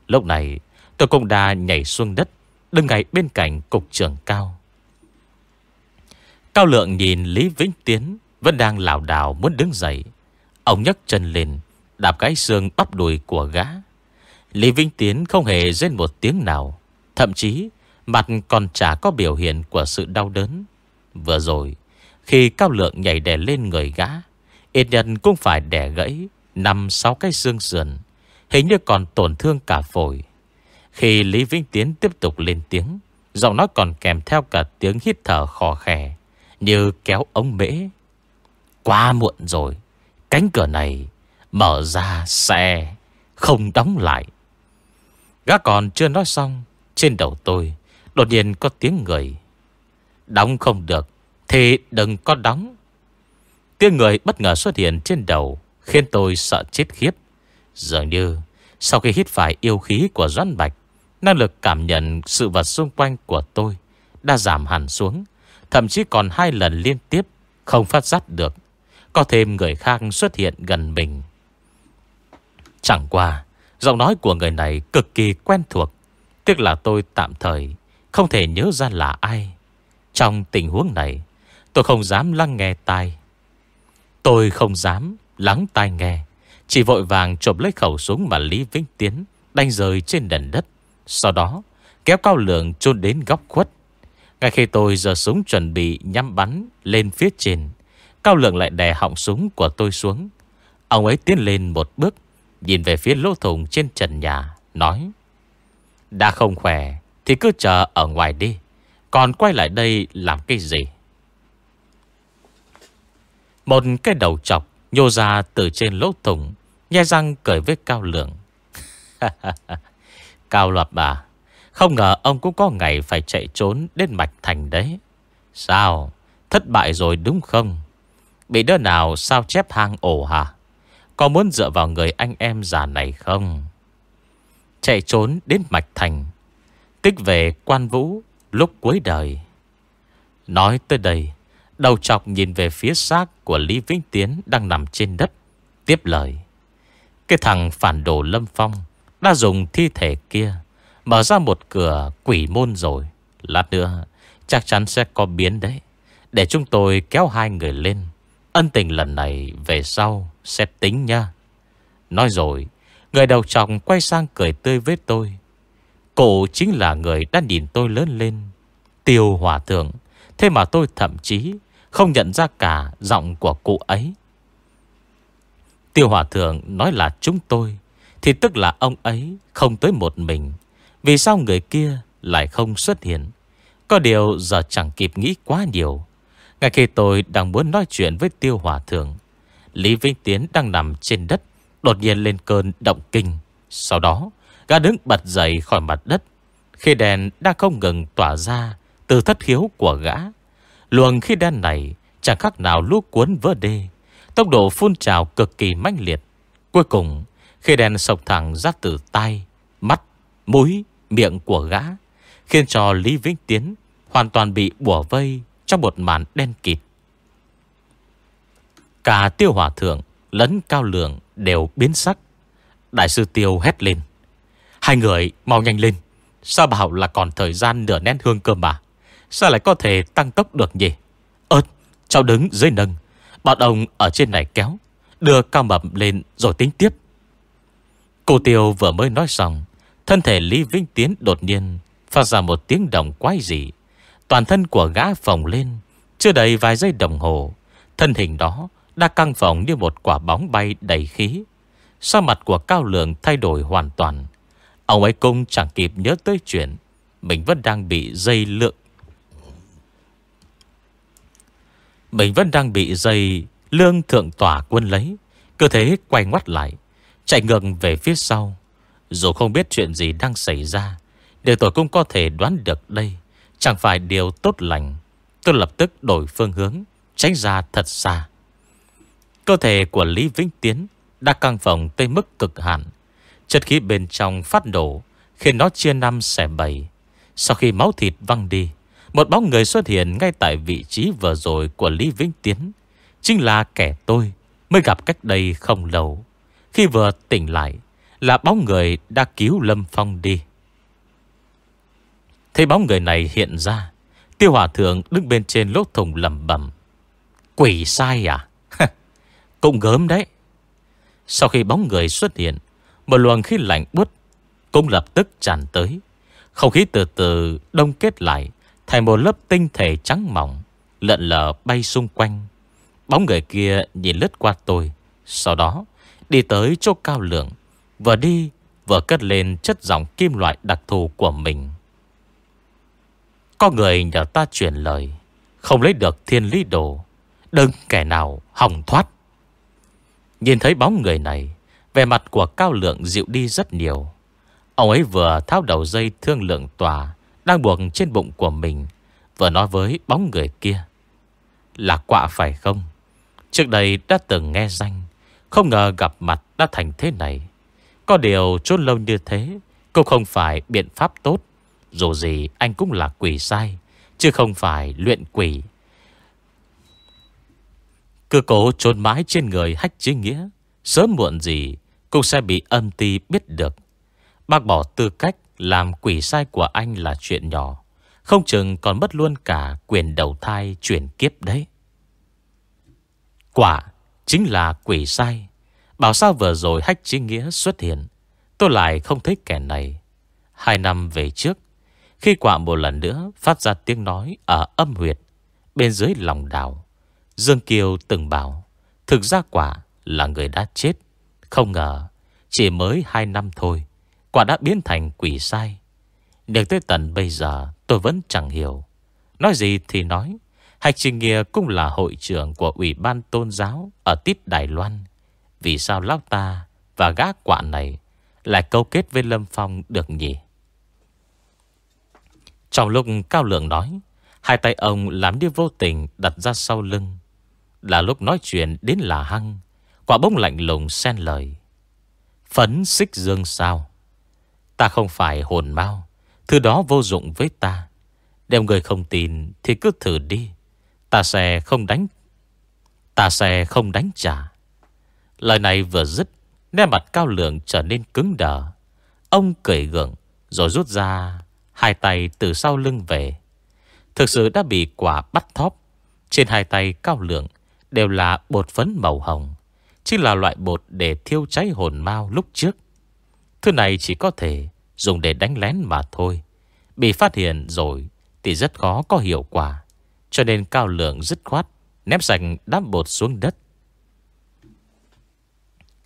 Lúc này, tôi cũng đã nhảy xuống đất, Đứng ngay bên cạnh cục trưởng cao. Cao lượng nhìn Lý Vĩnh Tiến, Vẫn đang lảo đảo muốn đứng dậy. Ông nhấc chân lên, Đạp cái xương bắp đùi của gã. Lý Vĩnh Tiến không hề rên một tiếng nào, Thậm chí Mặt còn chả có biểu hiện của sự đau đớn. Vừa rồi, Khi cao lượng nhảy đè lên người gã, Ít nhân cũng phải đè gãy Năm, sáu cái xương sườn, Hình như còn tổn thương cả phổi. Khi Lý Vĩnh Tiến tiếp tục lên tiếng, Giọng nói còn kèm theo cả tiếng hít thở khò khè, Như kéo ống mễ Quá muộn rồi, Cánh cửa này Mở ra sẽ Không đóng lại. Gã còn chưa nói xong, Trên đầu tôi Đột nhiên có tiếng người. Đóng không được, Thì đừng có đóng. Tiếng người bất ngờ xuất hiện trên đầu, Khiến tôi sợ chết khiếp. Dường như, Sau khi hít phải yêu khí của Doan Bạch, Năng lực cảm nhận sự vật xung quanh của tôi Đã giảm hẳn xuống, Thậm chí còn hai lần liên tiếp Không phát giác được. Có thêm người khác xuất hiện gần mình. Chẳng qua, Giọng nói của người này cực kỳ quen thuộc Tiếc là tôi tạm thời Không thể nhớ ra là ai. Trong tình huống này, Tôi không dám lắng nghe tai. Tôi không dám lắng tai nghe, Chỉ vội vàng chộp lấy khẩu súng Mà Lý Vĩnh Tiến đánh rơi trên nền đất, Sau đó kéo cao lượng chôn đến góc khuất. Ngay khi tôi giờ súng chuẩn bị nhắm bắn lên phía trên, Cao lượng lại đè họng súng của tôi xuống. Ông ấy tiến lên một bước, Nhìn về phía lỗ thùng trên trần nhà, Nói, Đã không khỏe Thì cứ chờ ở ngoài đi. Còn quay lại đây làm cái gì? Một cái đầu chọc Nhô ra từ trên lỗ thùng Nhe răng cười với Cao Lượng. Cao Lập bà, Không ngờ ông cũng có ngày phải chạy trốn Đến Mạch Thành đấy. Sao? Thất bại rồi đúng không? Bị đứa nào sao chép hang ổ hả? Có muốn dựa vào người anh em già này không? Chạy trốn đến Mạch Thành Tích về quan vũ lúc cuối đời. Nói tới đây, Đầu chọc nhìn về phía xác của Lý Vĩnh Tiến đang nằm trên đất. Tiếp lời, Cái thằng phản đồ Lâm Phong Đã dùng thi thể kia Mở ra một cửa quỷ môn rồi. Lát nữa, Chắc chắn sẽ có biến đấy. Để chúng tôi kéo hai người lên. Ân tình lần này về sau Sẽ tính nha. Nói rồi, Người đầu trọng quay sang cười tươi với tôi cậu chính là người đã nhìn tôi lớn lên, Tiêu hòa thượng. Thế mà tôi thậm chí Không nhận ra cả giọng của cụ ấy. Tiêu hòa thượng nói là chúng tôi, Thì tức là ông ấy không tới một mình. Vì sao người kia lại không xuất hiện? Có điều giờ chẳng kịp nghĩ quá nhiều. Ngay khi tôi đang muốn nói chuyện với tiêu hòa thượng, Lý Vinh Tiến đang nằm trên đất, Đột nhiên lên cơn động kinh. Sau đó Gã đứng bật dậy khỏi mặt đất Khi đèn đã không ngừng tỏa ra Từ thất khiếu của gã Luồng khi đen này Chẳng khác nào lũ cuốn vỡ đê Tốc độ phun trào cực kỳ mãnh liệt Cuối cùng Khi đèn sọc thẳng ra từ tay Mắt, mũi, miệng của gã Khiến cho Lý Vĩnh Tiến Hoàn toàn bị bủa vây trong một màn đen kịt. Cả tiêu hòa thượng lẫn cao lượng đều biến sắc. Đại sư tiêu hét lên. Hai người mau nhanh lên. Sao bảo là còn thời gian nửa nén hương cơ mà. Sao lại có thể tăng tốc được nhỉ? Ơt, cháu đứng dưới nâng. Bọn ông ở trên này kéo. Đưa cao mập lên rồi tính tiếp. Cô tiêu vừa mới nói xong. Thân thể Lý Vinh Tiến đột nhiên phát ra một tiếng động quái dị. Toàn thân của gã phồng lên Chưa đầy vài giây đồng hồ Thân hình đó đã căng phồng như một quả bóng bay đầy khí Sao mặt của Cao Lượng thay đổi hoàn toàn Ông ấy cũng chẳng kịp nhớ tới chuyện Mình vẫn đang bị dây lượng. Mình vẫn đang bị dây Lương thượng tỏa quân lấy. Cơ thế quay ngoắt lại, Chạy ngược về phía sau. Dù không biết chuyện gì đang xảy ra, Điều tôi cũng có thể đoán được đây Chẳng phải điều tốt lành. Tôi lập tức đổi phương hướng, Tránh ra thật xa. Cơ thể của Lý Vĩnh Tiến Đã căng phồng tới mức cực hạn. Chất khí bên trong phát nổ Khiến nó chia năm xẻ bảy. Sau khi máu thịt văng đi, Một bóng người xuất hiện ngay tại vị trí vừa rồi Của Lý Vĩnh Tiến. Chính là kẻ tôi, Mới gặp cách đây không lâu. Khi vừa tỉnh lại, Là bóng người đã cứu Lâm Phong đi. Thấy bóng người này hiện ra, Tiêu hỏa thượng đứng bên trên lốt thùng lầm bẩm: Quỷ sai à? Cũng gớm đấy. Sau khi bóng người xuất hiện một luồng khí lạnh bút Cũng lập tức tràn tới. Không khí từ từ đông kết lại, Thành một lớp tinh thể trắng mỏng Lợn lờ bay xung quanh. Bóng người kia nhìn lướt qua tôi, Sau đó đi tới chỗ cao lượng, Vừa đi vừa cất lên chất giọng kim loại đặc thù của mình. Có người nhờ ta truyền lời, Không lấy được thiên lý đồ. Đừng kẻ nào hỏng thoát. Nhìn thấy bóng người này về mặt của cao lượng dịu đi rất nhiều. Ông ấy vừa tháo đầu dây thương lượng tòa Đang buộc trên bụng của mình, Vừa nói với bóng người kia. Là quạ phải không? Trước đây đã từng nghe danh, Không ngờ gặp mặt đã thành thế này. Có điều chốt lâu như thế, Cũng không phải biện pháp tốt. Dù gì anh cũng là quỷ sai, Chứ không phải luyện quỷ. Cứ cố trốn mãi trên người hách chí nghĩa, Sớm muộn gì cũng sẽ bị âm ti biết được. Bác bỏ tư cách Làm quỷ sai của anh là chuyện nhỏ. Không chừng còn mất luôn cả Quyền đầu thai chuyển kiếp đấy. Quả chính là quỷ sai. Bảo sao vừa rồi hách chí nghĩa xuất hiện? Tôi lại không thấy kẻ này. Hai năm về trước, Khi quả một lần nữa phát ra tiếng nói Ở âm huyệt, Bên dưới lòng đảo, Dương Kiều từng bảo, Thực ra quả là người đã chết. Không ngờ Chỉ mới hai năm thôi Quả đã biến thành quỷ sai được tới tận bây giờ tôi vẫn chẳng hiểu Nói gì thì nói Hạch Trình Nghìa cũng là hội trưởng của Ủy ban Tôn giáo ở Tít Đài Loan. Vì sao lão ta và gã quạ này lại câu kết với Lâm Phong được nhỉ? Trong lúc Cao Lượng nói, hai tay ông làm như vô tình đặt ra sau lưng. Là lúc nói chuyện đến là hăng, quả bông lạnh lùng xen lời. Phấn xích dương sao? Ta không phải hồn mau, thứ đó vô dụng với ta. đem người không tin thì cứ thử đi. Ta sẽ không đánh Ta sẽ không đánh trả Lời này vừa dứt Nét mặt cao lượng trở nên cứng đờ Ông cười gượng Rồi rút ra Hai tay từ sau lưng về Thực sự đã bị quả bắt thóp Trên hai tay cao lượng Đều là bột phấn màu hồng Chính là loại bột để thiêu cháy hồn mau lúc trước. Thứ này chỉ có thể Dùng để đánh lén mà thôi. Bị phát hiện rồi Thì rất khó có hiệu quả, cho nên cao lượng dứt khoát Ném sạch đám bột xuống đất.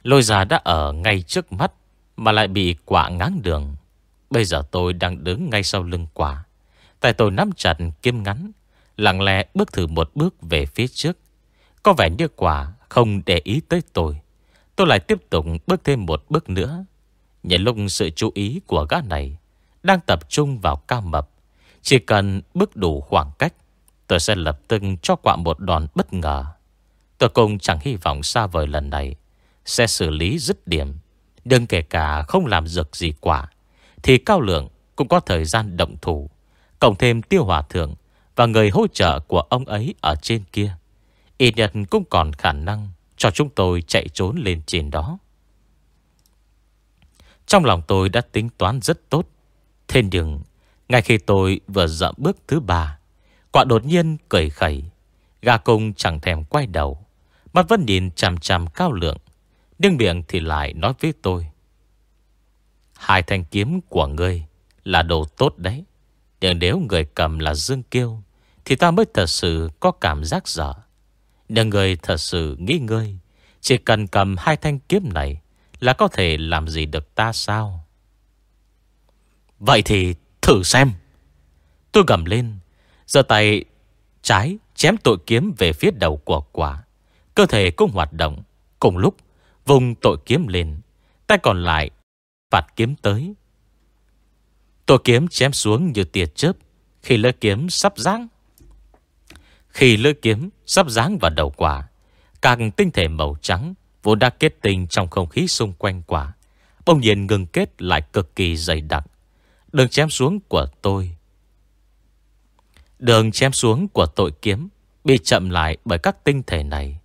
Lôi già đã ở ngay trước mắt Mà lại bị quả ngáng đường. Bây giờ tôi đang đứng ngay sau lưng quả Tại tôi nắm chặt kiếm ngắn, Lặng lẽ bước thử một bước về phía trước. Có vẻ như quả không để ý tới tôi. Tôi lại tiếp tục bước thêm một bước nữa. Nhận lúc sự chú ý của gã này Đang tập trung vào cao mập, Chỉ cần bước đủ khoảng cách, Tôi sẽ lập tức cho quạ một đòn bất ngờ. Tôi cũng chẳng hy vọng xa vời lần này Sẽ xử lý dứt điểm, Đừng kể cả không làm dược gì quả, Thì cao lượng cũng có thời gian động thủ, Cộng thêm tiêu hòa thượng Và người hỗ trợ của ông ấy ở trên kia. Ít nhất cũng còn khả năng Cho chúng tôi chạy trốn lên trên đó. Trong lòng tôi đã tính toán rất tốt. Thế nhưng, Ngay khi tôi vừa dậm bước thứ ba, Quả đột nhiên cười khẩy. Gà cung chẳng thèm quay đầu, Mắt vẫn nhìn chằm chằm cao lượng, Nhưng miệng thì lại nói với tôi. Hai thanh kiếm của ngươi Là đồ tốt đấy, Nhưng nếu người cầm là Dương Kiêu, Thì ta mới thật sự có cảm giác dở. Nhưng người thật sự nghĩ ngơi. Chỉ cần cầm hai thanh kiếm này Là có thể làm gì được ta sao? Vậy thì thử xem. Tôi gầm lên, giơ tay trái chém tội kiếm về phía đầu của quả. Cơ thể cũng hoạt động. Cùng lúc, vùng tội kiếm lên. Tay còn lại phạt kiếm tới. Tội kiếm chém xuống như tia chớp Khi lưỡi kiếm sắp ráng khi lưỡi kiếm sắp giáng vào đầu quả Càng tinh thể màu trắng Vốn đã kết tinh trong không khí xung quanh quả, Bỗng nhiên ngừng kết lại cực kỳ dày đặc. Đường chém xuống của tôi, Đường chém xuống của tội kiếm Bị chậm lại bởi các tinh thể này.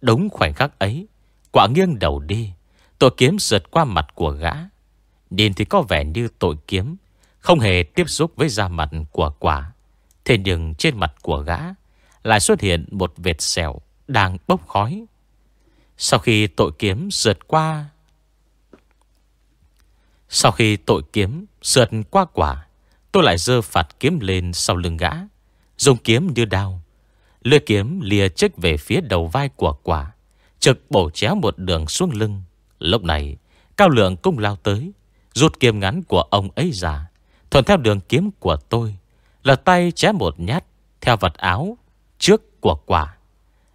Đúng khoảnh khắc ấy, Quả nghiêng đầu đi, Tội kiếm sượt qua mặt của gã. Nhìn thì có vẻ như tội kiếm Không hề tiếp xúc với da mặt của quả, Thế nhưng trên mặt của gã lại xuất hiện một vệt sẹo Đang bốc khói. Sau khi tội kiếm sượt qua, Sau khi tội kiếm sượt qua quả, Tôi lại dơ phạt kiếm lên sau lưng gã, Dùng kiếm như đao, Lưỡi kiếm lìa chích về phía đầu vai của quả, Trực bổ chéo một đường xuống lưng. Lúc này, Cao lượng cũng lao tới, Rút kiếm ngắn của ông ấy ra, Thuận theo đường kiếm của tôi Là tay chém một nhát Theo vật áo trước của quả.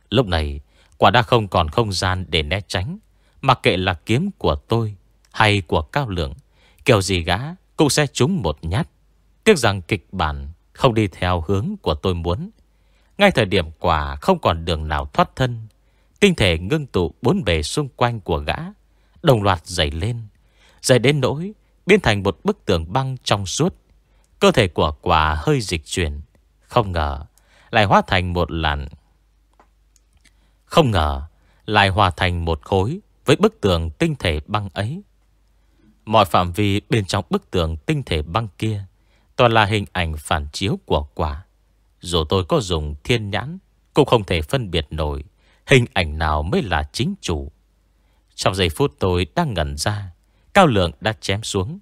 Lúc này, Quả đã không còn không gian để né tránh Mặc kệ là kiếm của tôi Hay của cao lượng, Kiểu gì gã cũng sẽ trúng một nhát. Tiếc rằng kịch bản Không đi theo hướng của tôi muốn. Ngay thời điểm quả không còn đường nào thoát thân, Tinh thể ngưng tụ bốn bề xung quanh của gã, Đồng loạt dày lên, Dày đến nỗi Biến thành một bức tường băng trong suốt. Cơ thể của quả hơi dịch chuyển, Không ngờ lại hóa thành một làn. Không ngờ, Lại hòa thành một khối Với bức tường tinh thể băng ấy. Mọi phạm vi bên trong bức tường tinh thể băng kia Toàn là hình ảnh phản chiếu của quả. Dù tôi có dùng thiên nhãn, Cũng không thể phân biệt nổi Hình ảnh nào mới là chính chủ. Trong giây phút tôi đang ngẩn ra, Cao lượng đã chém xuống.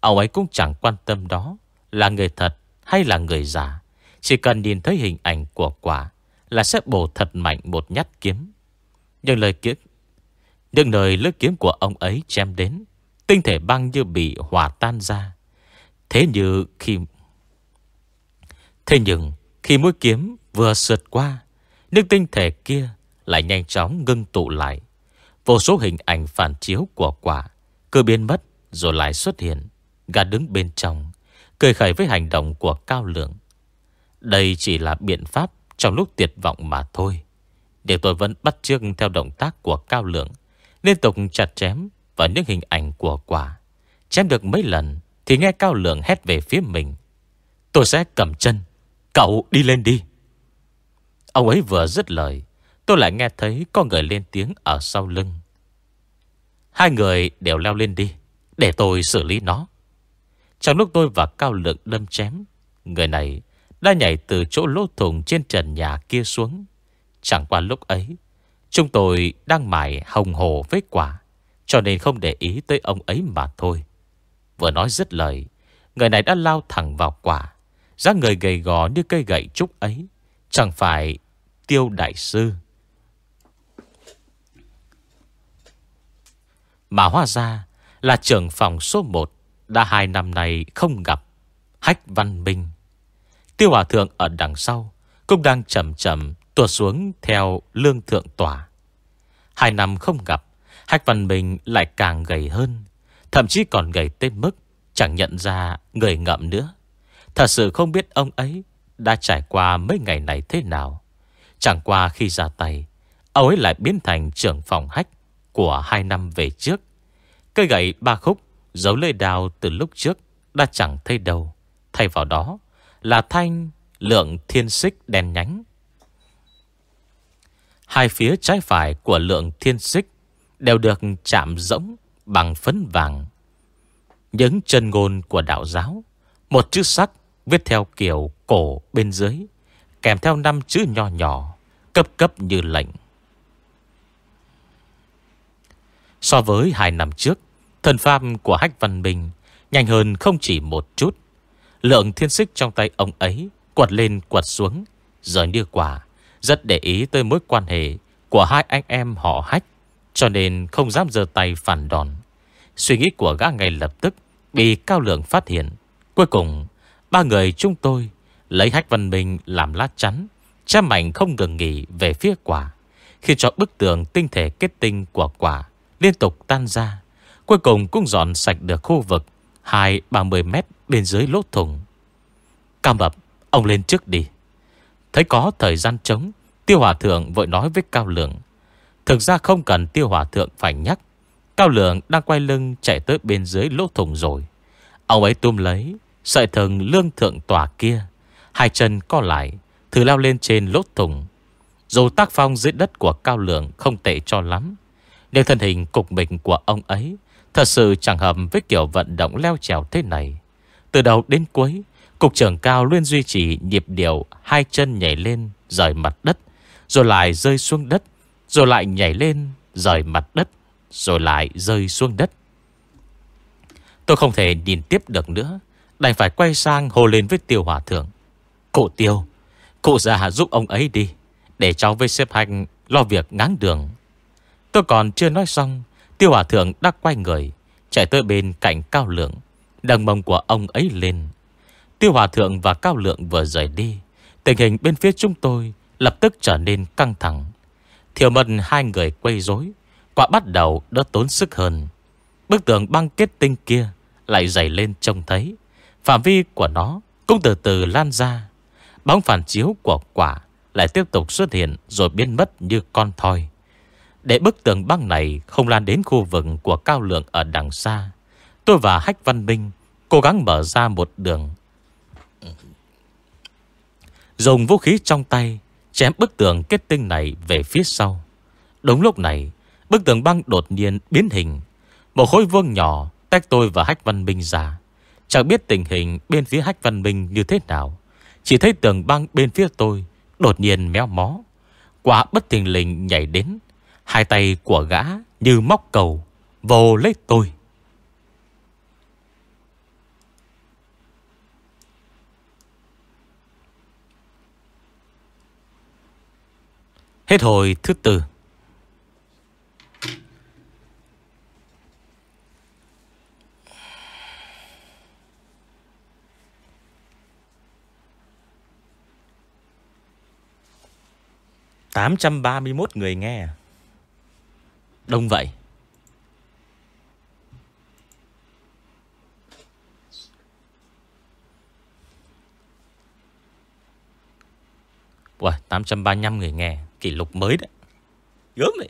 Ông ấy cũng chẳng quan tâm đó Là người thật hay là người giả. Chỉ cần nhìn thấy hình ảnh của quả Là sẽ bổ thật mạnh một nhát kiếm Nhưng lời kiếm Nhưng lời lưỡi kiếm của ông ấy chém đến Tinh thể băng như bị hòa tan ra Thế như khi Thế nhưng Khi mũi kiếm vừa sượt qua Nước tinh thể kia lại nhanh chóng ngưng tụ lại. Vô số hình ảnh phản chiếu của quả cứ biến mất rồi lại xuất hiện. Gà đứng bên trong, cười khẩy với hành động của Cao Lượng. Đây chỉ là biện pháp trong lúc tuyệt vọng mà thôi. Điều tôi vẫn bắt chước theo động tác của Cao Lượng, liên tục chặt chém vào những hình ảnh của quả. Chém được mấy lần thì nghe Cao Lượng hét về phía mình. Tôi sẽ cầm chân, cậu đi lên đi. Ông ấy vừa dứt lời Tôi lại nghe thấy có người lên tiếng ở sau lưng. Hai người đều leo lên đi, để tôi xử lý nó. Trong lúc tôi và Cao Lượng đâm chém, người này đã nhảy từ chỗ lỗ thùng trên trần nhà kia xuống. Chẳng qua lúc ấy, chúng tôi đang mải hồng hồ với quả, cho nên không để ý tới ông ấy mà thôi. Vừa nói dứt lời, người này đã lao thẳng vào quả, dáng người gầy gò như cây gậy trúc ấy. Chẳng phải tiêu đại sư Mà hóa ra là trưởng phòng số 1 Đã hai năm nay không gặp Hách Văn Minh Tiêu Hòa Thượng ở đằng sau, Cũng đang chậm chậm tuột xuống theo lương thượng tỏa Hai năm không gặp, Hách Văn Minh lại càng gầy hơn, Thậm chí còn gầy tên mức Chẳng nhận ra người ngậm nữa Thật sự không biết ông ấy Đã trải qua mấy ngày này thế nào Chẳng qua khi ra tay, Ông ấy lại biến thành trưởng phòng hách của hai năm về trước. Cây gậy ba khúc giấu lưỡi đào từ lúc trước đã chẳng thấy đâu. Thay vào đó là thanh lượng thiên xích đen nhánh. Hai phía trái phải của lượng thiên xích đều được chạm rỗng bằng phấn vàng. Những chân ngôn của đạo giáo, một chữ sắc viết theo kiểu cổ bên dưới, kèm theo năm chữ nho nhỏ, cấp cấp như lệnh. So với hai năm trước Thần pháp của Hách Văn Bình Nhanh hơn không chỉ một chút Lượng thiên xích trong tay ông ấy Quật lên, quật xuống. Giờ như quả, Rất để ý tới mối quan hệ Của hai anh em họ Hách, Cho nên không dám giơ tay phản đòn. Suy nghĩ của gã ngay lập tức Bị Cao Lượng phát hiện. Cuối cùng, Ba người chúng tôi Lấy Hách Văn Minh làm lá chắn, Cha mạnh không ngừng nghỉ về phía quả, Khi cho bức tường tinh thể kết tinh của quả Liên tục tan ra. Cuối cùng cũng dọn sạch được khu vực Hai ba mươi mét bên dưới lỗ thủng. Cao bập Ông lên trước đi. Thấy có thời gian trống, Tiêu Hòa Thượng vội nói với Cao Lượng. Thực ra không cần Tiêu Hòa Thượng phải nhắc. Cao Lượng đang quay lưng chạy tới bên dưới lỗ thủng rồi. Ông ấy tôm lấy, Sợi thừng lương thượng tòa kia. Hai chân co lại, Thử leo lên trên lỗ thủng. Dù tác phong dưới đất của Cao Lượng Không tệ cho lắm, Nhưng thân hình cục mình của ông ấy Thật sự chẳng hợp với kiểu vận động leo trèo thế này. Từ đầu đến cuối, Cục trưởng cao luôn duy trì nhịp điệu Hai chân nhảy lên, rời mặt đất, Rồi lại rơi xuống đất, Rồi lại nhảy lên, rời mặt đất, Rồi lại rơi xuống đất. Tôi không thể nhìn tiếp được nữa, Đành phải quay sang hồ lên với tiêu hòa thượng. Cụ tiêu, Cụ già giúp ông ấy đi, Để cháu với xếp hành lo việc ngáng đường. Tôi còn chưa nói xong, Tiêu hòa thượng đã quay người, Chạy tới bên cạnh cao lượng đang mông của ông ấy lên. Tiêu hòa thượng và cao lượng vừa rời đi. Tình hình bên phía chúng tôi Lập tức trở nên căng thẳng. Thiểu mật hai người quay rối, Quả bắt đầu đã tốn sức hơn. Bức tường băng kết tinh kia Lại dày lên trông thấy. Phạm vi của nó cũng từ từ lan ra. Bóng phản chiếu của quả Lại tiếp tục xuất hiện Rồi biến mất như con thoi. Để bức tường băng này không lan đến khu vực Của cao lượng ở đằng xa Tôi và Hách Văn Minh Cố gắng mở ra một đường. Dùng vũ khí trong tay, Chém bức tường kết tinh này về phía sau. Đúng lúc này, Bức tường băng đột nhiên biến hình. Một khối vuông nhỏ Tách tôi và Hách Văn Minh ra. Chẳng biết tình hình bên phía Hách Văn Minh như thế nào. Chỉ thấy tường băng bên phía tôi Đột nhiên méo mó. Quả bất tình lình nhảy đến. Hai tay của gã như móc cầu Vô lấy tôi. Hết hồi thứ tư. Tám trăm ba mươi mốt người nghe. Đông vậy. Wow, 835 người nghe. Kỷ lục mới đấy. Gớm vậy.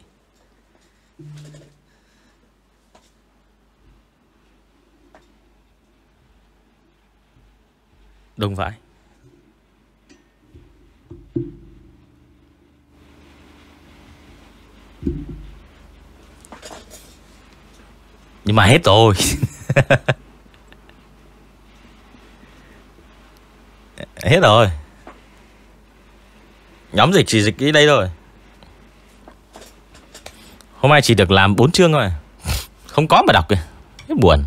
Đông vậy Nhưng mà hết rồi. Hết rồi. Nhóm dịch chỉ dịch cái đây rồi Hôm nay chỉ được làm 4 chương thôi. Không có mà đọc kìa. Buồn.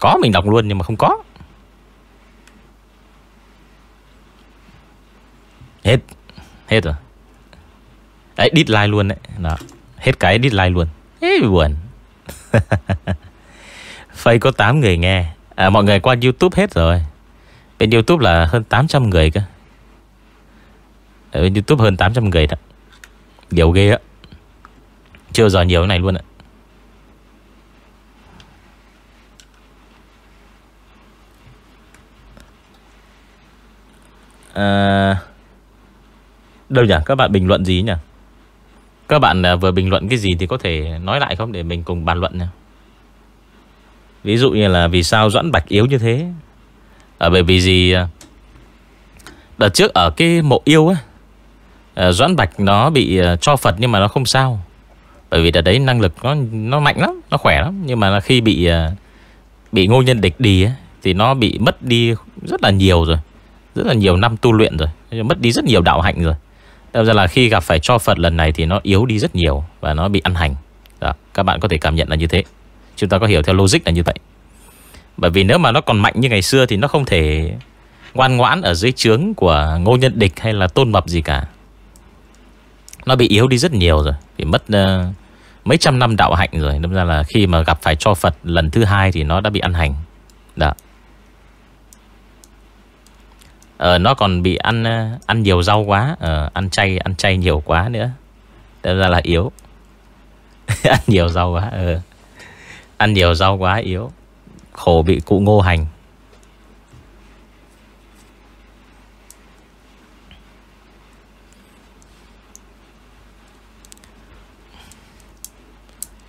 Có mình đọc luôn nhưng mà không có. Hết. Hết rồi. Đấy deadline luôn đấy. Đó. Hết cái deadline luôn. Ê buồn. Face có 8 người nghe. À, Mọi người qua Youtube hết rồi. Bên Youtube là hơn 800 người cơ. Ở bên Youtube hơn 800 người đó Nhiều ghê á. Chưa giờ nhiều cái này luôn ạ. À, Đâu nhỉ? Các bạn bình luận gì nhỉ? Các bạn à, vừa bình luận cái gì thì có thể nói lại không? Để mình cùng bàn luận nhỉ. Ví dụ như là vì sao Doãn Bạch yếu như thế? À, Bởi vì gì à, Đợt trước ở cái mộ yêu á Ờ, Doãn Bạch nó bị ờ, cho Phật nhưng mà nó không sao Bởi vì đợt đấy năng lực nó nó mạnh lắm Nó khỏe lắm Nhưng mà khi bị ờ, bị ngô nhân địch đi ấy, Thì nó bị mất đi rất là nhiều rồi Rất là nhiều năm tu luyện rồi Mất đi rất nhiều đạo hạnh rồi Thật ra là khi gặp phải cho Phật lần này thì nó yếu đi rất nhiều và nó bị ăn hành. Đó, các bạn có thể cảm nhận là như thế. Chúng ta có hiểu theo logic là như vậy. Bởi vì nếu mà nó còn mạnh như ngày xưa thì nó không thể ngoan ngoãn ở dưới trướng của Ngô Nhân Địch hay là Tôn Mập gì cả. Nó bị yếu đi rất nhiều rồi, bị mất uh, mấy trăm năm đạo hạnh rồi. Nên ra là khi mà gặp phải cho Phật lần thứ hai thì nó đã bị ăn hành. Đó. Ờ nó còn bị ăn ờ, ăn nhiều rau quá ờ, Ăn chay ăn chay nhiều quá nữa nên ra là yếu Ăn nhiều rau quá ờ. Ăn nhiều rau quá yếu Khổ bị cụ ngô hành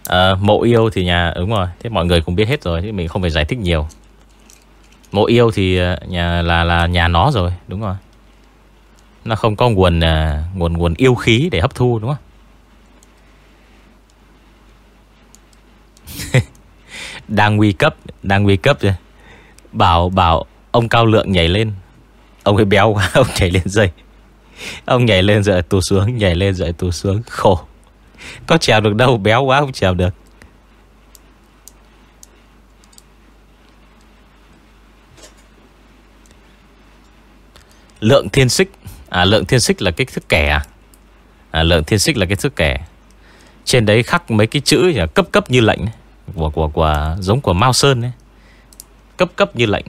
à, Mộ yêu thì nhà Đúng rồi Thế mọi người cũng biết hết rồi Chứ mình không phải giải thích nhiều. Mộ yêu thì ờ, nhà là là nhà nó rồi Đúng rồi. Nó không có nguồn ờ, nguồn nguồn yêu khí để hấp thu đúng không? Đang nguy cấp Đang nguy cấp rồi Bảo bảo ông cao lượng nhảy lên. Ông ấy béo quá Ông nhảy lên dây Ông nhảy lên rồi tù xuống Nhảy lên rồi tù xuống Khổ. Có trèo được đâu Béo quá không trèo được. Lượng thiên xích. À lượng thiên xích là cái thước kẻ à? à Lượng thiên xích là cái thước kẻ. Trên đấy khắc mấy cái chữ Cấp cấp như lệnh của, của, của Giống của Mao Sơn ấy. Cấp cấp như lệnh.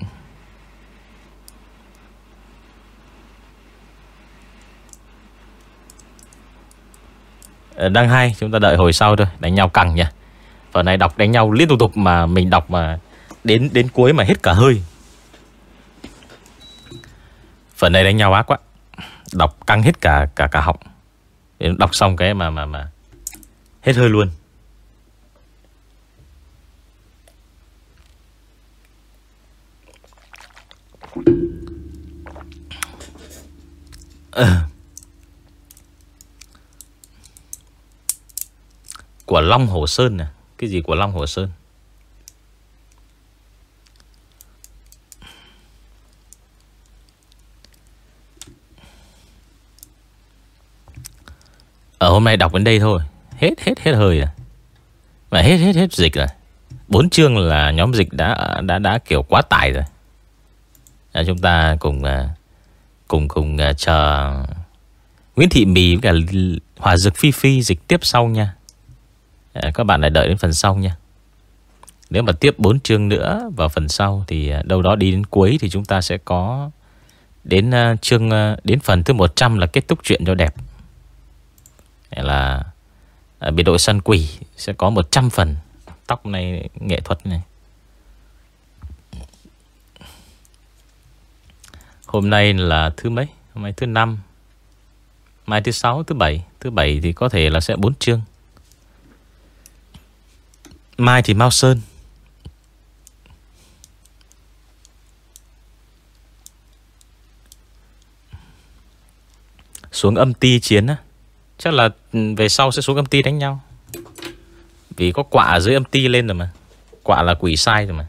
Ờ, đang hay, Chúng ta đợi hồi sau thôi, Đánh nhau căng nha. Phần này đọc đánh nhau liên tục tục Mà mình đọc mà Đến đến cuối mà hết cả hơi. Phần này đánh nhau ác quá, Đọc căng hết cả cả cả học. Đọc xong cái mà mà mà Hết hơi luôn. Ờ. Của Long Hồ Sơn nè. Cái gì của Long Hồ Sơn? Ở hôm nay đọc đến đây thôi. Hết hết hết hơi rồi Mà hết hết hết dịch rồi. Bốn chương là nhóm dịch đã đã đã kiểu quá tải rồi. À, Chúng ta cùng à, Cùng cùng à, chờ Nguyễn Thị Mì với cả Hòa Dực Phi Phi dịch tiếp sau nha. Ờ, các bạn lại đợi đến phần sau nha. Nếu mà tiếp 4 chương nữa vào phần sau Thì ờ, đâu đó đi đến cuối Thì chúng ta sẽ có Đến ờ, chương Đến phần thứ 100 là kết thúc chuyện cho đẹp. Là biệt đội săn quỷ sẽ có 100 phần tóc này nghệ thuật này. Hôm nay là thứ mấy? Hôm nay thứ 5 Mai thứ 6, thứ 7 Thứ 7 thì có thể là sẽ 4 chương. Mai thì Mao Sơn. Xuống âm ti chiến á. Chắc là về sau sẽ xuống âm ti đánh nhau. Vì có quả ở dưới âm ti lên rồi mà. Quả là quỷ sai rồi mà.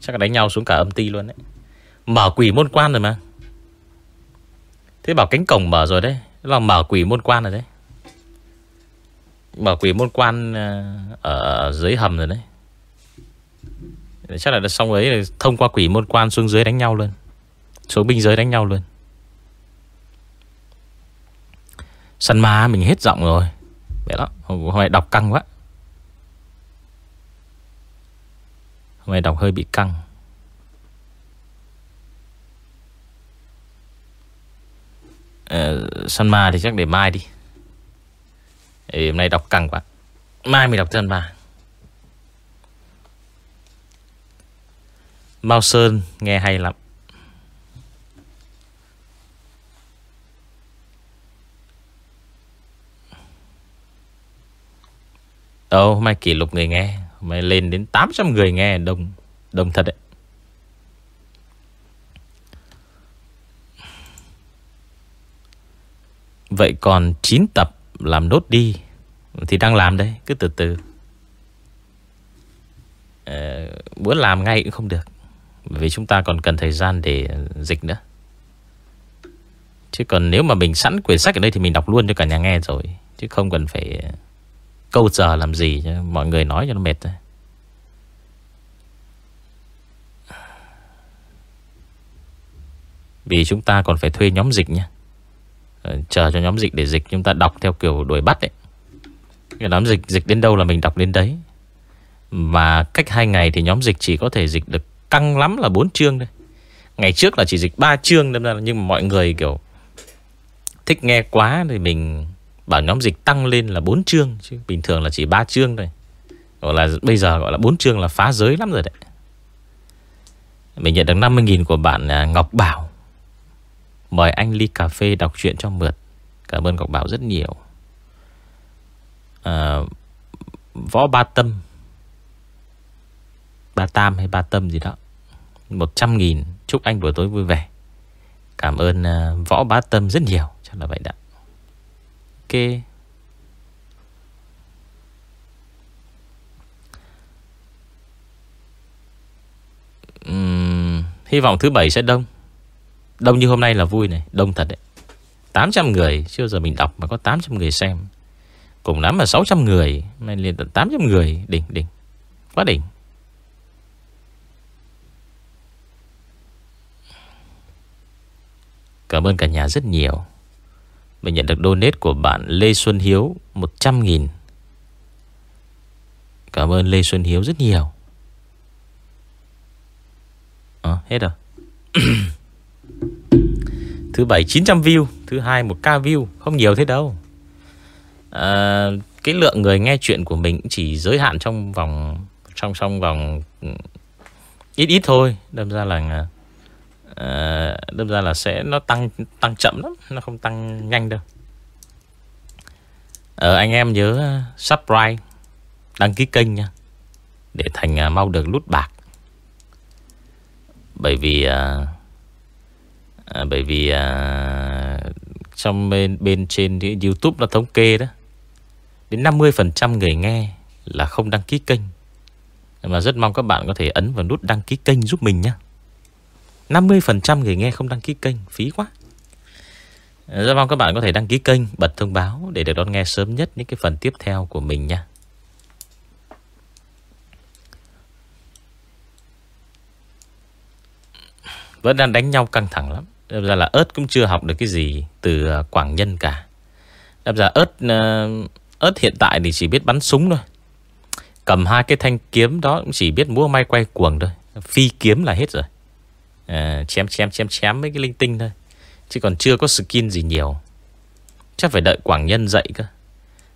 Chắc là đánh nhau xuống cả âm ti luôn đấy. Mở quỷ môn quan rồi mà. Thế bảo cánh cổng mở rồi đấy. Là mở quỷ môn quan rồi đấy. Mở quỷ môn quan ờ, Ở dưới hầm rồi đấy. Chắc là xong ấy Thông qua quỷ môn quan xuống dưới đánh nhau luôn. Xuống binh giới đánh nhau luôn. Săn ma mình hết giọng rồi. Vậy đó, Hôm nay đọc căng quá. Hôm nay đọc hơi bị căng. Ờ, săn ma thì chắc để mai đi. Ê, Hôm nay đọc căng quá. Mai mình đọc săn ma Mao Sơn nghe hay lắm. Đâu hôm nay kỷ lục người nghe. Hôm nay lên đến 800 người nghe Đông đông thật đấy. Vậy còn 9 tập làm nốt đi. Thì đang làm đấy Cứ từ từ. Ờ, à, Muốn làm ngay cũng không được Vì chúng ta còn cần thời gian để ờ, dịch nữa. Chứ còn nếu mà mình sẵn quyển sách ở đây Thì mình đọc luôn cho cả nhà nghe rồi Chứ không cần phải ờ, câu giờ làm gì cho mọi người nói cho nó mệt thôi. Vì chúng ta còn phải thuê nhóm dịch nha. Ờ, chờ cho nhóm dịch để dịch, Chúng ta đọc theo kiểu đuổi bắt đấy Cái nhóm dịch dịch đến đâu là mình đọc đến đấy. Mà cách hai ngày Thì nhóm dịch chỉ có thể dịch được Căng lắm là bốn chương thôi. Ngày trước là chỉ dịch 3 chương nên là Nhưng mà mọi người kiểu Thích nghe quá thì mình Bảo nhóm dịch tăng lên là 4 chương, Chứ bình thường là chỉ 3 chương thôi. Gọi là bây giờ gọi là 4 chương là phá giới lắm rồi đấy. Mình nhận được 50.000 của bạn à, Ngọc Bảo. Mời anh ly cà phê đọc truyện cho mượt. Cảm ơn Ngọc Bảo rất nhiều. À, Võ Ba Tâm. Ba Tam hay Ba Tâm gì đó. 100 nghìn. Chúc anh buổi tối vui vẻ. Cảm ơn uh, Võ Bá Tâm rất nhiều. Chắc là vậy đã Ok. Uhm, Hy vọng thứ bảy sẽ đông. Đông như hôm nay là vui này Đông thật đấy. 800 người Chưa giờ mình đọc mà có 800 người xem. Cùng lắm là 600 người Nay liền tận 800 người. Đỉnh đỉnh. Quá đỉnh. Cảm ơn cả nhà rất nhiều. Mình nhận được donate của bạn Lê Xuân Hiếu 100.000 Cảm ơn Lê Xuân Hiếu rất nhiều. À, Hết rồi. Thứ bảy 900 view. Thứ hai 1k view. Không nhiều thế đâu. À, Cái lượng người nghe chuyện của mình Chỉ giới hạn trong vòng Trong trong vòng ừ, Ít ít thôi. Đâm ra là à, đâm ra là sẽ nó tăng tăng chậm lắm. Nó không tăng nhanh đâu. À, anh em nhớ subscribe đăng ký kênh nha để thành à, mau được lút bạc. Bởi vì uh, à, bởi vì à, trong bên bên trên YouTube nó thống kê đó đến 50% người nghe là không đăng ký kênh. Mà rất mong các bạn có thể ấn vào nút đăng ký kênh giúp mình nhé 50% người nghe không đăng ký kênh Phí quá. À, rất mong các bạn có thể đăng ký kênh Bật thông báo để được đón nghe sớm nhất Những cái phần tiếp theo của mình nha Vẫn đang đánh nhau căng thẳng lắm. Đâm ra là ớt cũng chưa học được cái gì Từ à, Quảng Nhân cả. Đâm ra ớt à, Ớt hiện tại thì chỉ biết bắn súng thôi. Cầm hai cái thanh kiếm đó Cũng chỉ biết múa may quay cuồng thôi. Phi kiếm là hết rồi. À, Chém chém chém chém mấy cái linh tinh thôi. Chứ còn chưa có skin gì nhiều. Chắc phải đợi Quảng Nhân dậy cơ.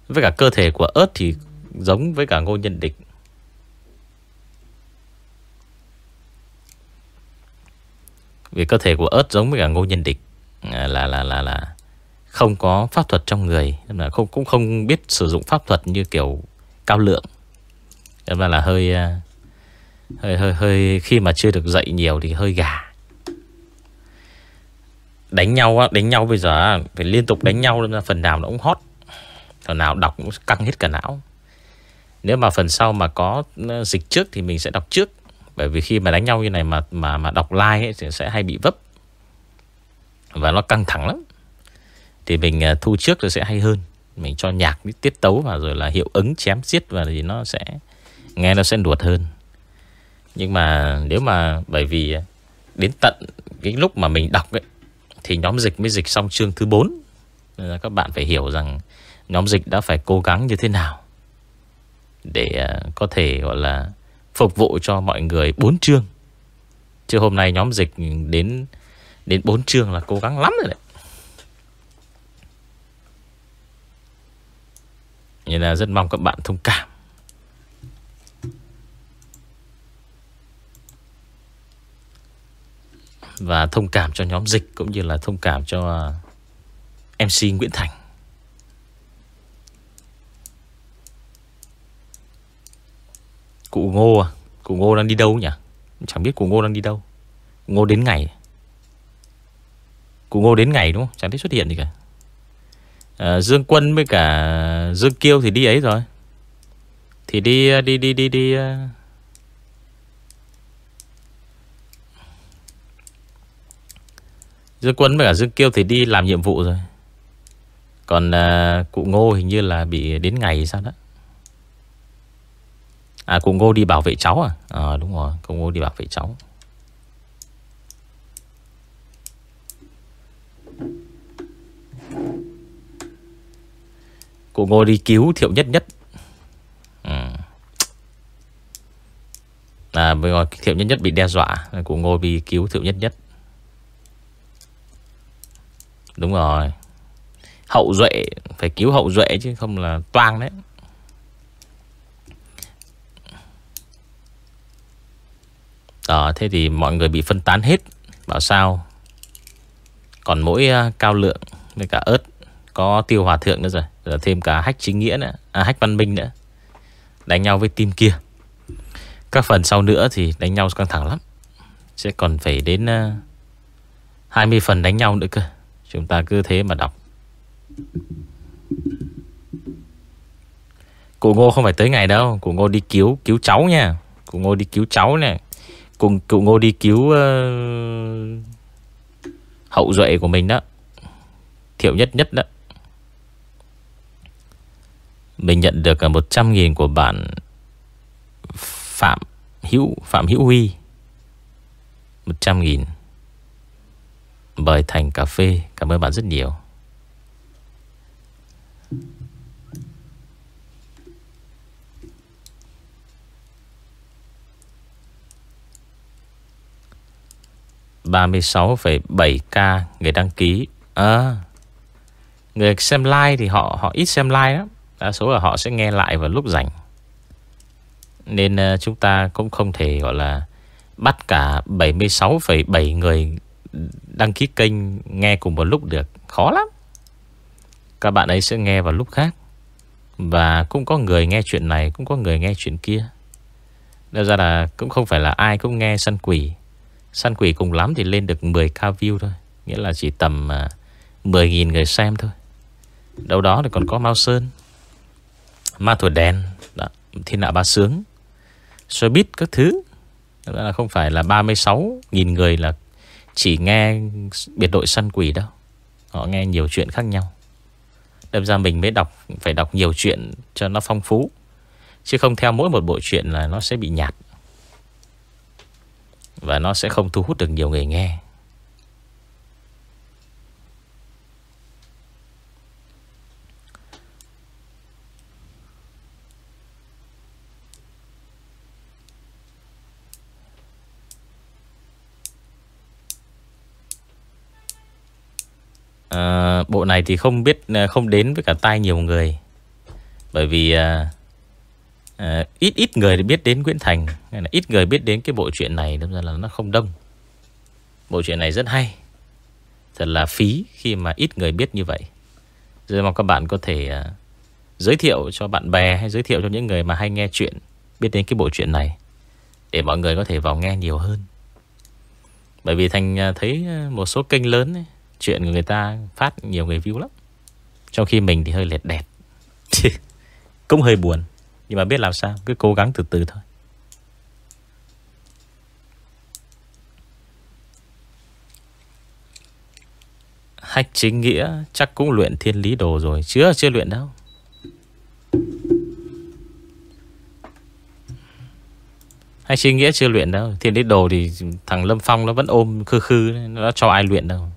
Với cả cơ thể của ớt thì Giống với cả ngô nhân địch. Vì cơ thể của ớt giống với cả ngô nhân địch à, Là là là là Không có pháp thuật trong người là không Cũng không biết sử dụng pháp thuật như kiểu Cao lượng. Nên là, là hơi à, hơi, hơi, hơi Khi mà chưa được dậy nhiều thì hơi gà. Đánh nhau á Đánh nhau bây giờ Phải liên tục đánh nhau nên Phần nào nó cũng hot Phần nào đọc cũng căng hết cả não. Nếu mà phần sau mà có à, dịch trước Thì mình sẽ đọc trước. Bởi vì khi mà đánh nhau như này Mà mà mà đọc like ấy, thì sẽ hay bị vấp. Và nó căng thẳng lắm. Thì mình à, thu trước thì sẽ hay hơn. Mình cho nhạc tiết tấu và rồi là hiệu ứng chém giết Và thì nó sẽ Nghe nó sẽ đuột hơn. Nhưng mà nếu mà bởi vì à, đến tận cái lúc mà mình đọc ấy thì nhóm dịch mới dịch xong chương thứ 4 Nên là các bạn phải hiểu rằng nhóm dịch đã phải cố gắng như thế nào để à, có thể gọi là phục vụ cho mọi người 4 chương. Chứ hôm nay nhóm dịch đến đến 4 chương là cố gắng lắm rồi đấy. Nên là rất mong các bạn thông cảm. Và thông cảm cho nhóm dịch Cũng như là thông cảm cho à, MC Nguyễn Thành Cụ Ngô à? Cụ Ngô đang đi đâu nhỉ? Chẳng biết cụ Ngô đang đi đâu. Ngô đến ngày. Cụ Ngô đến ngày đúng không? Chẳng thấy xuất hiện gì cả. À, Dương Quân với cả Dương Kiêu thì đi ấy rồi. Thì đi à, đi đi đi đi, à. Dương Quân với cả Dương Kiêu thì đi làm nhiệm vụ rồi. Còn à, cụ Ngô hình như là bị đến ngày sao đó. À cùng Ngô đi bảo vệ cháu à? Ờ à, đúng rồi cùng Ngô đi bảo vệ cháu. Cụ Ngô đi cứu Thiệu Nhất Nhất. Ừ. À bây giờ Thiệu Nhất Nhất bị đe dọa Cụ Ngô đi cứu Thiệu Nhất Nhất. Đúng rồi. Hậu duệ Phải cứu hậu duệ chứ không là toang đấy. Đó thế thì mọi người bị phân tán hết. Bảo sao? Còn mỗi uh, cao lượng Với cả ớt Có tiêu hòa thượng nữa rồi. Rồi thêm cả hách chính nghĩa nữa. À hách văn minh nữa. Đánh nhau với team kia. Các phần sau nữa thì đánh nhau căng thẳng lắm. Sẽ còn phải đến à, uh, 20 phần đánh nhau nữa cơ. Chúng ta cứ thế mà đọc. Cụ Ngô không phải tới ngày đâu. Cụ Ngô đi cứu cứu cháu nha. Cụ Ngô đi cứu cháu nè. Cùng cụ Ngô đi cứu uh, Hậu duệ của mình đó. Thiệu nhất nhất đó. Mình nhận được 100.000 của bạn Phạm Hữu Phạm Hữu Huy. 100.000 Bởi thành cà phê. Cảm ơn bạn rất nhiều. Ba mươi sáu phẩy bảy k người đăng ký. À Người xem like thì họ họ ít xem like lắm. Đa số là họ sẽ nghe lại vào lúc rảnh. Nên uh, chúng ta cũng không thể gọi là Bắt cả 76,7 người đăng ký kênh nghe cùng một lúc được. Khó lắm. Các bạn ấy sẽ nghe vào lúc khác. Và cũng có người nghe chuyện này Cũng có người nghe chuyện kia. Nên ra là cũng không phải là ai cũng nghe săn quỷ. Săn quỷ cùng lắm thì lên được 10k view thôi. Nghĩa là chỉ tầm à, 10.000 người xem thôi. Đâu đó thì còn có Mao Sơn Ma Thổi đen đó, Thiên Nạ Ba Sướng Showbiz các thứ. Đó là không phải là 36.000 người là Chỉ nghe biệt đội săn quỷ đâu. Họ nghe nhiều chuyện khác nhau. Đâm ra mình mới đọc Phải đọc nhiều chuyện cho nó phong phú. Chứ không theo mỗi một bộ chuyện là nó sẽ bị nhạt. Và nó sẽ không thu hút được nhiều người nghe. À, Bộ này thì không biết à, Không đến với cả tai nhiều người. Bởi vì à, à, Ít ít người biết đến Nguyễn Thành. Là Ít người biết đến cái bộ truyện này Đâm ra là nó không đông. Bộ truyện này rất hay. Thật là phí khi mà ít người biết như vậy. Rồi mong các bạn có thể à, Giới thiệu cho bạn bè Hay giới thiệu cho những người mà hay nghe chuyện Biết đến cái bộ truyện này Để mọi người có thể vào nghe nhiều hơn. Bởi vì Thành ờ, thấy một số kênh lớn ấy, Chuyện người ta phát nhiều người view lắm. Trong khi mình thì hơi lẹt đẹt. Cũng hơi buồn. Nhưng mà biết làm sao, Cứ cố gắng từ từ thôi. Hách chính nghĩa Chắc cũng luyện thiên lý đồ rồi. Chưa chưa luyện đâu. Hách chính nghĩa chưa luyện đâu. Thiên lý đồ thì thằng Lâm Phong nó vẫn ôm khư khư, Nó cho ai luyện đâu.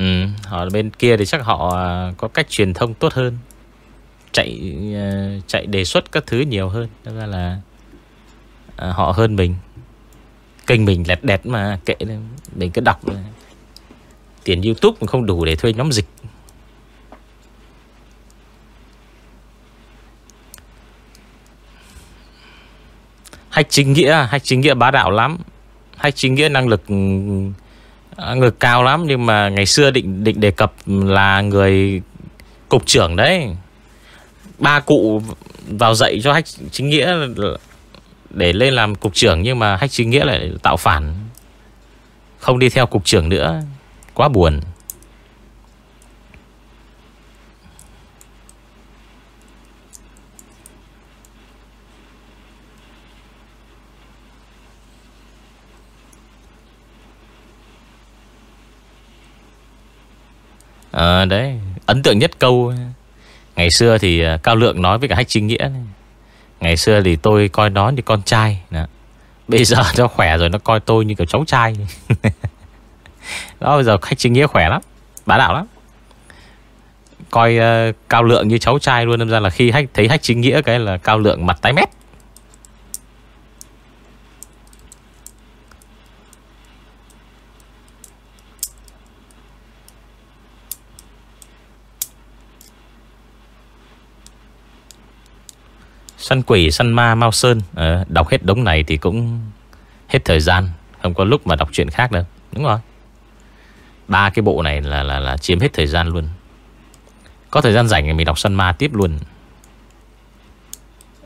Ừ, họ bên kia thì chắc họ à, có cách truyền thông tốt hơn. Chạy à, chạy đề xuất các thứ nhiều hơn. Đó ra là à, họ hơn mình. Kênh mình lẹt đẹt mà kệ mình cứ đọc tiền youtube không đủ để thuê nhóm dịch. Hách chính nghĩa hách chính nghĩa bá đạo lắm. Hách chính nghĩa năng lực ừ, ngực người cao lắm, nhưng mà ngày xưa định định đề cập là người cục trưởng đấy. Ba cụ vào dạy cho hách chính nghĩa để lên làm cục trưởng, nhưng mà hách chính nghĩa lại tạo phản. Không đi theo cục trưởng nữa. Quá buồn. À, Đấy Ấn tượng nhất câu Ngày xưa thì à, Cao Lượng nói với cả Hách Trinh Nghĩa. Ngày xưa thì tôi coi nó như con trai đó. Bây giờ nó khỏe rồi Nó coi tôi như kiểu cháu trai Đó bây giờ Hách Trinh Nghĩa khỏe lắm Bá đạo lắm Coi uh, cao lượng như cháu trai luôn Nên ra là khi hách, thấy hách trinh nghĩa Cái là cao lượng mặt tái mét Săn quỷ, săn ma, mau sơn. À, Đọc hết đống này thì cũng Hết thời gian. Không có lúc mà đọc chuyện khác đâu. Đúng rồi. Ba cái bộ này là, là, là chiếm hết thời gian luôn. Có thời gian rảnh thì mình đọc săn ma tiếp luôn.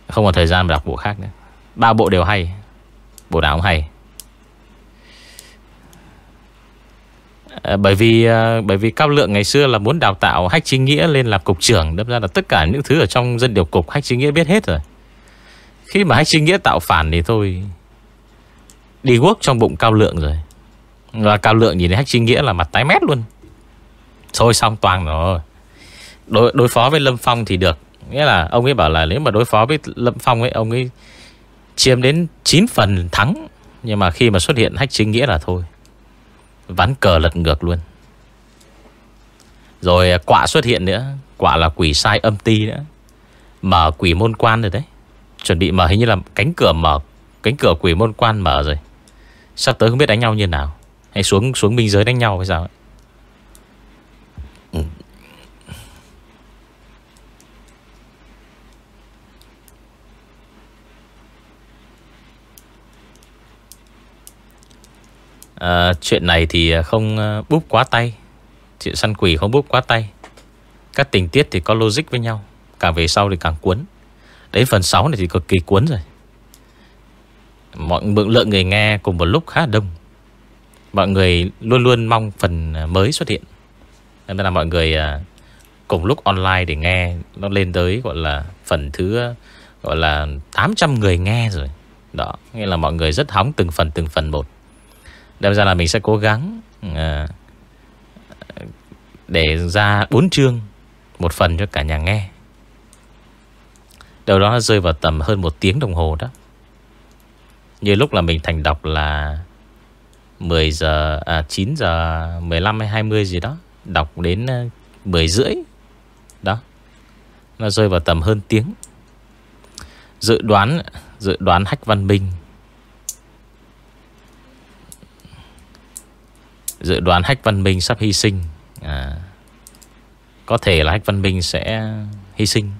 Không có thời gian mà đọc bộ khác nữa. Ba bộ đều hay. Bộ nào cũng hay. À, Bởi vì à, bởi vì Cao Lượng ngày xưa là muốn đào tạo Hách Chính Nghĩa lên làm cục trưởng Đâm ra là tất cả những thứ ở trong dân điều cục Hách Chính Nghĩa biết hết rồi. Khi mà Hách Chính Nghĩa tạo phản thì thôi Đi quốc trong bụng Cao Lượng rồi. Và Cao Lượng nhìn thấy Hách Chính Nghĩa là mặt tái mét luôn. Thôi xong toàn rồi. Đối, đối phó với Lâm Phong thì được. Nghĩa là ông ấy bảo là nếu mà đối phó với Lâm Phong ấy Ông ấy chiếm đến 9 phần thắng. Nhưng mà khi mà xuất hiện Hách Chính Nghĩa là thôi. Ván cờ lật ngược luôn. Rồi à, quạ xuất hiện nữa. Quạ là quỷ sai âm ti nữa. Mở quỷ môn quan rồi đấy. Chuẩn bị mở, hình như là cánh cửa mở, Cánh cửa quỷ môn quan mở rồi. Sắp tới không biết đánh nhau như nào. Hay xuống xuống biên giới đánh nhau hay sao ấy. À, Chuyện này thì ờ, không ờ, búp quá tay. Chuyện săn quỷ không búp quá tay. Các tình tiết thì có logic với nhau Càng về sau thì càng cuốn. Đến phần 6 này thì cực kỳ cuốn rồi. Mọi lượng người nghe cùng một lúc khá đông. Mọi người luôn luôn mong phần mới xuất hiện. Nên là mọi người cùng lúc online để nghe Nó lên tới gọi là phần thứ gọi là 800 người nghe rồi. Đó, nghĩa là mọi người rất hóng từng phần từng phần một. Đâm ra là mình sẽ cố gắng à, Để ra 4 chương Một phần cho cả nhà nghe. Đầu đó nó rơi vào tầm hơn một tiếng đồng hồ đó. Như lúc là mình thành đọc là 10 giờ à 9 giờ 15 hay 20 gì đó Đọc đến ờ, 10 rưỡi Đó. Nó rơi vào tầm hơn tiếng. Dự đoán Dự đoán Hách Văn Minh Dự đoán Hách Văn Minh sắp hy sinh. À, Có thể là Hách Văn Minh sẽ hy sinh.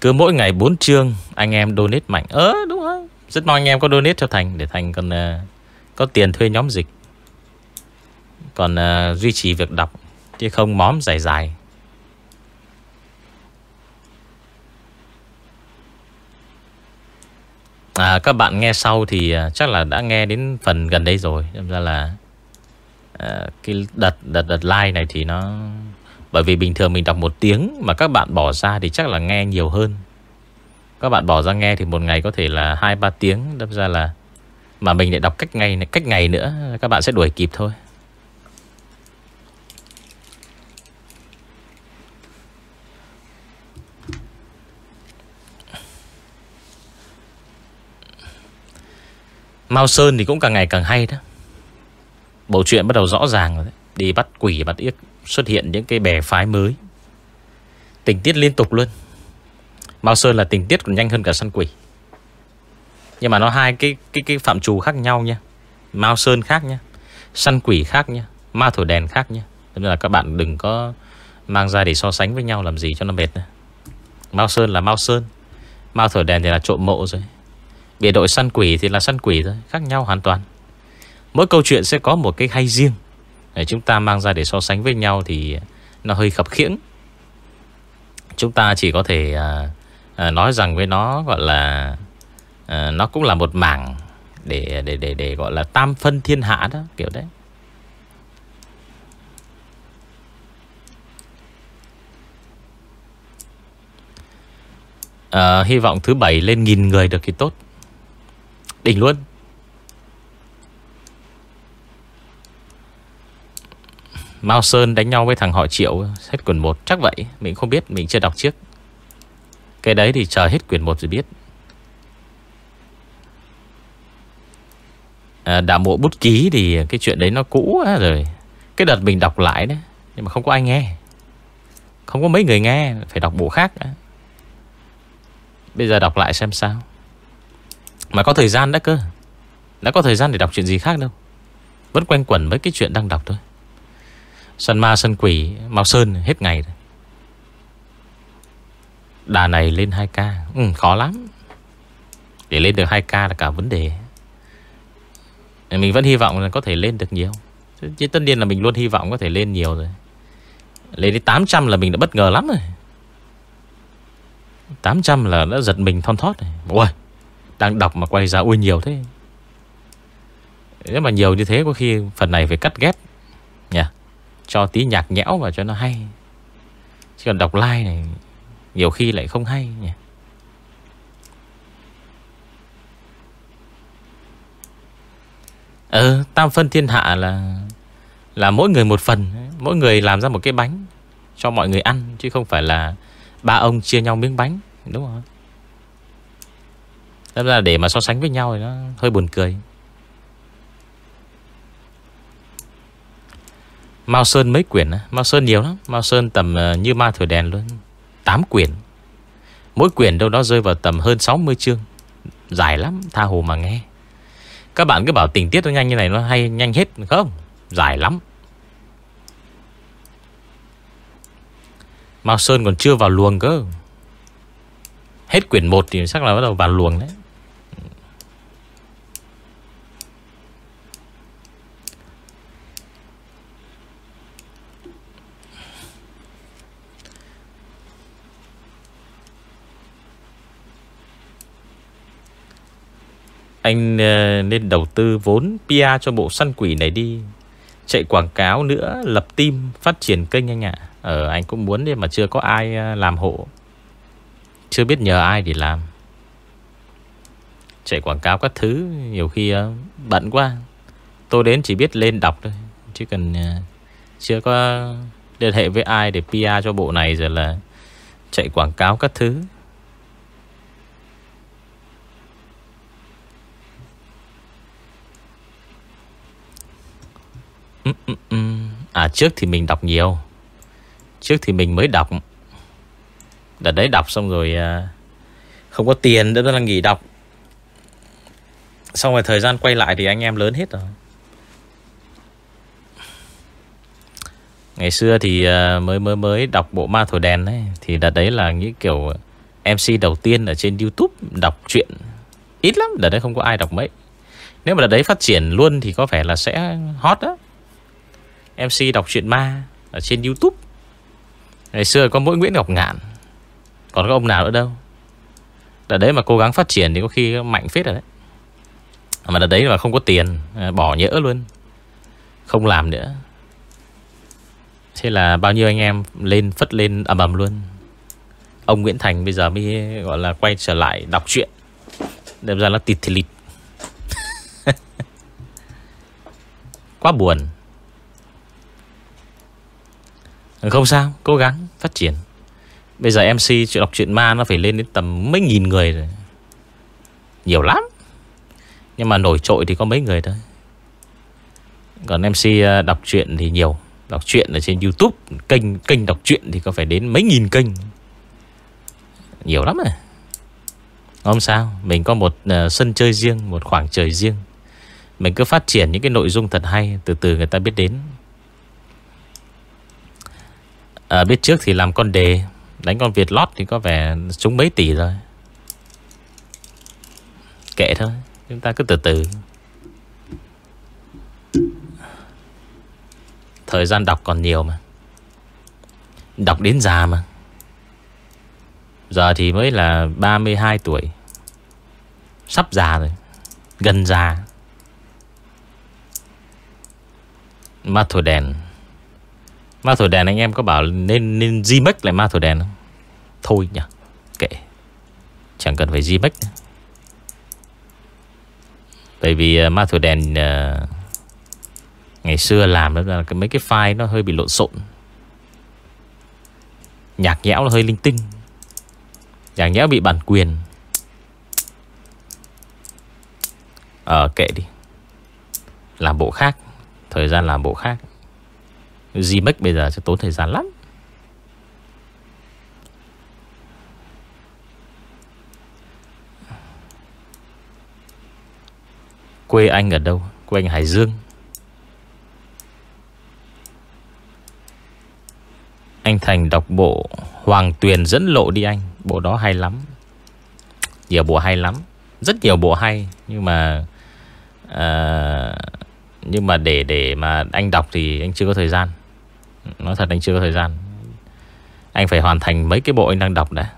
Cứ mỗi ngày 4 chương Anh em donate mạnh. Ơ đúng rồi. Rất mong anh em có donate cho Thành Để Thành còn uh, có tiền thuê nhóm dịch. Còn uh, duy trì việc đọc Chứ không móm dài dài. À, Các bạn nghe sau thì à, chắc là đã nghe đến phần gần đây rồi. Nên ra là à, Cái đợt, đợt, đợt like này thì nó Bởi vì bình thường mình đọc một tiếng Mà các bạn bỏ ra thì chắc là nghe nhiều hơn. Các bạn bỏ ra nghe thì một ngày có thể là 2-3 tiếng. Đâm ra là Mà mình lại đọc cách ngày cách ngày nữa Các bạn sẽ đuổi kịp thôi. Mao Sơn thì cũng càng ngày càng hay đó. Bộ chuyện bắt đầu rõ ràng rồi đấy. Đi bắt quỷ, bắt yếc, Xuất hiện những cái bè phái mới. Tình tiết liên tục luôn. Mao Sơn là tình tiết còn nhanh hơn cả săn quỷ. Nhưng mà nó hai cái cái cái phạm trù khác nhau nha. Mao Sơn khác nha. Săn quỷ khác nha. Ma thổi đèn khác nha. Nên là các bạn đừng có Mang ra để so sánh với nhau làm gì cho nó mệt nữa. Mao Sơn là Mao Sơn. Mao thổi đèn thì là trộm mộ rồi. Biệt đội săn quỷ thì là săn quỷ thôi Khác nhau hoàn toàn. Mỗi câu chuyện sẽ có một cái hay riêng. Để Chúng ta mang ra để so sánh với nhau Thì nó hơi khập khiễng. Chúng ta chỉ có thể à, à, Nói rằng với nó gọi là à, Nó cũng là một mảng để, để, để, để gọi là tam phân thiên hạ đó Kiểu đấy. À, Hy vọng thứ bảy lên nghìn người được thì tốt. Đỉnh luôn. Mao Sơn đánh nhau với thằng họ Triệu Hết quyển 1 chắc vậy Mình không biết Mình chưa đọc trước. Cái đấy thì chờ hết quyển 1 rồi biết. À, Đạo mộ bút ký thì Cái chuyện đấy nó cũ rồi. Cái đợt mình đọc lại đấy Nhưng mà không có ai nghe. Không có mấy người nghe Phải đọc bộ khác đã. Bây giờ đọc lại xem sao. Mà có thời gian đã cơ. Đã có thời gian để đọc chuyện gì khác đâu. Vẫn quanh quẩn với cái chuyện đang đọc thôi. Sân ma sân quỷ Mao Sơn hết ngày rồi. Đà này lên 2k ừ, Khó lắm. Để lên được 2k là cả vấn đề. Mình vẫn hy vọng là có thể lên được nhiều. Chứ tất nhiên là mình luôn hy vọng có thể lên nhiều rồi. Lên đến 800 là mình đã bất ngờ lắm rồi. 800 là đã giật mình thon thót rồi. Ôi đang đọc mà quay ra ui nhiều thế. Nếu mà nhiều như thế Có khi phần này phải cắt ghép Nha Cho tí nhạc nhẽo vào cho nó hay. Chứ còn đọc like này Nhiều khi lại không hay nhỉ? Ừ, Tam phân thiên hạ là Là mỗi người một phần Mỗi người làm ra một cái bánh Cho mọi người ăn Chứ không phải là Ba ông chia nhau miếng bánh Đúng không Thế ra để mà so sánh với nhau thì nó hơi buồn cười. Mao Sơn mấy quyển Mao Sơn nhiều lắm. Mao Sơn tầm ờ, như ma thổi đèn luôn. 8 quyển. Mỗi quyển đâu đó rơi vào tầm hơn 60 chương. Dài lắm, Tha hồ mà nghe. Các bạn cứ bảo tình tiết nó nhanh như này Nó hay nhanh hết, không? Dài lắm. Mao Sơn còn chưa vào luồng cơ. Hết quyển 1 thì chắc là bắt đầu vào luồng đấy. Anh ờ, nên đầu tư vốn PR cho bộ săn quỷ này đi Chạy quảng cáo nữa, Lập team, phát triển kênh anh ạ à. Ờ anh cũng muốn đi mà chưa có ai ờ, làm hộ Chưa biết nhờ ai để làm Chạy quảng cáo các thứ, Nhiều khi ờ, bận quá Tôi đến chỉ biết lên đọc thôi, Chứ cần chưa có liên hệ với ai để PR cho bộ này rồi là chạy quảng cáo các thứ. Ừ, ừ, ừ. À trước thì mình đọc nhiều. Trước thì mình mới đọc. Đợt đấy đọc xong rồi à, Không có tiền nữa là nghỉ đọc. Xong rồi thời gian quay lại Thì anh em lớn hết rồi. Ngày xưa thì à, mới mới mới đọc bộ ma thổi đèn đấy Thì đợt đấy là những kiểu MC đầu tiên ở trên Youtube đọc truyện. Ít lắm, đợt đấy không có ai đọc mấy. Nếu mà đợt đấy phát triển luôn thì có vẻ là sẽ hot đó MC đọc truyện ma Ở trên Youtube. Ngày xưa có mỗi Nguyễn Ngọc Ngạn, Còn có ông nào nữa đâu. Đợt đấy mà cố gắng phát triển Thì có khi mạnh phết rồi đấy. Mà đợt đấy mà không có tiền à, Bỏ nhỡ luôn. Không làm nữa. Thế là bao nhiêu anh em lên, phất lên ầm ầm luôn. Ông Nguyễn Thành bây giờ mới, gọi là, quay trở lại đọc truyện. Đem ra là tịt thì lịt. Quá buồn. Không sao, Cố gắng, phát triển. Bây giờ MC chuyện đọc truyện ma Nó phải lên đến tầm mấy nghìn người rồi. Nhiều lắm. Nhưng mà nổi trội thì có mấy người thôi. Còn MC ờ, đọc truyện thì nhiều. Đọc truyện ở trên Youtube, Kênh kênh đọc truyện thì có phải đến mấy nghìn kênh. Nhiều lắm rồi Không sao, Mình có một ờ, sân chơi riêng, Một khoảng trời riêng. Mình cứ phát triển những cái nội dung thật hay, Từ từ người ta biết đến à, Biết trước thì làm con đề. Đánh con Việt lót thì có vẻ Trúng mấy tỷ rồi. Kệ thôi Chúng ta cứ từ từ. Thời gian đọc còn nhiều mà. Đọc đến già mà. Giờ thì mới là 32 tuổi. Sắp già rồi Gần già. Ma thổi đèn. Ma thổi đèn anh em có bảo nên nên remix lại ma thổi đèn không? Thôi nhỉ Kệ. Chẳng cần phải remix. Tại Bởi vì uh, ma thổi đèn uh, Ngày xưa làm đó là mấy cái file nó hơi bị lộn xộn. Nhạc nhẽo nó hơi linh tinh. Nhạc nhẽo bị bản quyền. Ờ kệ đi. Làm bộ khác. Thời gian làm bộ khác. Gmax bây giờ sẽ tốn thời gian lắm. Quê anh ở đâu? Quê anh Hải Dương. Anh Thành đọc bộ Hoàng Tuyền dẫn lộ đi anh. Bộ đó hay lắm. Nhiều bộ hay lắm. Rất nhiều bộ hay Nhưng mà à, Nhưng mà để để mà anh đọc thì anh chưa có thời gian. Nói thật anh chưa có thời gian. Anh phải hoàn thành mấy cái bộ anh đang đọc đã.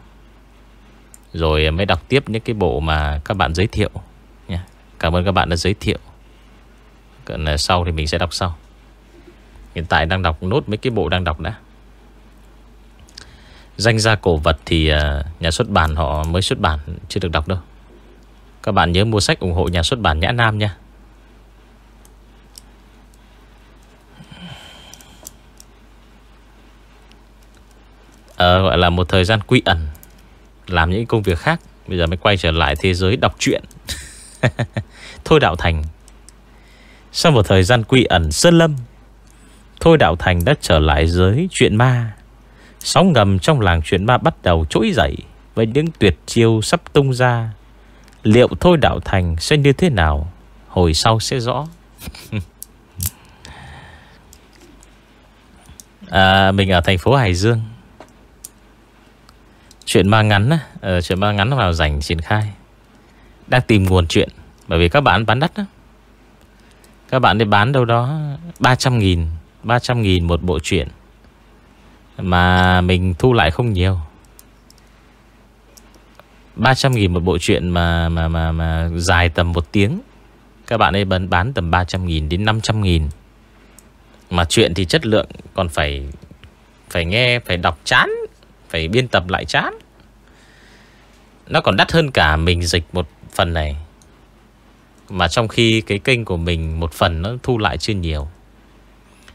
Rồi mới đọc tiếp những cái bộ mà các bạn giới thiệu nha. Cảm ơn các bạn đã giới thiệu. Còn à, sau thì mình sẽ đọc sau. Hiện tại đang đọc nốt mấy cái bộ đang đọc đã. Danh gia cổ vật thì à, nhà xuất bản họ mới xuất bản, Chưa được đọc đâu. Các bạn nhớ mua sách ủng hộ nhà xuất bản Nhã Nam nha. Ờ, gọi là một thời gian quy ẩn Làm những công việc khác Bây giờ mới quay trở lại thế giới đọc truyện. Thôi Đạo Thành Sau một thời gian quy ẩn Sơn Lâm Thôi Đạo Thành đã trở lại giới chuyện ma. Sóng ngầm trong làng chuyện ma bắt đầu trỗi dậy Với những tuyệt chiêu sắp tung ra. Liệu Thôi Đạo Thành sẽ như thế nào? Hồi sau sẽ rõ. À, Mình ở thành phố Hải Dương. Chuyện ma ngắn á ờ, Chuyện ma ngắn vào rảnh triển khai. Đang tìm nguồn chuyện Bởi vì các bạn bán đắt á Các bạn đi bán đâu đó 300.000 300.000 một bộ chuyện Mà mình thu lại không nhiều. 300.000 một bộ truyện mà, mà, mà, mà dài tầm một tiếng. Các bạn ấy bán, bán tầm 300.000 đến 500.000. Mà chuyện thì chất lượng còn phải Phải nghe, phải đọc chán. Phải biên tập lại chán. Nó còn đắt hơn cả mình dịch một phần này. Mà trong khi cái kênh của mình Một phần nó thu lại chưa nhiều.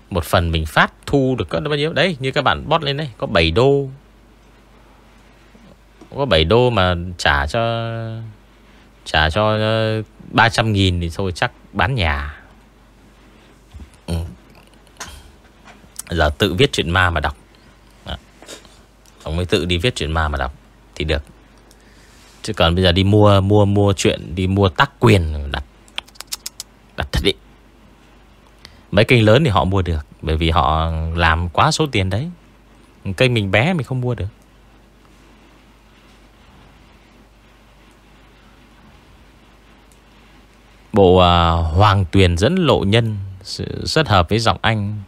Một phần mình phát thu được có bao nhiêu? Đấy như các bạn bot lên đây, Có 7 đô. Có 7 đô mà trả cho Trả cho ờ, 300 nghìn thì thôi, chắc bán nhà. Ừ. Giờ tự viết chuyện ma mà đọc. Ông mới tự đi viết chuyện ma mà đọc Thì được. Chứ còn bây giờ đi mua mua mua chuyện Đi mua tác quyền đặt Đặt thật đi Mấy kênh lớn thì họ mua được Bởi vì họ làm quá số tiền đấy. Kênh mình bé mình không mua được. Bộ uh, Hoàng Tuyền dẫn lộ nhân Rất hợp với giọng anh.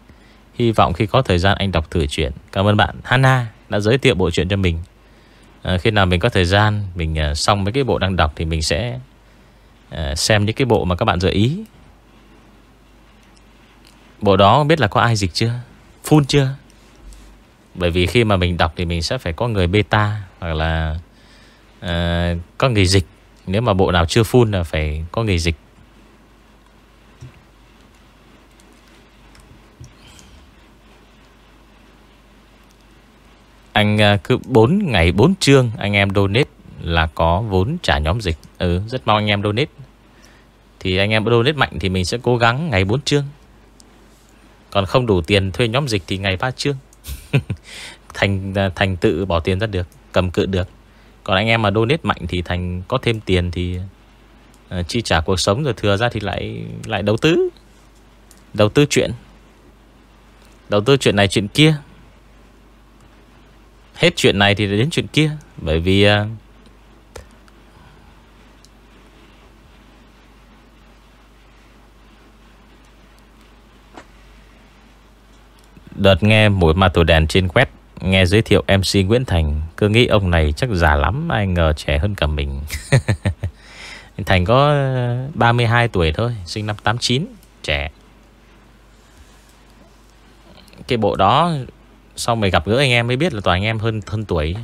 Hy vọng khi có thời gian anh đọc thử chuyện. Cảm ơn bạn. Hana đã giới thiệu bộ truyện cho mình. À, Khi nào mình có thời gian Mình à, xong mấy cái bộ đang đọc Thì mình sẽ à, xem những cái bộ mà các bạn gợi ý. Bộ đó biết là có ai dịch chưa? Full chưa? Bởi vì khi mà mình đọc Thì mình sẽ phải có người beta Hoặc là à, Có người dịch. Nếu mà bộ nào chưa full là phải có người dịch. Anh à, cứ 4 ngày 4 chương Anh em donate là có vốn trả nhóm dịch. Ừ rất mong anh em donate. Thì anh em donate mạnh Thì mình sẽ cố gắng ngày 4 chương. Còn không đủ tiền thuê nhóm dịch Thì ngày 3 chương. Thành à, thành tự bỏ tiền ra được Cầm cự được. Còn anh em mà donate mạnh Thì Thành có thêm tiền Thì uh, chi trả cuộc sống Rồi thừa ra thì lại lại đầu tư. Đầu tư chuyện. Đầu tư chuyện này chuyện kia. Hết chuyện này thì đến chuyện kia. Bởi vì uh, Đợt nghe mùi ma tổ đèn trên quét Nghe giới thiệu MC Nguyễn Thành Cứ nghĩ ông này chắc già lắm Ai ngờ trẻ hơn cả mình. Thành có à, 32 tuổi thôi Sinh năm 89 Trẻ. Cái bộ đó sau mày gặp gỡ anh em mới biết là toàn anh em hơn thân tuổi.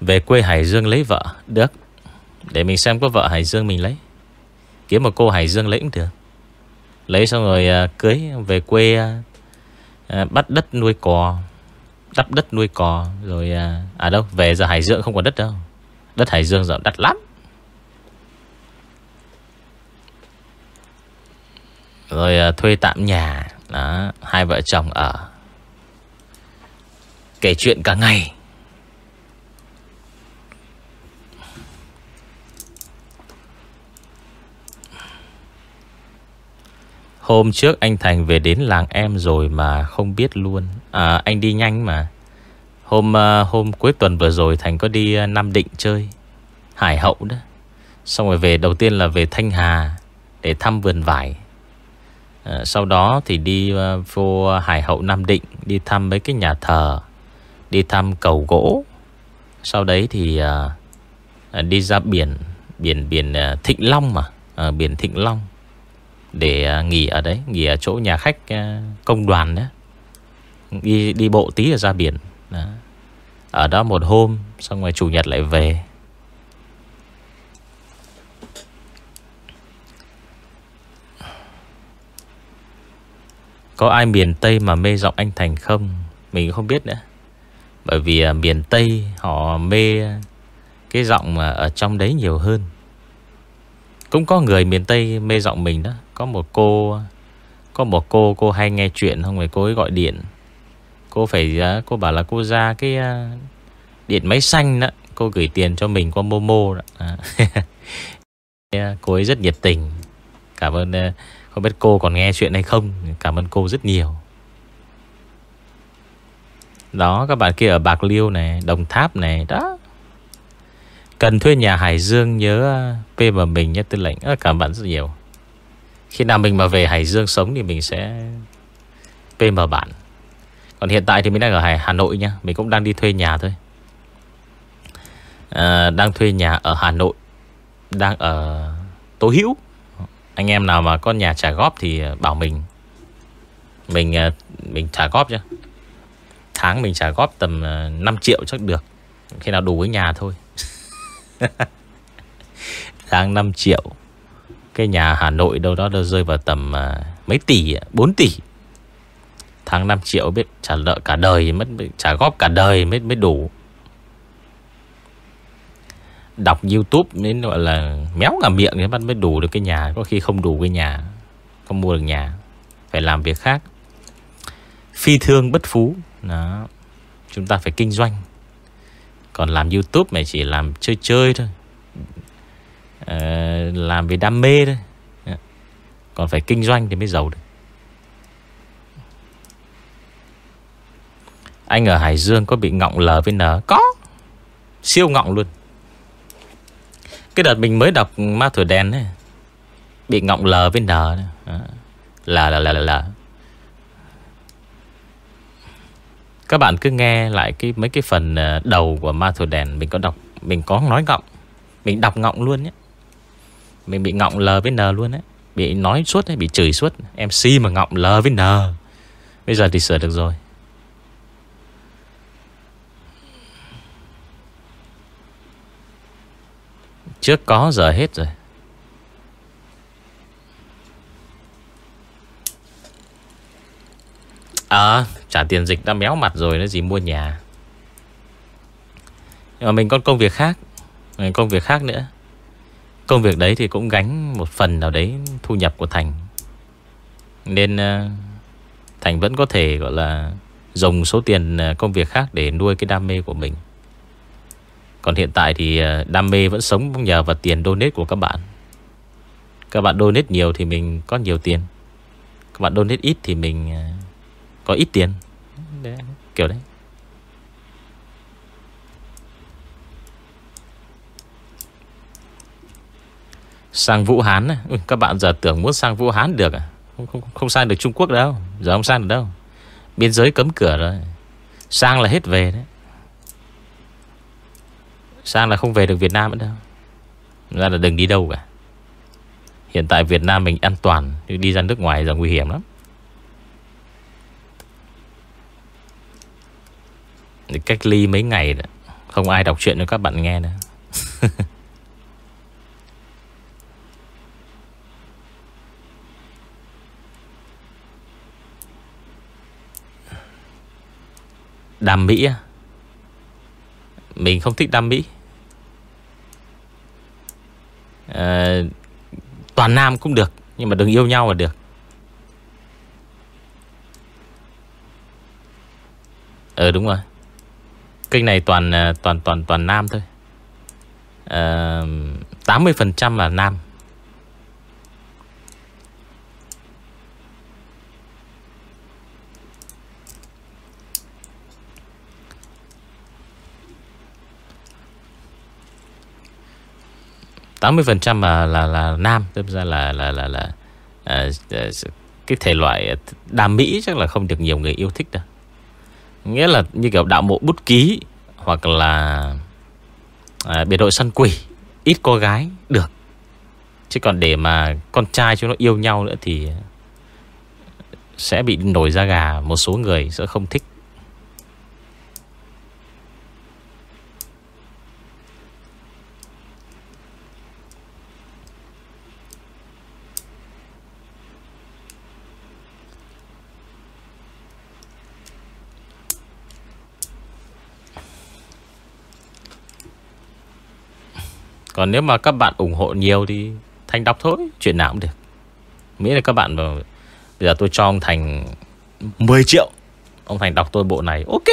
Về quê Hải Dương lấy vợ Được. Để mình xem có vợ Hải Dương mình lấy. Kiếm một cô Hải Dương lấy cũng được. Lấy xong rồi uh, cưới Về quê uh, Bắt đất nuôi cò Đắp đất nuôi cò Rồi uh, À đâu Về giờ Hải Dương không có đất đâu. Đất Hải Dương giờ đắt lắm. Rồi thuê tạm nhà. Đó, Hai vợ chồng ở. Kể chuyện cả ngày. Hôm trước anh Thành về đến làng em rồi mà không biết luôn. À anh đi nhanh mà. Hôm ờ, hôm cuối tuần vừa rồi Thành có đi ờ, Nam Định chơi. Hải Hậu đó. Xong rồi về đầu tiên là về Thanh Hà Để thăm vườn vải à, Sau đó thì đi ờ, vô Hải Hậu Nam Định Đi thăm mấy cái nhà thờ Đi thăm cầu gỗ. Sau đấy thì ờ, Đi ra biển Biển biển Thịnh Long mà Biển Thịnh Long Để nghỉ ở đấy Nghỉ ở chỗ nhà khách công đoàn đó Đi, đi bộ tí ở ra biển đó. Ở đó một hôm Xong rồi chủ nhật lại về. Có ai miền Tây mà mê giọng anh Thành không? Mình không biết nữa. Bởi vì à, miền Tây họ mê Cái giọng mà ở trong đấy nhiều hơn. Cũng có người miền Tây mê giọng mình đó. Có một cô Có một cô cô hay nghe chuyện Không phải cô ấy gọi điện. Cô phải à, Cô bảo là cô ra cái à, Điện máy xanh đó. Cô gửi tiền cho mình qua Momo đó. À. cô ấy rất nhiệt tình. Cảm ơn không biết cô còn nghe chuyện hay không? Cảm ơn cô rất nhiều. Đó các bạn kia ở Bạc Liêu này Đồng Tháp này Đó. Cần thuê nhà Hải Dương nhớ ờ, PM mình nhé tư lệnh. À, Cảm ơn bạn rất nhiều. Khi nào mình mà về Hải Dương sống Thì mình sẽ PM bạn. Còn hiện tại thì mình đang ở Hà Nội nha. Mình cũng đang đi thuê nhà thôi. À, Đang thuê nhà ở Hà Nội. Đang ở Tố Hữu anh em nào mà có nhà trả góp thì ờ, bảo mình. Mình ờ, mình trả góp chứ Tháng mình trả góp tầm ờ, 5 triệu chắc được. Khi nào đủ với nhà thôi. Tháng 5 triệu. Cái nhà Hà Nội đâu đó đâu rơi vào tầm mấy tỷ 4 tỷ. Tháng 5 triệu biết trả nợ cả đời, mất Trả góp cả đời mới mới đủ. Đọc Youtube đến gọi là méo cả miệng thì bắt mới đủ được cái nhà. Có khi không đủ cái nhà Không mua được nhà. Phải làm việc khác. Phi thương bất phú. Đó. Chúng ta phải kinh doanh. Còn làm Youtube này chỉ làm chơi chơi thôi. À, Làm vì đam mê thôi. Còn phải kinh doanh thì mới giàu được. Anh ở Hải Dương có bị ngọng L với N? Có. Siêu ngọng luôn cái đợt mình mới đọc Ma Thổi Đen ấy, Bị ngọng L với N Là là là là là. Các bạn cứ nghe lại cái mấy cái phần ờ, đầu của Ma Thổi Đèn Mình có đọc Mình có nói ngọng Mình đọc ngọng luôn nhé. Mình bị ngọng L với N luôn ấy Bị nói suốt ấy, bị chửi suốt. MC mà ngọng L với N. Bây giờ thì sửa được rồi. Trước có, giờ hết rồi. À trả tiền dịch đã méo mặt rồi, Nó gì mua nhà. Nhưng mà mình có công việc khác Công việc khác nữa. Công việc đấy thì cũng gánh một phần nào đấy Thu nhập của Thành. Nên ờ, Thành vẫn có thể, gọi là, Dùng số tiền ờ, công việc khác Để nuôi cái đam mê của mình còn hiện tại thì ờ, đam mê vẫn sống nhờ vào tiền donate của các bạn. Các bạn donate nhiều thì mình có nhiều tiền. Các bạn donate ít thì mình ờ, có ít tiền. Đấy, Kiểu đấy. Sang Vũ Hán Các bạn giờ tưởng muốn sang Vũ Hán được à? Không, không, không sang được Trung Quốc đâu. Giờ không sang được đâu. Biên giới cấm cửa rồi. Sang là hết về đấy. Sang là không về được Việt Nam nữa đâu. Ra là đừng đi đâu cả. Hiện tại Việt Nam mình an toàn Đi ra nước ngoài giờ nguy hiểm lắm. Để cách ly mấy ngày đó. Không ai đọc chuyện cho các bạn nghe nữa. Đàm Mỹ Mình không thích Đam Mỹ à, toàn nam cũng được nhưng mà đừng yêu nhau là được. Ờ đúng rồi. Kênh này toàn ờ, toàn toàn toàn nam thôi. Ờ, à, 80% là nam. Tám mươi phần trăm là là là nam tức ra là là là là à, cái thể loại đam mỹ chắc là không được nhiều người yêu thích đâu. Nghĩa là như kiểu đạo mộ bút ký hoặc là à, biệt đội săn quỷ ít cô gái được. Chứ còn để mà con trai chúng nó yêu nhau nữa thì sẽ bị nổi da gà một số người sẽ không thích. Còn nếu mà các bạn ủng hộ nhiều Thì Thành đọc thôi, Chuyện nào cũng được. Miễn là các bạn Bây giờ tôi cho ông Thành 10 triệu, Ông Thành đọc tôi bộ này, Ok,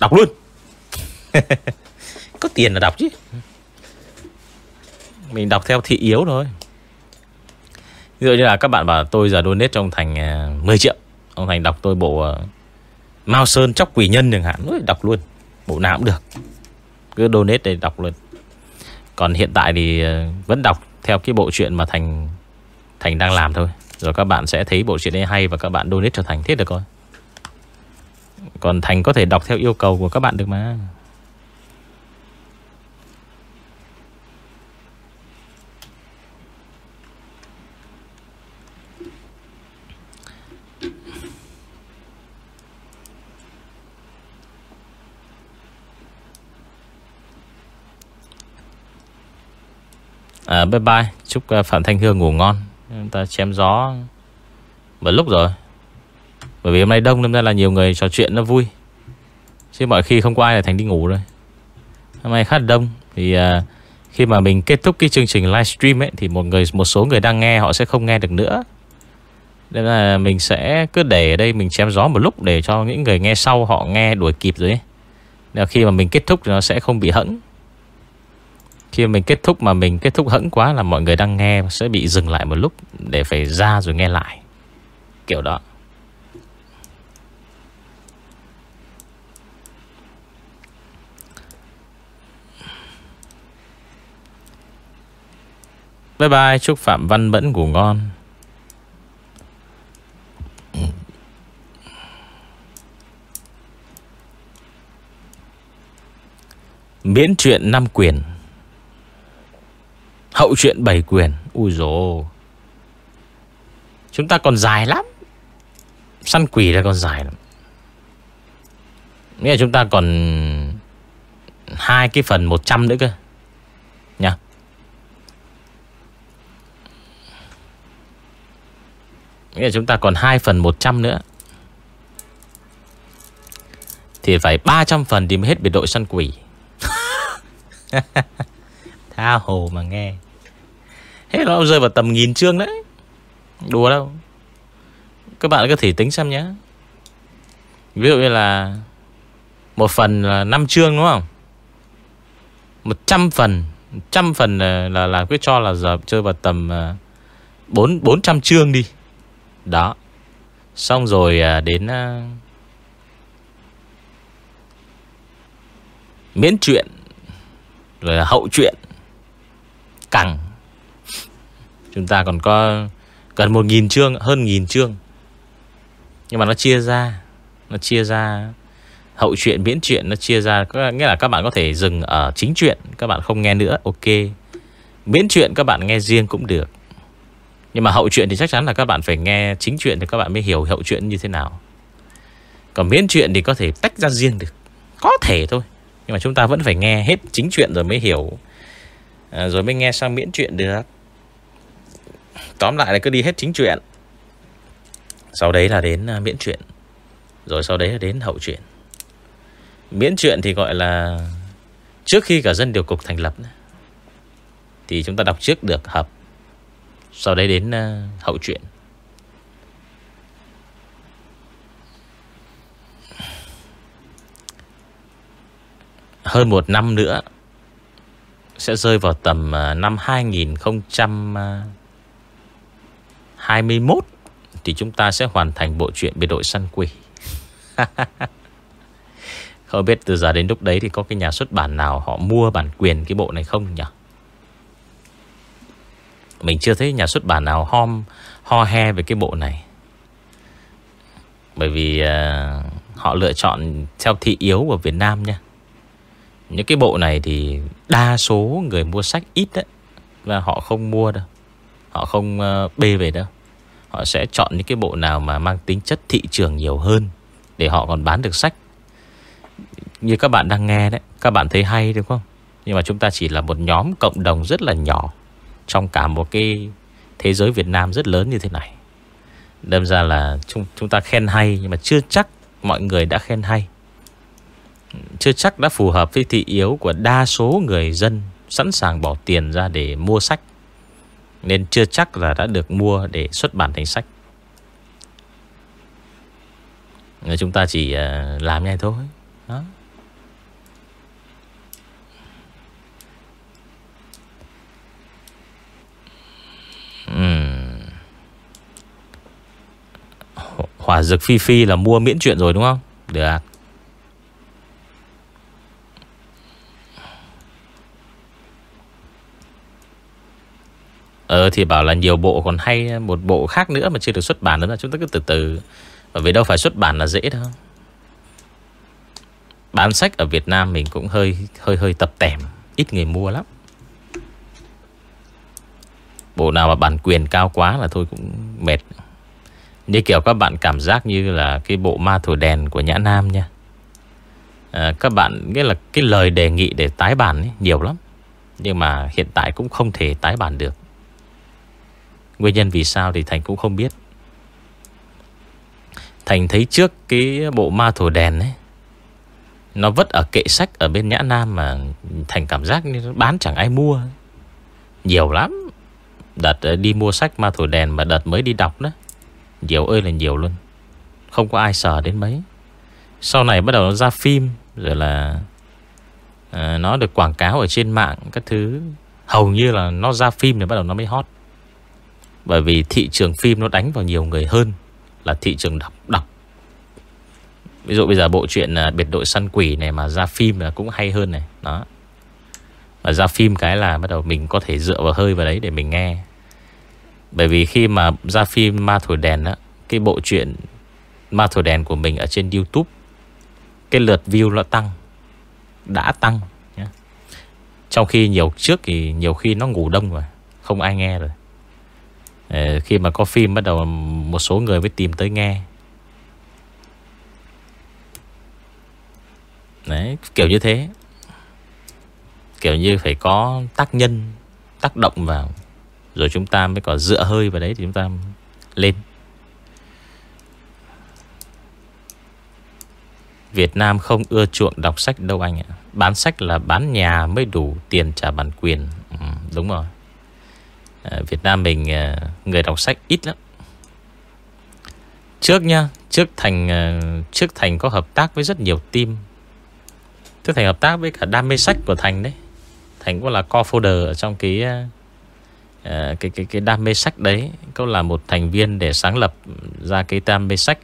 Đọc luôn. Có tiền là đọc chứ. Mình đọc theo thị yếu thôi. Ví dụ như là các bạn bảo tôi giờ donate cho ông Thành à, 10 triệu, Ông Thành đọc tôi bộ à, Mao Sơn chóc quỷ nhân chẳng hạn Đọc luôn, Bộ nào cũng được. Cứ donate để đọc luôn còn hiện tại thì ờ, vẫn đọc theo cái bộ truyện mà Thành Thành đang làm thôi. Rồi các bạn sẽ thấy bộ truyện ấy hay và các bạn donate cho Thành. thiết được coi Còn Thành có thể đọc theo yêu cầu của các bạn được mà. À, Bye bye. Chúc à, Phạm Thanh Hương ngủ ngon. Chúng ta chém gió. Một lúc rồi Bởi vì hôm nay đông nên ra là nhiều người trò chuyện nó vui. Chứ mọi khi không có ai là Thành đi ngủ rồi. Hôm nay khá đông Thì à, khi mà mình kết thúc cái chương trình livestream ấy Thì một người một số người đang nghe Họ sẽ không nghe được nữa. Nên là mình sẽ cứ để ở đây Mình chém gió một lúc Để cho những người nghe sau họ nghe đuổi kịp rồi ấy. Nên khi mà mình kết thúc thì nó sẽ không bị hẫng khi mình kết thúc mà mình kết thúc hững quá là mọi người đang nghe sẽ bị dừng lại một lúc để phải ra rồi nghe lại. Kiểu đó. Bye bye, chúc Phạm Văn Mẫn ngủ ngon. Miễn chuyện năm quyền Hậu chuyện bảy quyền. Ui dồi Chúng ta còn dài lắm. Săn quỷ là còn dài lắm. Nghĩa là chúng ta còn hai cái phần 100 nữa cơ. Nha. Nghĩa là chúng ta còn hai phần 100 nữa. Thì phải 300 phần thì mới hết biệt đội săn quỷ. Tha hồ mà nghe. Thế nó rơi vào tầm nghìn chương đấy. Đùa đâu. Các bạn có thể tính xem nhé. Ví dụ như là Một phần là 5 chương đúng không? 100 phần 100 phần là, là, là cứ cho là giờ chơi vào tầm à, 4, 400 chương đi. Đó. Xong rồi à, đến à, Miễn chuyện Rồi là hậu chuyện cẳng Chúng ta còn có gần một nghìn chương Hơn nghìn chương. Nhưng mà nó chia ra Nó chia ra Hậu chuyện, miễn chuyện Nó chia ra Nghĩa là các bạn có thể dừng ở chính chuyện Các bạn không nghe nữa Ok. Miễn chuyện các bạn nghe riêng cũng được. Nhưng mà hậu chuyện thì chắc chắn là các bạn phải nghe chính chuyện Thì các bạn mới hiểu hậu chuyện như thế nào. Còn miễn chuyện thì có thể tách ra riêng được. Có thể thôi Nhưng mà chúng ta vẫn phải nghe hết chính chuyện rồi mới hiểu. À, Rồi mới nghe sang miễn chuyện được. Tóm lại là cứ đi hết chính chuyện. Sau đấy là đến à, miễn chuyện. Rồi sau đấy là đến hậu chuyện. Miễn chuyện thì gọi là Trước khi cả dân điều cục thành lập Thì chúng ta đọc trước được hợp. Sau đấy đến à, hậu chuyện. Hơn một năm nữa Sẽ rơi vào tầm à, năm 2000 21 thì chúng ta sẽ hoàn thành bộ truyện biệt đội săn quỷ. không biết từ giờ đến lúc đấy thì có cái nhà xuất bản nào họ mua bản quyền cái bộ này không nhỉ? Mình chưa thấy nhà xuất bản nào hôm ho he về cái bộ này. Bởi vì uh, họ lựa chọn theo thị yếu của Việt Nam nha. Những cái bộ này thì đa số người mua sách ít đấy. Và họ không mua đâu. Họ không ờ, bê về đâu. Họ sẽ chọn những cái bộ nào mà mang tính chất thị trường nhiều hơn Để họ còn bán được sách. Như các bạn đang nghe đấy Các bạn thấy hay đúng không? Nhưng mà chúng ta chỉ là một nhóm cộng đồng rất là nhỏ Trong cả một cái thế giới Việt Nam rất lớn như thế này. Đâm ra là chúng, chúng ta khen hay Nhưng mà chưa chắc mọi người đã khen hay. Chưa chắc đã phù hợp với thị yếu của đa số người dân Sẵn sàng bỏ tiền ra để mua sách. Nên chưa chắc là đã được mua để xuất bản thành sách. Chúng ta chỉ à, làm như thôi. Đó. Hỏa dược phi phi là mua miễn chuyện rồi, đúng không? Được Ờ thì bảo là nhiều bộ còn hay Một bộ khác nữa mà chưa được xuất bản nữa là Chúng ta cứ từ từ. Bởi vì đâu phải xuất bản là dễ đâu. Bán sách ở Việt Nam mình cũng hơi hơi hơi tập tẻm Ít người mua lắm. Bộ nào mà bản quyền cao quá là thôi cũng mệt. Như kiểu các bạn cảm giác như là Cái bộ ma thổi đèn của Nhã Nam nha. À, Các bạn Nghĩa là cái lời đề nghị để tái bản ấy, Nhiều lắm. Nhưng mà hiện tại cũng không thể tái bản được. Nguyên nhân vì sao thì Thành cũng không biết. Thành thấy trước cái bộ ma thổ đèn ấy Nó vất ở kệ sách ở bên Nhã Nam Mà Thành cảm giác như bán chẳng ai mua. Nhiều lắm. Đợt ờ, đi mua sách ma thổ đèn Mà đợt mới đi đọc đó. Nhiều ơi là nhiều luôn. Không có ai sờ đến mấy. Sau này bắt đầu nó ra phim Rồi là à, Nó được quảng cáo ở trên mạng Các thứ. Hầu như là nó ra phim thì bắt đầu nó mới hot. Bởi vì thị trường phim nó đánh vào nhiều người hơn Là thị trường đọc đọc. Ví dụ bây giờ bộ truyện à, Biệt đội săn quỷ này mà ra phim là cũng hay hơn này. Đó. Mà ra phim cái là bắt đầu mình có thể dựa vào hơi vào đấy để mình nghe. Bởi vì khi mà ra phim Ma Thổi Đèn á, Cái bộ truyện Ma Thổi Đèn của mình ở trên Youtube, Cái lượt view nó tăng, Đã tăng nhá. Trong khi nhiều trước thì nhiều khi nó ngủ đông rồi, Không ai nghe rồi. Ờ, khi mà có phim bắt đầu một số người mới tìm tới nghe. Đấy, kiểu như thế. Kiểu như phải có tác nhân Tác động vào Rồi chúng ta mới có dựa hơi vào đấy Thì chúng ta lên. Việt Nam không ưa chuộng đọc sách đâu anh ạ. Bán sách là bán nhà mới đủ tiền trả bản quyền. Ừ, Đúng rồi. Ờ, Việt Nam mình ờ, người đọc sách ít lắm. Trước nha Trước Thành ờ, Trước Thành có hợp tác với rất nhiều team. Trước Thành hợp tác với cả đam mê sách của Thành đấy. Thành cũng là co-folder ở trong cái cái cái cái đam mê sách đấy, cũng là một thành viên để sáng lập ra cái đam mê sách.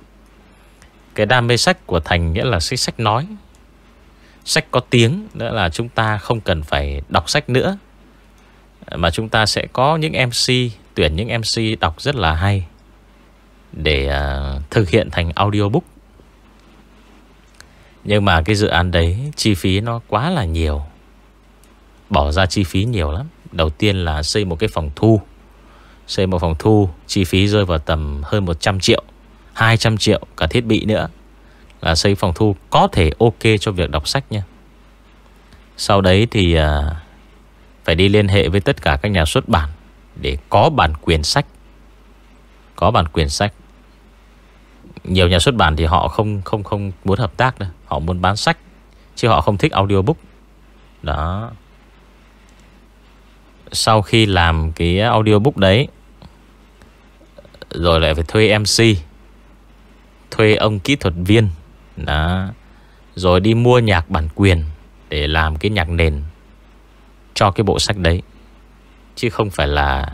Cái đam mê sách của Thành nghĩa là sách sách nói. Sách có tiếng nữa là chúng ta không cần phải đọc sách nữa mà chúng ta sẽ có những MC tuyển những MC đọc rất là hay để uh, thực hiện thành audiobook. Nhưng mà cái dự án đấy chi phí nó quá là nhiều. Bỏ ra chi phí nhiều lắm Đầu tiên là xây một cái phòng thu Xây một phòng thu Chi phí rơi vào tầm hơn 100 triệu 200 triệu cả thiết bị nữa Là xây phòng thu có thể ok cho việc đọc sách nha Sau đấy thì à, phải đi liên hệ với tất cả các nhà xuất bản Để có bản quyền sách. Có bản quyền sách. Nhiều nhà xuất bản thì họ không không không muốn hợp tác đâu Họ muốn bán sách, Chứ họ không thích audiobook. Đó. Sau khi làm cái audiobook đấy, Rồi lại phải thuê MC Thuê ông kỹ thuật viên. Đó. Rồi đi mua nhạc bản quyền Để làm cái nhạc nền. Cho cái bộ sách đấy. Chứ không phải là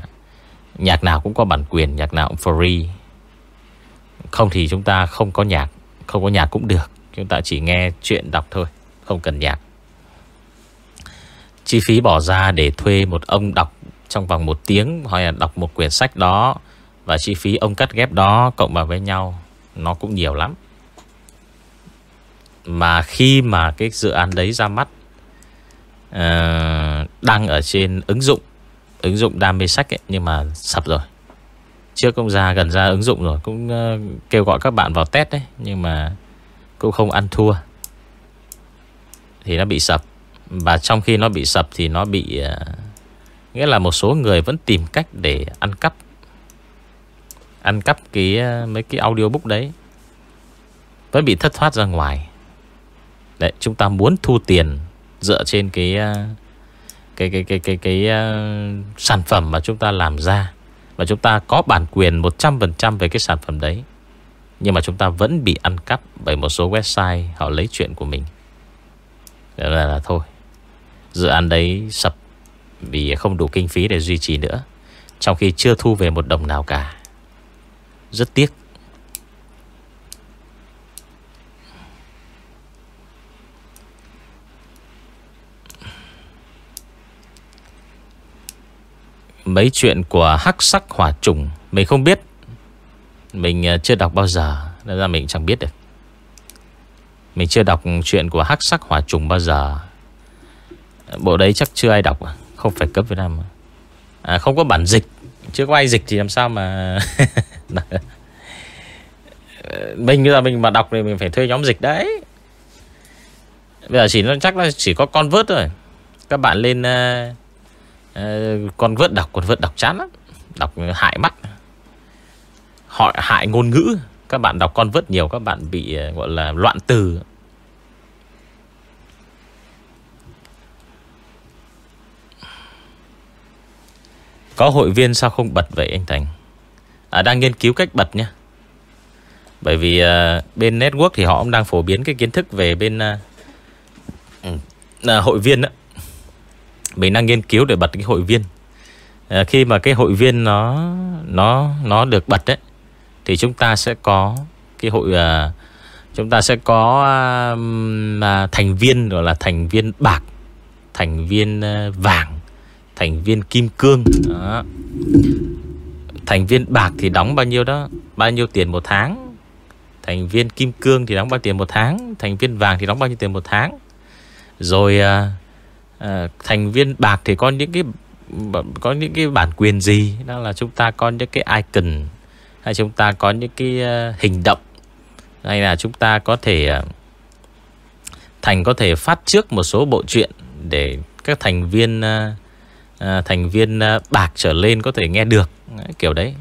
Nhạc nào cũng có bản quyền, Nhạc nào cũng free. Không thì chúng ta không có nhạc, Không có nhạc cũng được. Chúng ta chỉ nghe chuyện đọc thôi, Không cần nhạc. Chi phí bỏ ra để thuê một ông đọc Trong vòng một tiếng, Hoặc là đọc một quyển sách đó, Và chi phí ông cắt ghép đó Cộng vào với nhau, Nó cũng nhiều lắm. Mà khi mà cái dự án đấy ra mắt uh, Đăng ở trên ứng dụng Ứng dụng đam mê sách ấy, Nhưng mà sập rồi. Trước cũng ra gần ra ứng dụng rồi Cũng uh, kêu gọi các bạn vào test đấy Nhưng mà cũng không ăn thua. Thì nó bị sập. Và trong khi nó bị sập Thì nó bị uh, Nghĩa là một số người vẫn tìm cách để ăn cắp. Ăn cắp cái mấy cái audiobook đấy. Vẫn bị thất thoát ra ngoài. Đấy chúng ta muốn thu tiền Dựa trên ờ, cái Cái cái cái cái cái, cái uh, sản phẩm mà chúng ta làm ra. Và chúng ta có bản quyền 100% về cái sản phẩm đấy. Nhưng mà chúng ta vẫn bị ăn cắp Bởi một số website họ lấy chuyện của mình. Đó là, là thôi. Dự án đấy sập Vì không đủ kinh phí để duy trì nữa. Trong khi chưa thu về một đồng nào cả. Rất tiếc. Mấy chuyện của hắc sắc hỏa trùng Mình không biết. Mình ờ, chưa đọc bao giờ Nên ra mình chẳng biết được. Mình chưa đọc chuyện của Hắc Sắc Hỏa Trùng bao giờ. Bộ đấy chắc chưa ai đọc? Không phải cấp Việt Nam à, Không có bản dịch. Chưa có ai dịch thì làm sao mà ờ, Mình bây giờ mình mà đọc thì mình phải thuê nhóm dịch đấy. Bây giờ chỉ nó chắc là chỉ có con vớt thôi. Các bạn lên uh, Ờ, con vớt đọc Con vớt đọc chán lắm. Đọc hại mắt. Họ hại ngôn ngữ. Các bạn đọc con vớt nhiều Các bạn bị ờ, gọi là loạn từ. Có hội viên sao không bật vậy anh Thành? À, Đang nghiên cứu cách bật nhé Bởi vì à, bên network thì họ cũng đang phổ biến cái kiến thức về bên à, à, hội viên đó. Mình đang nghiên cứu để bật cái hội viên à, Khi mà cái hội viên nó nó nó được bật đấy thì chúng ta sẽ có cái hội à, chúng ta sẽ có à, thành viên gọi là thành viên bạc, thành viên ờ, vàng, thành viên kim cương. Đó. Thành viên bạc thì đóng bao nhiêu đó? Bao nhiêu tiền một tháng? Thành viên kim cương thì đóng bao nhiêu tiền một tháng? Thành viên vàng thì đóng bao nhiêu tiền một tháng? Rồi à, Ờ, thành viên bạc thì có những cái có những cái bản quyền gì? Đó là chúng ta có những cái icon, hay chúng ta có những cái ờ, hình động, hay là chúng ta có thể ờ, thành, có thể phát trước một số bộ truyện để các thành viên thành viên bạc trở lên có thể nghe được. Kiểu đấy.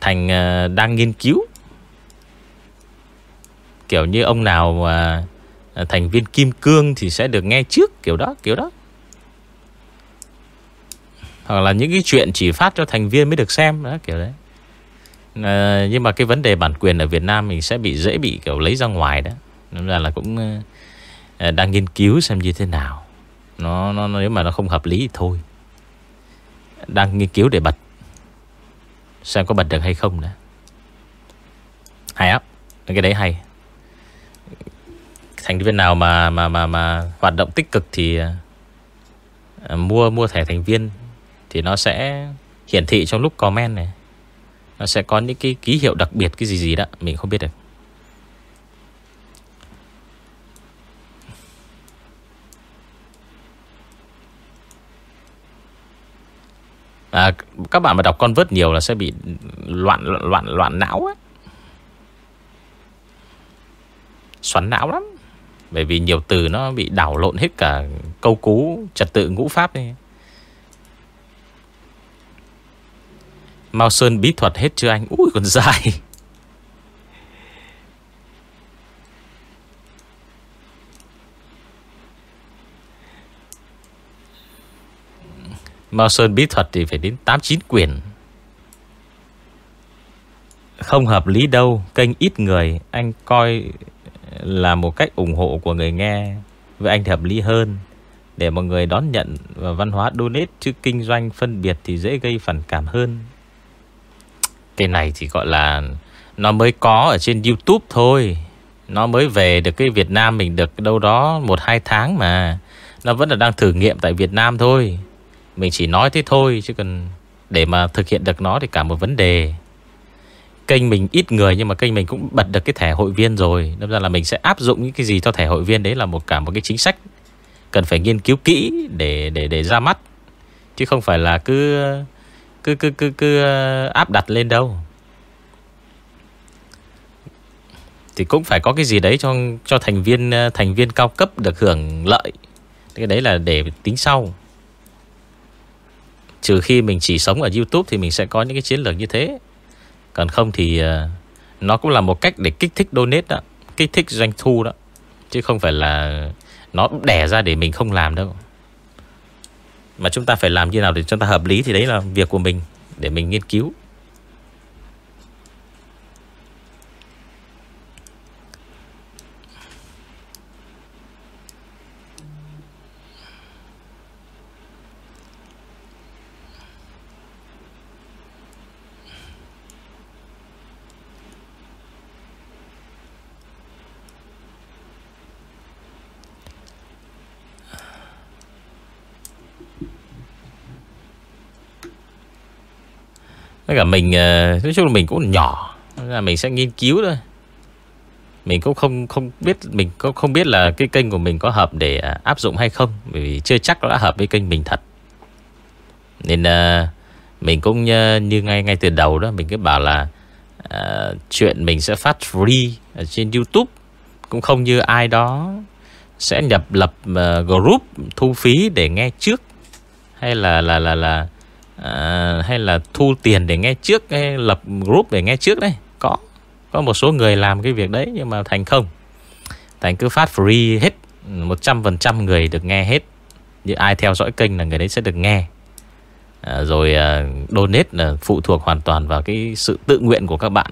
Thành đang nghiên cứu. Kiểu như ông nào Ờ, thành viên kim cương thì sẽ được nghe trước kiểu đó kiểu đó. Hoặc là những cái chuyện chỉ phát cho thành viên mới được xem đó kiểu đấy. À, Nhưng mà cái vấn đề bản quyền ở Việt Nam Mình sẽ bị dễ bị kiểu lấy ra ngoài đó. Nên là là cũng à, Đang nghiên cứu xem như thế nào. Nó, nó Nếu mà nó không hợp lý thì thôi. Đang nghiên cứu để bật. Xem có bật được hay không nữa. Hay á. Cái đấy hay. Thành viên nào mà mà mà mà hoạt động tích cực thì uh, mua mua thẻ thành viên thì nó sẽ hiển thị trong lúc comment này. Nó sẽ có những cái ký hiệu đặc biệt Cái gì gì đó Mình không biết được. À, Các bạn mà đọc con vớt nhiều là sẽ bị loạn loạn loạn não á. Xoắn não lắm. Bởi vì nhiều từ nó bị đảo lộn hết cả câu cú, trật tự ngũ pháp ấy. Mao Sơn bí thuật hết chưa anh? Ui còn dài. Mao Sơn bí thuật thì phải đến 8-9 quyển. Không hợp lý đâu, Kênh ít người, Anh coi là một cách ủng hộ của người nghe Với anh thì hợp lý hơn Để mọi người đón nhận và văn hóa donate Chứ kinh doanh phân biệt thì dễ gây phản cảm hơn. Cái này thì gọi là Nó mới có ở trên Youtube thôi. Nó mới về được cái Việt Nam mình được đâu đó 1-2 tháng mà. Nó vẫn là đang thử nghiệm tại Việt Nam thôi. Mình chỉ nói thế thôi Chứ cần để mà thực hiện được nó thì cả một vấn đề. Kênh mình ít người nhưng mà kênh mình cũng bật được cái thẻ hội viên rồi Nên ra là mình sẽ áp dụng những cái gì cho thẻ hội viên Đấy là một cả một cái chính sách Cần phải nghiên cứu kỹ để để để ra mắt Chứ không phải là cứ cứ cứ cứ, cứ ờ, áp đặt lên đâu thì cũng phải có cái gì đấy cho cho thành viên ờ, thành viên cao cấp được hưởng lợi. Cái đấy là để tính sau. Trừ khi mình chỉ sống ở YouTube thì mình sẽ có những cái chiến lược như thế. Còn không thì ờ, nó cũng là một cách để kích thích donate đó, kích thích doanh thu đó. Chứ không phải là nó đẻ ra để mình không làm đâu. Mà chúng ta phải làm như nào để chúng ta hợp lý thì đấy là việc của mình để mình nghiên cứu. Với cả mình ờ, Nói chung là mình cũng nhỏ là Mình sẽ nghiên cứu thôi. Mình cũng không không biết Mình cũng không biết là cái kênh của mình có hợp để à, áp dụng hay không Bởi vì chưa chắc nó đã hợp với kênh mình thật. Nên ờ, Mình cũng ờ, như ngay ngay từ đầu đó Mình cứ bảo là uh, Chuyện mình sẽ phát free Ở trên Youtube Cũng không như ai đó Sẽ nhập lập uh, group Thu phí để nghe trước Hay là là là là à, hay là thu tiền để nghe trước hay lập group để nghe trước đấy? Có có một số người làm cái việc đấy nhưng mà thành không. Thành cứ phát free hết 100% người được nghe hết. Như ai theo dõi kênh là người đấy sẽ được nghe. À, rồi à, donate là phụ thuộc hoàn toàn vào cái sự tự nguyện của các bạn.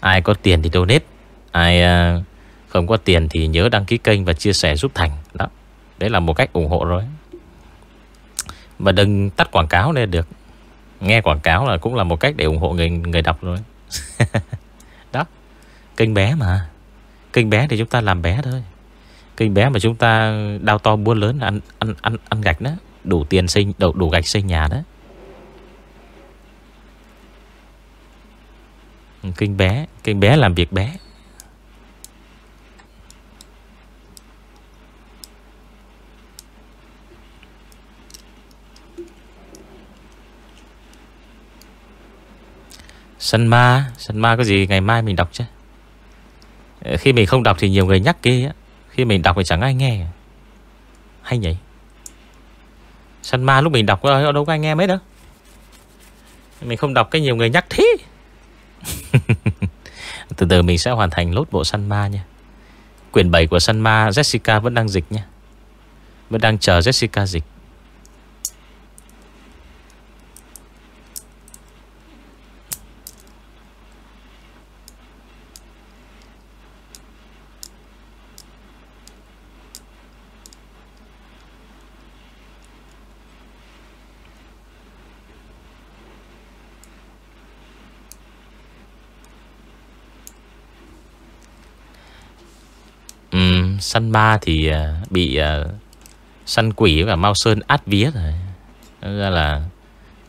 Ai có tiền thì donate. Ai à, không có tiền thì nhớ đăng ký kênh và chia sẻ giúp thành. Đó đấy là một cách ủng hộ rồi mà đừng tắt quảng cáo nên được. Nghe quảng cáo là cũng là một cách để ủng hộ người người đọc rồi. Đó Kênh bé mà. Kênh bé thì chúng ta làm bé thôi. Kênh bé mà chúng ta đau to buôn lớn ăn ăn ăn ăn gạch đó Đủ tiền xây đủ, đủ gạch xây nhà đó. Kênh bé Kênh bé làm việc bé. Sân ma Sân ma có gì ngày mai mình đọc chứ? Ờ, khi mình không đọc thì nhiều người nhắc kia Khi mình đọc thì chẳng ai nghe. Hay nhỉ? Sân ma lúc mình đọc đâu có ai nghe mấy đâu. Mình không đọc cái nhiều người nhắc thế. Từ từ mình sẽ hoàn thành lốt bộ săn ma nha. Quyển 7 của săn ma Jessica vẫn đang dịch nha. Vẫn đang chờ Jessica dịch. Săn ma thì à, bị à, săn quỷ và mau sơn át vía rồi. Nên ra là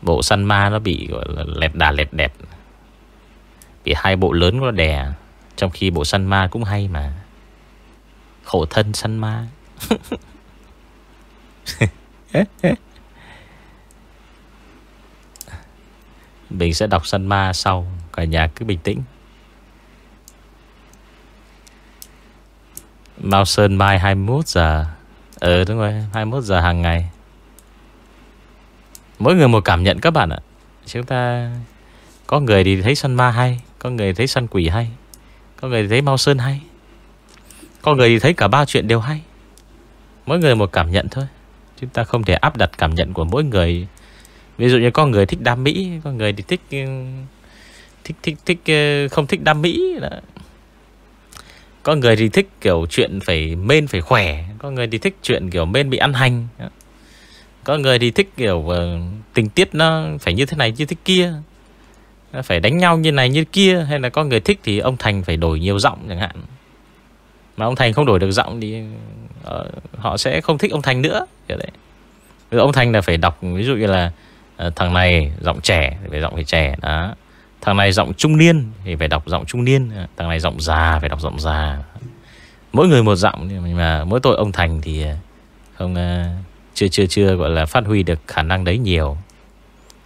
bộ săn ma nó bị, gọi là lẹt đà lẹt đẹp. Bị hai bộ lớn nó đè, trong khi bộ săn ma cũng hay mà. Khổ thân săn ma. Mình sẽ đọc săn ma sau, cả nhà cứ bình tĩnh. Mao Sơn mai 21 giờ. Ừ đúng rồi 21 giờ hàng ngày. Mỗi người một cảm nhận các bạn ạ. Chúng ta, Có người thì thấy săn ma hay, Có người thấy săn quỷ hay, Có người thì thấy Mao Sơn hay, Có người thì thấy cả ba chuyện đều hay. Mỗi người một cảm nhận thôi. Chúng ta không thể áp đặt cảm nhận của mỗi người. Ví dụ như có người thích đam mỹ, Có người thì thích ừ, Thích thích thích ừ, không thích đam mỹ, đó. Có người thì thích kiểu chuyện phải men phải khỏe Có người thì thích chuyện kiểu men bị ăn hành. Có người thì thích kiểu uh, tình tiết nó phải như thế này như thế kia Phải đánh nhau như này như kia Hay là có người thích thì ông Thành phải đổi nhiều giọng chẳng hạn. Mà ông Thành không đổi được giọng thì uh, Họ sẽ không thích ông Thành nữa kiểu đấy. Ông Thành là phải đọc Ví dụ như là uh, Thằng này giọng trẻ Phải giọng phải trẻ đó. Thằng này giọng trung niên, Thì phải đọc giọng trung niên. Thằng này giọng già, Phải đọc giọng già. Mỗi người một giọng, Nhưng mà mỗi tội ông Thành thì ờ, Không ờ, Chưa chưa chưa, gọi là, phát huy được khả năng đấy nhiều.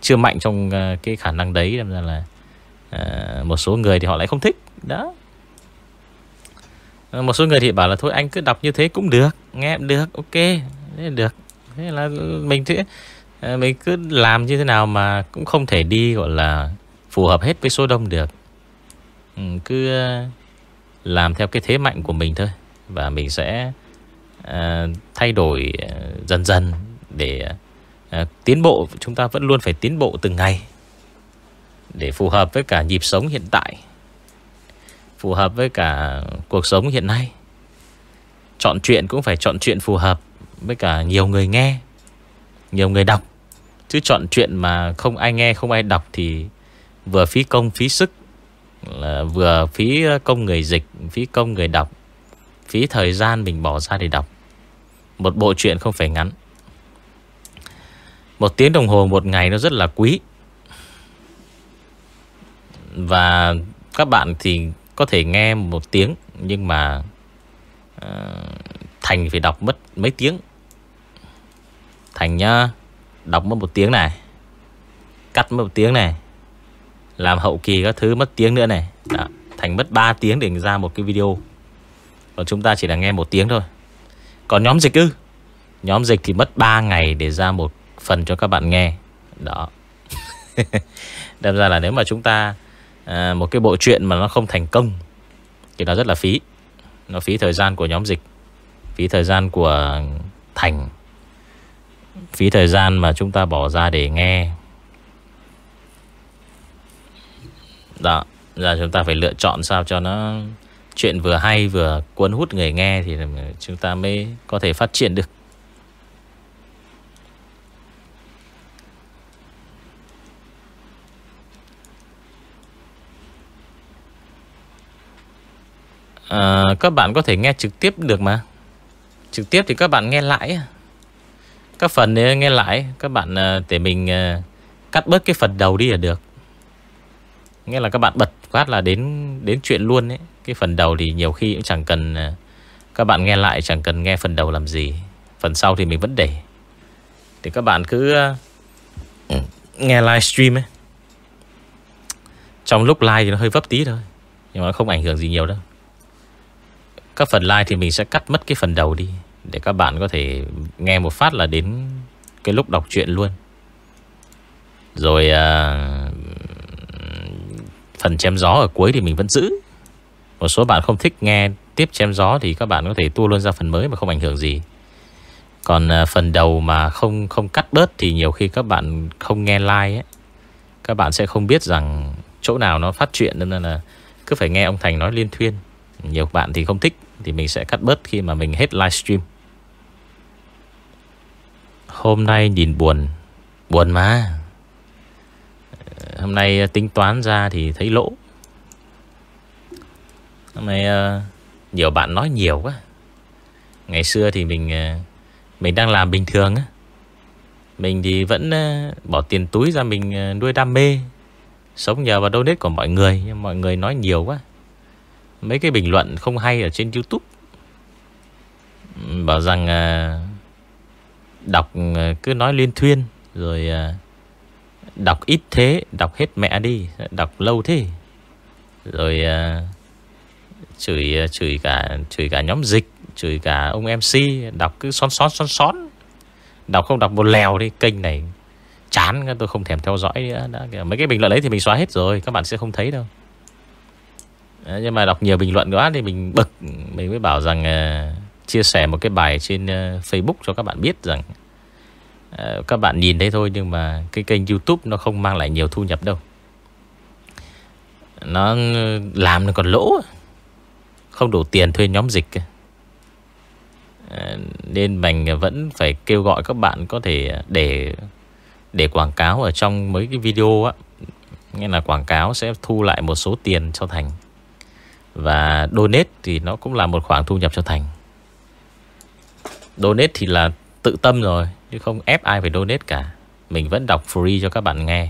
Chưa mạnh trong ờ, cái khả năng đấy Nên là Một số người thì họ lại không thích. Đó. Một số người thì bảo là, Thôi anh cứ đọc như thế cũng được, Nghe được, Ok, Thế được. Thế là mình thế Mình cứ làm như thế nào mà Cũng không thể đi, gọi là phù hợp hết với số đông được. Ừ, Cứ ờ, làm theo cái thế mạnh của mình thôi. Và mình sẽ ờ, thay đổi ờ, dần dần Để tiến bộ. Chúng ta vẫn luôn phải tiến bộ từng ngày Để phù hợp với cả nhịp sống hiện tại Phù hợp với cả cuộc sống hiện nay. Chọn chuyện cũng phải chọn chuyện phù hợp Với cả nhiều người nghe Nhiều người đọc. Chứ chọn chuyện mà không ai nghe Không ai đọc thì Vừa phí công phí sức là Vừa phí công người dịch Phí công người đọc Phí thời gian mình bỏ ra để đọc. Một bộ truyện không phải ngắn. Một tiếng đồng hồ một ngày nó rất là quý. Và các bạn thì có thể nghe một tiếng Nhưng mà uh, Thành phải đọc mất mấy tiếng. Thành nhá Đọc mất một tiếng này Cắt mất một tiếng này làm hậu kỳ các thứ mất tiếng nữa này. Đó, Thành mất 3 tiếng để ra một cái video. Còn chúng ta chỉ là nghe một tiếng thôi. Còn nhóm dịch ư? Nhóm dịch thì mất 3 ngày để ra một phần cho các bạn nghe. Đó. Đâm ra là nếu mà chúng ta à, Một cái bộ truyện mà nó không thành công Thì nó rất là phí. Nó phí thời gian của nhóm dịch. Phí thời gian của Thành. Phí thời gian mà chúng ta bỏ ra để nghe. Đó Giờ chúng ta phải lựa chọn sao cho nó Chuyện vừa hay vừa cuốn hút người nghe Thì chúng ta mới có thể phát triển được. À, Các bạn có thể nghe trực tiếp được mà. Trực tiếp thì các bạn nghe lại Các phần nghe lại Các bạn à, để mình à, cắt bớt cái phần đầu đi là được. Nghĩa là các bạn bật phát là đến đến chuyện luôn ấy. Cái phần đầu thì nhiều khi cũng chẳng cần à, Các bạn nghe lại, chẳng cần nghe phần đầu làm gì. Phần sau thì mình vẫn để. Thì các bạn cứ à, ừ, Nghe livestream ấy. Trong lúc live thì nó hơi vấp tí thôi, Nhưng mà không ảnh hưởng gì nhiều đâu. Các phần live thì mình sẽ cắt mất cái phần đầu đi, Để các bạn có thể nghe một phát là đến Cái lúc đọc truyện luôn. Rồi à, Phần chém gió ở cuối thì mình vẫn giữ. Một số bạn không thích nghe tiếp chém gió Thì các bạn có thể tua luôn ra phần mới mà không ảnh hưởng gì. Còn à, phần đầu mà không không cắt bớt Thì nhiều khi các bạn không nghe like ấy, Các bạn sẽ không biết rằng Chỗ nào nó phát chuyện Nên là cứ phải nghe ông Thành nói liên thuyên. Nhiều bạn thì không thích Thì mình sẽ cắt bớt khi mà mình hết livestream. Hôm nay nhìn buồn. Buồn mà. Hôm nay ờ, tính toán ra thì thấy lỗ. Hôm nay ờ, nhiều bạn nói nhiều quá. Ngày xưa thì mình ờ, Mình đang làm bình thường á. Mình thì vẫn bỏ tiền túi ra mình nuôi đam mê. Sống nhờ vào donate của mọi người, Nhưng mọi người nói nhiều quá. Mấy cái bình luận không hay ở trên Youtube. Bảo rằng Đọc cứ nói liên thuyên, Rồi Đọc ít thế Đọc hết mẹ đi Đọc lâu thế. Rồi uh, Chửi à, chửi cả Chửi cả nhóm dịch Chửi cả ông MC Đọc cứ son son son son. Đọc không đọc một lèo đi Kênh này chán tôi không thèm theo dõi nữa. Đã, Mấy cái bình luận đấy thì mình xóa hết rồi Các bạn sẽ không thấy đâu. Đấy, Nhưng mà đọc nhiều bình luận quá Thì mình bực. Mình mới bảo rằng uh, Chia sẻ một cái bài trên uh, Facebook cho các bạn biết rằng Ờ, các bạn nhìn thấy thôi, nhưng mà cái kênh youtube nó không mang lại nhiều thu nhập đâu. Nó ừ, làm nó còn lỗ à. Không đủ tiền thuê nhóm dịch à. ờ, Nên mình vẫn phải kêu gọi các bạn có thể à, để để quảng cáo ở trong mấy cái video á. Nghĩa là quảng cáo sẽ thu lại một số tiền cho Thành. Và donate thì nó cũng là một khoản thu nhập cho Thành. Donate thì là tự tâm rồi. Chứ không ép ai phải donate cả. Mình vẫn đọc free cho các bạn nghe.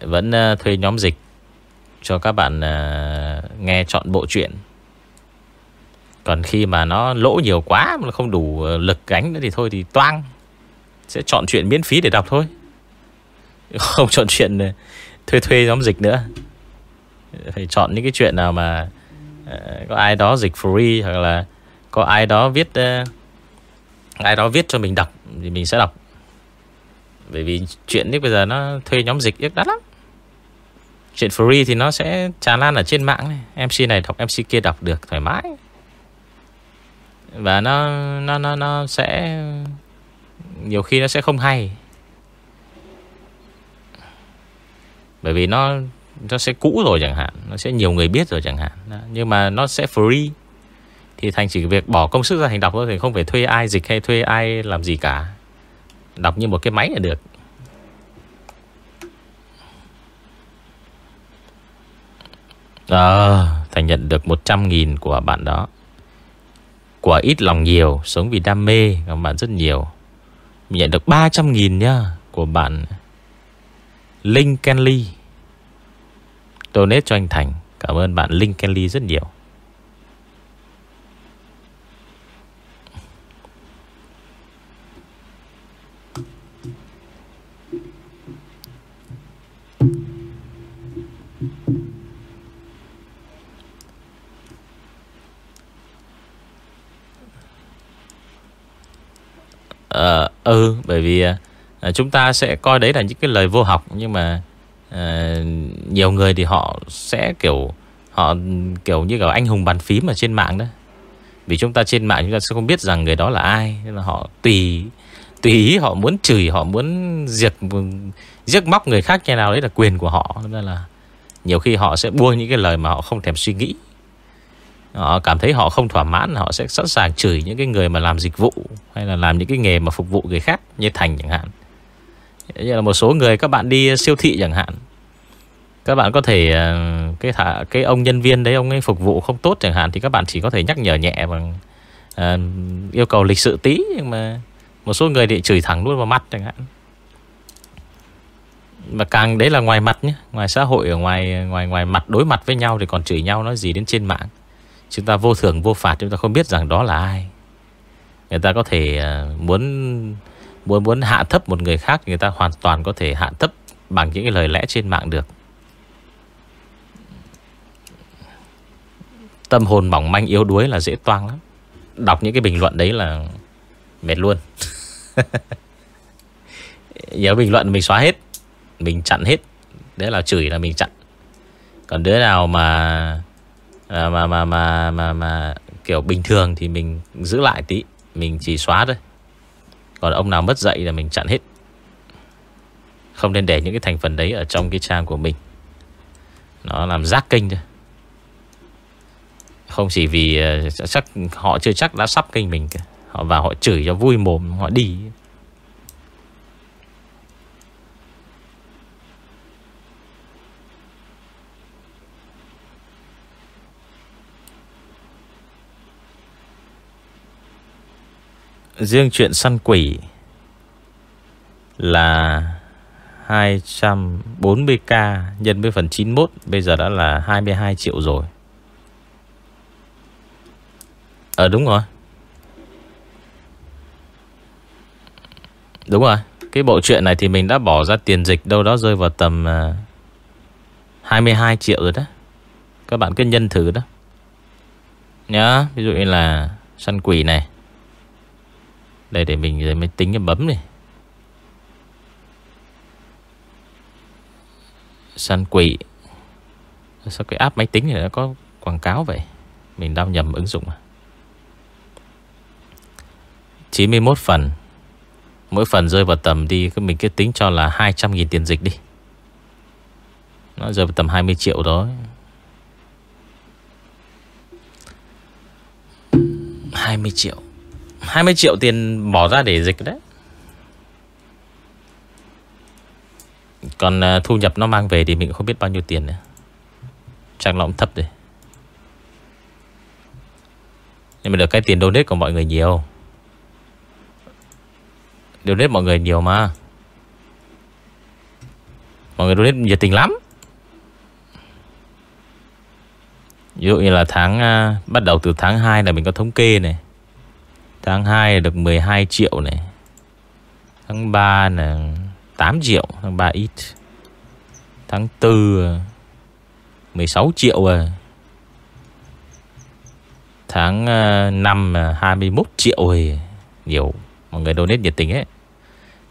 Vẫn ờ, thuê nhóm dịch Cho các bạn ờ, nghe chọn bộ truyện. Còn khi mà nó lỗ nhiều quá Mà không đủ ờ, lực gánh nữa thì thôi thì toang. Sẽ chọn chuyện miễn phí để đọc thôi. Không chọn chuyện thuê thuê nhóm dịch nữa. Phải chọn những cái chuyện nào mà Có ai đó dịch free Hoặc là có ai đó viết uh, ai đó viết cho mình đọc thì mình sẽ đọc. Bởi vì chuyện lúc bây giờ nó thuê nhóm dịch rất đắt lắm. Chuyện free thì nó sẽ tràn lan ở trên mạng này. mc này đọc mc kia đọc được thoải mái. Và nó nó nó nó sẽ, nhiều khi nó sẽ không hay. Bởi vì nó nó sẽ cũ rồi chẳng hạn, nó sẽ nhiều người biết rồi chẳng hạn. Nhưng mà nó sẽ free thì Thành chỉ việc bỏ công sức ra Thành đọc thôi Thì không phải thuê ai dịch hay thuê ai làm gì cả. Đọc như một cái máy là được. À, Thành nhận được 100.000 của bạn đó. Của ít lòng nhiều Sống vì đam mê Các bạn rất nhiều. Mình nhận được 300.000 nhá Của bạn Linh Kenley Donate cho anh Thành. Cảm ơn bạn Linh Kenley rất nhiều. Ờ, ừ bởi vì à, à, chúng ta sẽ coi đấy là những cái lời vô học Nhưng mà uh, nhiều người thì họ sẽ kiểu Họ kiểu như kiểu anh hùng bàn phím ở trên mạng đó. Vì chúng ta trên mạng chúng ta sẽ không biết rằng người đó là ai Nên là họ tùy Tùy ý họ muốn chửi Họ muốn diệt Giết móc người khác như nào đấy là quyền của họ. Nên là nhiều khi họ sẽ buông những cái lời mà họ không thèm suy nghĩ. Họ cảm thấy họ không thỏa mãn Họ sẽ sẵn sàng chửi những cái người mà làm dịch vụ Hay là làm những cái nghề mà phục vụ người khác Như Thành chẳng hạn. Như là một số người các bạn đi siêu thị chẳng hạn. Các bạn có thể ờ, Cái thả, cái ông nhân viên đấy Ông ấy phục vụ không tốt chẳng hạn Thì các bạn chỉ có thể nhắc nhở nhẹ bằng uh, Yêu cầu lịch sự tí Nhưng mà một số người thì chửi thẳng luôn vào mặt chẳng hạn. Mà càng đấy là ngoài mặt nhé Ngoài xã hội ở ngoài ngoài ngoài mặt đối mặt với nhau Thì còn chửi nhau nói gì đến trên mạng. Chúng ta vô thường, vô phạt, Chúng ta không biết rằng đó là ai. Người ta có thể à, muốn muốn muốn hạ thấp một người khác, Người ta hoàn toàn có thể hạ thấp Bằng những cái lời lẽ trên mạng được. Tâm hồn mỏng manh, yếu đuối là dễ toang lắm. Đọc những cái bình luận đấy là Mệt luôn. Nhớ bình luận mình xóa hết, Mình chặn hết. Đấy là chửi là mình chặn. Còn đứa nào mà à, mà, mà mà mà mà kiểu bình thường thì mình giữ lại tí mình chỉ xóa thôi. Còn ông nào mất dạy là mình chặn hết. Không nên để những cái thành phần đấy ở trong cái trang của mình. Nó làm rác kênh thôi. Không chỉ vì ờ, chắc họ chưa chắc đã sắp kênh mình kìa. họ vào họ chửi cho vui mồm họ đi. Riêng chuyện săn quỷ Là 240k nhân với phần 91 Bây giờ đã là 22 triệu rồi. Ờ đúng rồi. Đúng rồi. Cái bộ truyện này thì mình đã bỏ ra tiền dịch, Đâu đó rơi vào tầm à, 22 triệu rồi đó. Các bạn cứ nhân thử đó. Nhá, Ví dụ như là Săn quỷ này. Đây, để mình rồi mới tính cái bấm này. Săn quỷ. Sao cái app máy tính này nó có quảng cáo vậy? Mình đau nhầm ứng dụng à? 91 phần. Mỗi phần rơi vào tầm đi Mình cứ tính cho là 200.000 tiền dịch đi. Nó rơi vào tầm 20 triệu đó. 20 triệu. 20 triệu tiền bỏ ra để dịch đấy. Còn à, thu nhập nó mang về Thì mình không biết bao nhiêu tiền nữa. Chắc nó cũng thấp rồi. Nhưng mà được cái tiền donate của mọi người nhiều. Donate mọi người nhiều mà. Mọi người donate nhiệt tình lắm. Ví dụ như là tháng à, Bắt đầu từ tháng 2 là mình có thống kê này. Tháng 2 được 12 triệu này. Tháng 3 là 8 triệu, Tháng 3 ít. Tháng 4 16 triệu rồi Tháng ờ, 5 21 triệu rồi Nhiều, Mọi người donate nhiệt tình ấy.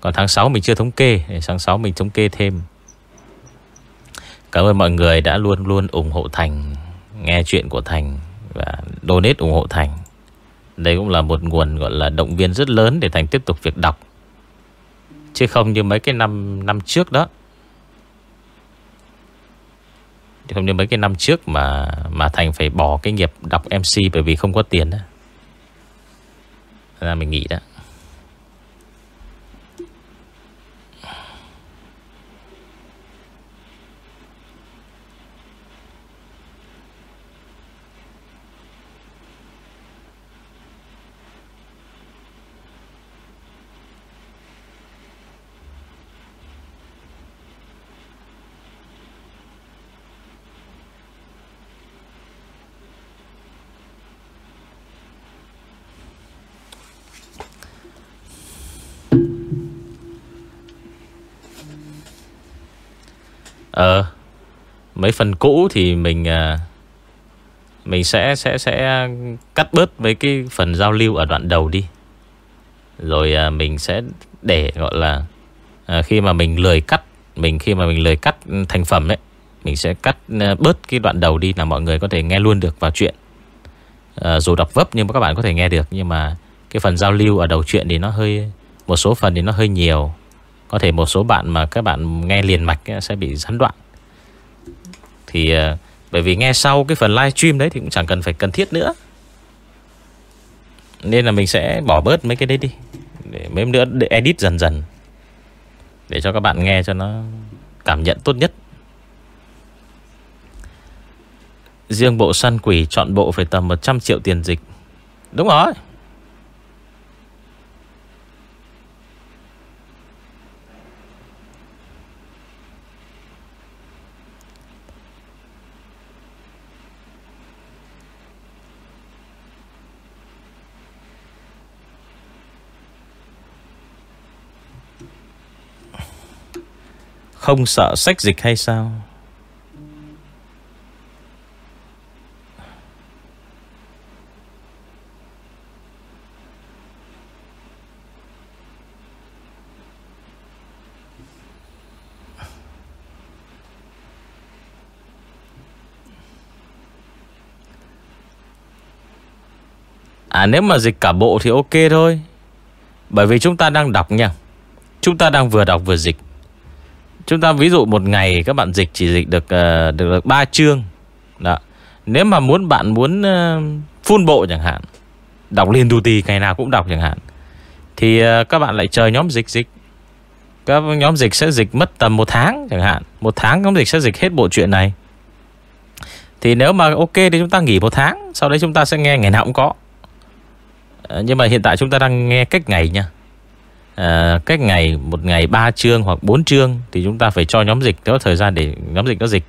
Còn tháng 6 mình chưa thống kê tháng 6 mình thống kê thêm. Cảm ơn mọi người đã luôn luôn ủng hộ Thành, Nghe chuyện của Thành Và donate ủng hộ Thành. Đây cũng là một nguồn, gọi là, động viên rất lớn Để Thành tiếp tục việc đọc Chứ không như mấy cái năm năm trước đó Chứ không như mấy cái năm trước mà mà Thành phải bỏ cái nghiệp đọc MC bởi vì không có tiền đó. Ra mình nghĩ đó. Ờ Mấy phần cũ thì mình à, Mình sẽ sẽ sẽ cắt bớt với cái phần giao lưu ở đoạn đầu đi. Rồi à, mình sẽ để gọi là à, Khi mà mình lười cắt Mình khi mà mình lười cắt thành phẩm ấy Mình sẽ cắt à, bớt cái đoạn đầu đi Là mọi người có thể nghe luôn được vào chuyện. À, Dù đọc vấp nhưng mà các bạn có thể nghe được Nhưng mà cái phần giao lưu ở đầu chuyện thì nó hơi Một số phần thì nó hơi nhiều có thể một số bạn mà các bạn nghe liền mạch sẽ bị gián đoạn. Thì ờ, bởi vì nghe sau cái phần live stream đấy Thì cũng chẳng cần phải cần thiết nữa. Nên là mình sẽ bỏ bớt mấy cái đấy đi, Để mấy nữa để edit dần dần, Để cho các bạn nghe cho nó cảm nhận tốt nhất. Riêng bộ săn quỷ chọn bộ phải tầm 100 triệu tiền dịch. Đúng rồi. Không sợ sách dịch hay sao? À nếu mà dịch cả bộ thì ok thôi. Bởi vì chúng ta đang đọc nha. Chúng ta đang vừa đọc vừa dịch. Chúng ta ví dụ một ngày các bạn dịch chỉ dịch được ờ, được, được 3 chương. Đó. Nếu mà muốn bạn muốn ờ, phun bộ chẳng hạn, đọc liên tu tì ngày nào cũng đọc chẳng hạn, thì ờ, các bạn lại chờ nhóm dịch dịch. Các nhóm dịch sẽ dịch mất tầm một tháng chẳng hạn. Một tháng nhóm dịch sẽ dịch hết bộ truyện này. Thì nếu mà ok thì chúng ta nghỉ một tháng Sau đấy chúng ta sẽ nghe ngày nào cũng có Nhưng mà hiện tại chúng ta đang nghe cách ngày nha à, cách ngày một ngày 3 chương hoặc 4 chương thì chúng ta phải cho nhóm dịch có thời gian để nhóm dịch nó dịch.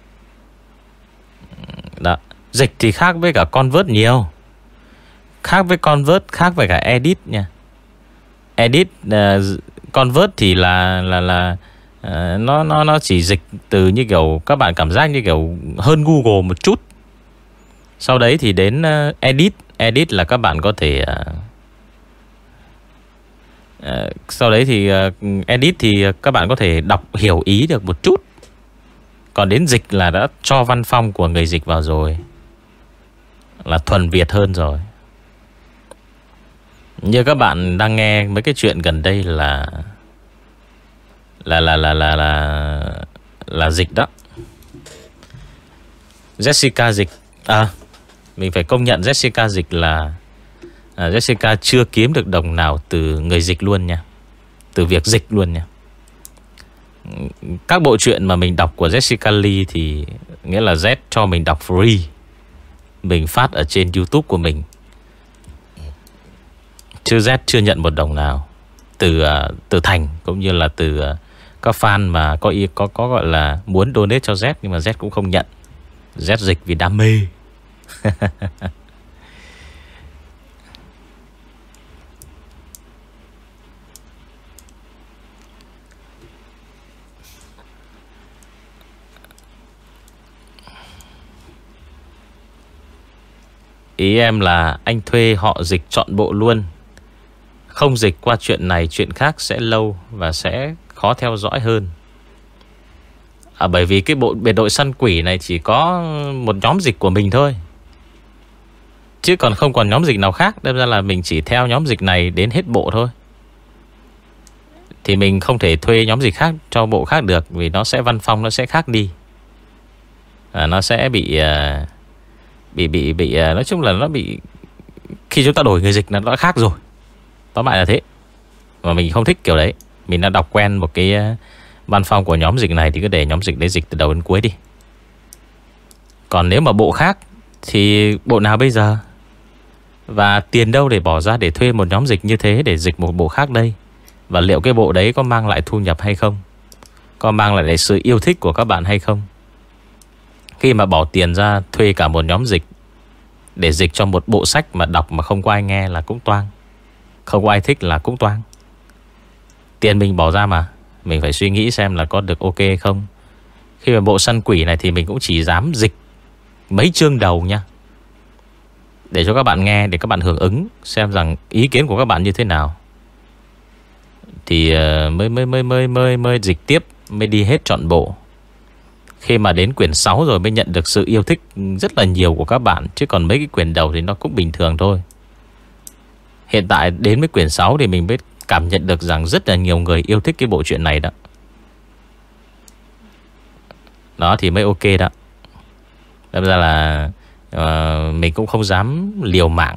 Đó. Dịch thì khác với cả convert nhiều. Khác với convert, khác với cả edit nha. Edit uh, convert thì là là là uh, nó nó nó chỉ dịch từ như kiểu các bạn cảm giác như kiểu hơn Google một chút. Sau đấy thì đến uh, edit, edit là các bạn có thể uh, Ờ, sau đấy thì uh, edit thì ờ, các bạn có thể đọc hiểu ý được một chút. Còn đến dịch là đã cho văn phong của người dịch vào rồi. Là thuần Việt hơn rồi. Như các bạn đang nghe mấy cái chuyện gần đây là Là là là là là là dịch đó. Jessica dịch À Mình phải công nhận Jessica dịch là à, Jessica chưa kiếm được đồng nào từ người dịch luôn nha. Từ việc dịch luôn nha. Các bộ truyện mà mình đọc của Jessica Lee Thì nghĩa là Z cho mình đọc free. Mình phát ở trên Youtube của mình. Chứ Z chưa nhận một đồng nào Từ à, từ Thành Cũng như là từ à, các fan mà có ý có có gọi là muốn donate cho Z Nhưng mà Z cũng không nhận. Z dịch vì đam mê. Ý em là anh thuê họ dịch chọn bộ luôn. Không dịch qua chuyện này Chuyện khác sẽ lâu Và sẽ khó theo dõi hơn. À, Bởi vì cái bộ biệt đội săn quỷ này Chỉ có một nhóm dịch của mình thôi. Chứ còn không còn nhóm dịch nào khác Đâm ra là mình chỉ theo nhóm dịch này Đến hết bộ thôi. Thì mình không thể thuê nhóm dịch khác Cho bộ khác được Vì nó sẽ văn phong nó sẽ khác đi. À, Nó sẽ bị uh, bị bị bị à, nói chung là nó bị, khi chúng ta đổi người dịch là nó đã khác rồi. Tóm lại là thế. Mà mình không thích kiểu đấy. Mình đã đọc quen một cái à, văn phong của nhóm dịch này thì cứ để nhóm dịch đấy dịch từ đầu đến cuối đi. Còn nếu mà bộ khác thì bộ nào bây giờ? Và tiền đâu để bỏ ra để thuê một nhóm dịch như thế để dịch một bộ khác đây? Và liệu cái bộ đấy có mang lại thu nhập hay không? Có mang lại sự yêu thích của các bạn hay không? Khi mà bỏ tiền ra thuê cả một nhóm dịch Để dịch cho một bộ sách mà đọc mà không có ai nghe là cũng toang. Không có ai thích là cũng toang. Tiền mình bỏ ra mà Mình phải suy nghĩ xem là có được ok không. Khi mà bộ săn quỷ này thì mình cũng chỉ dám dịch Mấy chương đầu nha. Để cho các bạn nghe Để các bạn hưởng ứng Xem rằng ý kiến của các bạn như thế nào. Thì ờ, mới, mới, mới, mới, mới, mới dịch tiếp Mới đi hết trọn bộ khi mà đến quyển 6 rồi mới nhận được sự yêu thích rất là nhiều của các bạn Chứ còn mấy cái quyển đầu thì nó cũng bình thường thôi. Hiện tại đến với quyển 6 thì mình biết cảm nhận được rằng rất là nhiều người yêu thích cái bộ truyện này đó. Đó thì mới ok đó. Đâm ra là uh, mình cũng không dám liều mạng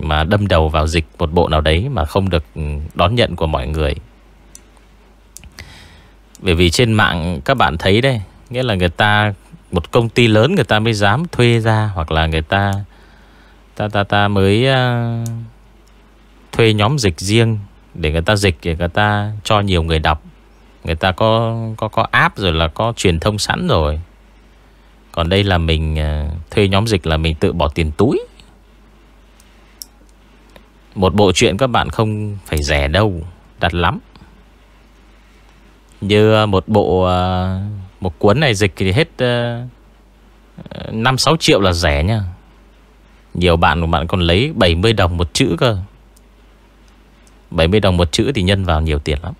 Mà đâm đầu vào dịch một bộ nào đấy mà không được đón nhận của mọi người. Bởi vì trên mạng các bạn thấy đây Nghĩa là người ta Một công ty lớn người ta mới dám thuê ra Hoặc là người ta Ta ta ta mới uh, Thuê nhóm dịch riêng Để người ta dịch Để người ta cho nhiều người đọc. Người ta có có có app rồi là có truyền thông sẵn rồi. Còn đây là mình uh, Thuê nhóm dịch là mình tự bỏ tiền túi. Một bộ truyện các bạn không phải rẻ đâu đặt lắm. Như ờ, một bộ uh, một cuốn này dịch thì hết ờ, ờ, uh, 5-6 triệu là rẻ nha. Nhiều bạn của bạn còn lấy 70 đồng một chữ cơ. 70 đồng một chữ thì nhân vào nhiều tiền lắm.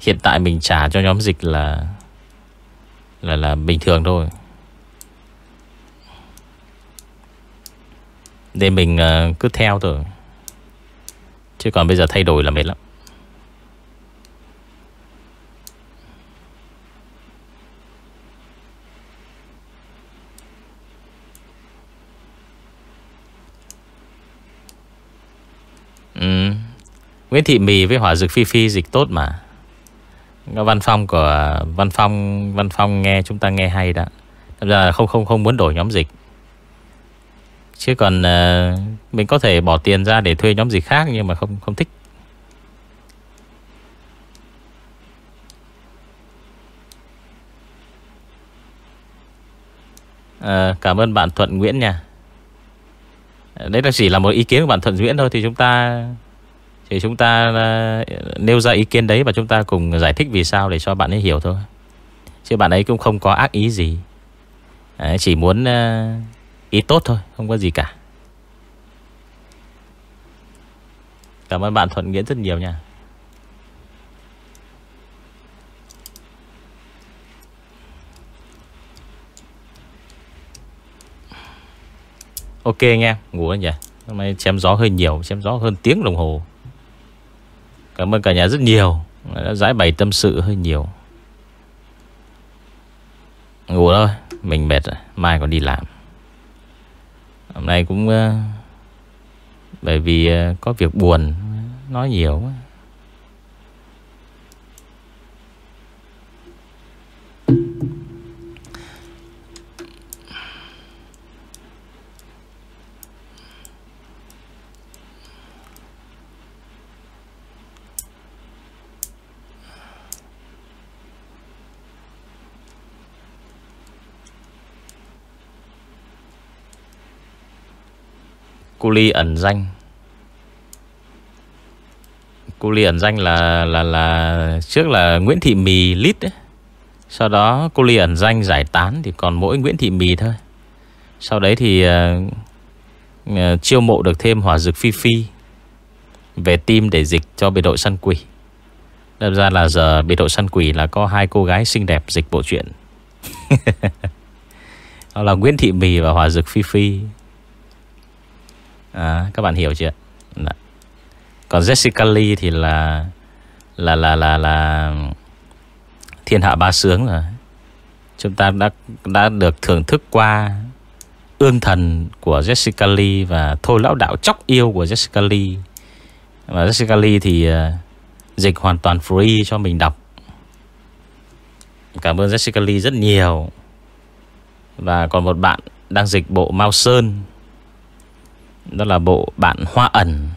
Hiện tại mình trả cho nhóm dịch là Là là bình thường thôi. Nên mình uh, cứ theo thôi. Chứ còn bây giờ thay đổi là mệt lắm. Ừ. Nguyễn Thị Mì với Hỏa Dược Phi Phi dịch tốt mà. Văn Phong của Văn Phong Văn Phong nghe chúng ta nghe hay đó. Thật ra không không không muốn đổi nhóm dịch. Chứ còn uh, mình có thể bỏ tiền ra để thuê nhóm dịch khác nhưng mà không không thích. À, cảm ơn bạn Thuận Nguyễn nha. Đấy là chỉ là một ý kiến của bạn Thuận Duyễn thôi Thì chúng ta Thì chúng ta ờ, nêu ra ý kiến đấy Và chúng ta cùng giải thích vì sao để cho bạn ấy hiểu thôi. Chứ bạn ấy cũng không có ác ý gì. Đấy, Chỉ muốn ờ, ý tốt thôi Không có gì cả. Cảm ơn bạn Thuận Nghĩa rất nhiều nha. Ok anh em Ngủ anh nhỉ? Hôm nay chém gió hơi nhiều Chém gió hơn tiếng đồng hồ. Cảm ơn cả nhà rất nhiều Đã giải bày tâm sự hơi nhiều. Ngủ thôi Mình mệt rồi Mai còn đi làm. Hôm nay cũng uh, Bởi vì ờ, có việc buồn Nói nhiều quá. Cô Ly ẩn danh Cô Ly ẩn danh là là là trước là Nguyễn Thị Mì lít ấy. Sau đó cô Ly ẩn danh giải tán thì còn mỗi Nguyễn Thị Mì thôi. Sau đấy thì uh, uh, chiêu mộ được thêm hỏa dược Phi Phi về team để dịch cho biệt đội săn quỷ. Đâm ra là giờ biệt đội săn quỷ là có hai cô gái xinh đẹp dịch bộ truyện. Đó là Nguyễn Thị Mì và Hòa Dược Phi Phi à, Các bạn hiểu chưa? Đã. Còn Jessica Lee thì là Là là là là Thiên hạ ba sướng rồi. Chúng ta đã đã được thưởng thức qua Ương thần của Jessica Lee Và Thôi lão đạo chóc yêu của Jessica Lee. Và Jessica Lee thì à, Dịch hoàn toàn free cho mình đọc. Cảm ơn Jessica Lee rất nhiều. Và còn một bạn đang dịch bộ Mao Sơn. Đó là bộ bạn Hoa ẩn.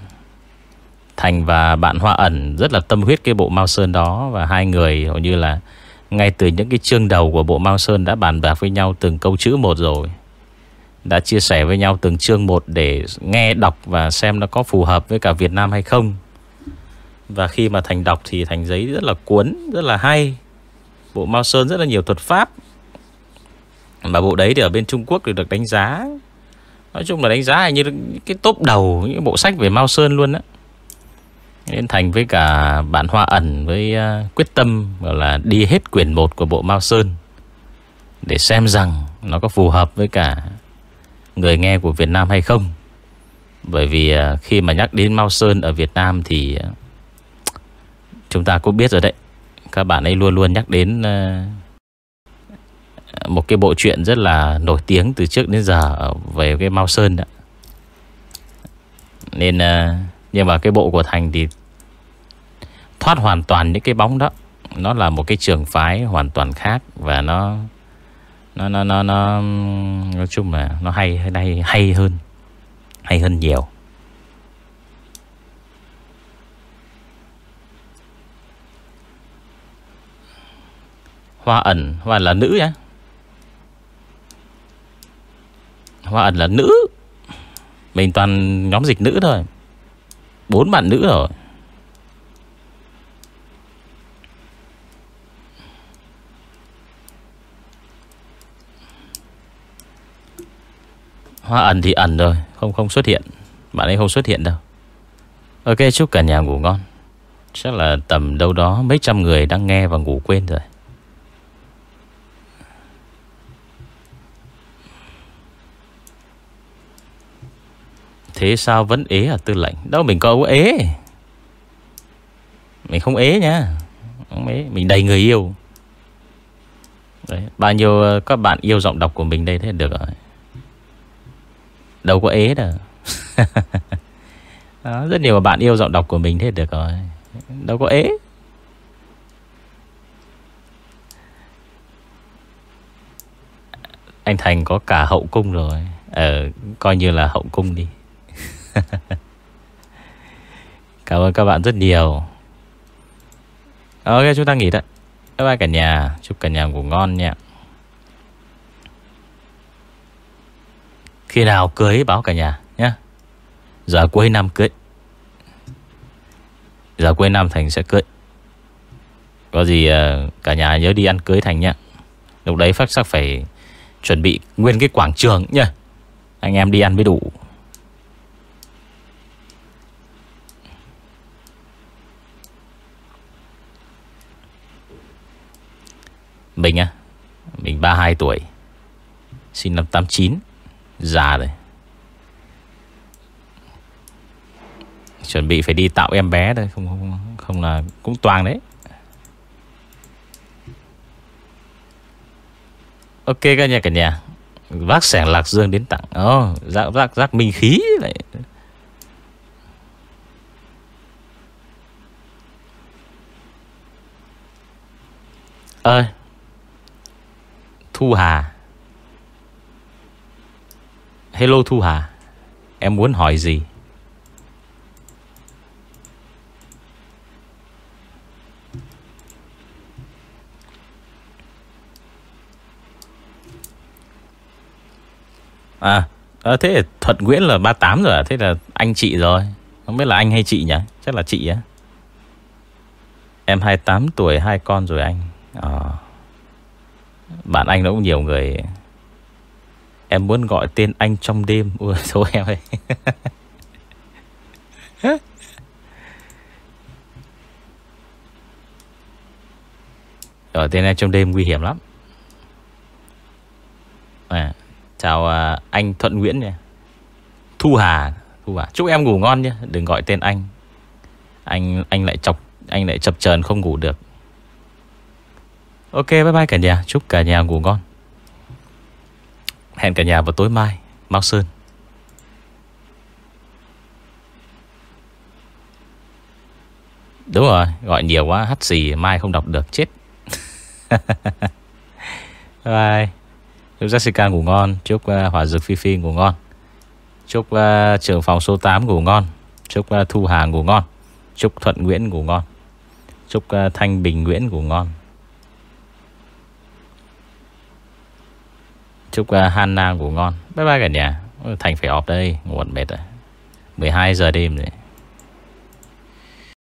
Thành và bạn Hoa ẩn rất là tâm huyết cái bộ Mao Sơn đó Và hai người hầu như là Ngay từ những cái chương đầu của bộ Mao Sơn Đã bàn bạc với nhau từng câu chữ một rồi. Đã chia sẻ với nhau từng chương một Để nghe, đọc và xem nó có phù hợp với cả Việt Nam hay không. Và khi mà Thành đọc thì Thành giấy rất là cuốn, Rất là hay. Bộ Mao Sơn rất là nhiều thuật pháp. Mà bộ đấy thì ở bên Trung Quốc thì được đánh giá Nói chung là đánh giá như cái top đầu Những bộ sách về Mao Sơn luôn á nên Thành với cả bạn Hoa ẩn với uh, quyết tâm gọi là đi hết quyển 1 của bộ Mao Sơn để xem rằng nó có phù hợp với cả người nghe của Việt Nam hay không. Bởi vì uh, khi mà nhắc đến Mao Sơn ở Việt Nam thì uh, chúng ta cũng biết rồi đấy. Các bạn ấy luôn luôn nhắc đến một cái bộ truyện rất là nổi tiếng từ trước đến giờ về cái Mao Sơn đó. Nên ờ, nhưng mà cái bộ của Thành thì thoát hoàn toàn những cái bóng đó. Nó là một cái trường phái hoàn toàn khác và nó nó nó nó, nó nói chung là nó hay hay hay hơn. Hay hơn nhiều. Hoa ẩn, hoa là nữ nhá. Hoa ẩn là nữ. Mình toàn nhóm dịch nữ thôi. Bốn bạn nữ rồi. Hoa ẩn thì ẩn rồi Không không xuất hiện. Bạn ấy không xuất hiện đâu. Ok, chúc cả nhà ngủ ngon. Chắc là tầm đâu đó mấy trăm người đang nghe và ngủ quên rồi. Thế sao vẫn ế à tư lệnh? Đâu mình có ế. Mình không ế nha Không ế. Mình đầy người yêu. Đấy, Bao nhiêu ờ, các bạn yêu giọng đọc của mình đây thế được rồi. Đâu có ế đâu. Đó, Rất nhiều bạn yêu giọng đọc của mình thế được rồi. Đâu có ế. Anh Thành có cả hậu cung rồi. Ờ coi như là hậu cung đi. Cảm ơn các bạn rất nhiều. Ok, chúng ta nghỉ đấy Bye bye cả nhà. Chúc cả nhà ngủ ngon nha. Khi nào cưới báo cả nhà nhé Giờ cuối năm cưới. Giờ cuối năm Thành sẽ cưới. Có gì ờ, cả nhà nhớ đi ăn cưới Thành nhé Lúc đấy phát sắc phải Chuẩn bị nguyên cái quảng trường nhé Anh em đi ăn mới đủ. Mình á à? Mình 32 tuổi Sinh năm 89 Già rồi. Chuẩn bị phải đi tạo em bé đây Không không, không là cũng toàn đấy. Ok các nhà cả nhà Vác sẻng lạc dương đến tặng. Oh, rác, rác, rác minh khí lại Ơi Thu Hà. Hello Thu Hà. Em muốn hỏi gì? À, à thế Thuận Nguyễn là 38 rồi à? Thế là anh chị rồi. Không biết là anh hay chị nhỉ? Chắc là chị á. Em 28 tuổi hai con rồi anh. À. Bạn anh nó cũng nhiều người. Em muốn gọi tên anh trong đêm. Ui số em ơi. Gọi tên anh trong đêm nguy hiểm lắm. À, Chào à, anh Thuận Nguyễn nha Thu Hà Thu Hà. Chúc em ngủ ngon nhé. Đừng gọi tên anh. Anh anh lại chọc Anh lại chập chờn không ngủ được. Ok bye bye cả nhà. Chúc cả nhà ngủ ngon. Hẹn cả nhà vào tối mai. Mao Sơn. Đúng rồi Gọi nhiều quá hắt xì Mai không đọc được chết. Bye Chúc Jessica ngủ ngon. Chúc ờ, uh, Hòa Dược Phi Phi ngủ ngon. Chúc uh, trưởng phòng số 8 ngủ ngon. Chúc uh, Thu Hà ngủ ngon. Chúc Thuận Nguyễn ngủ ngon. Chúc uh, Thanh Bình Nguyễn ngủ ngon. Chúc à, uh, Hanna ngủ ngon. Bye bye cả nhà. Thành phải họp đây Ngủ mệt rồi. 12 giờ đêm rồi.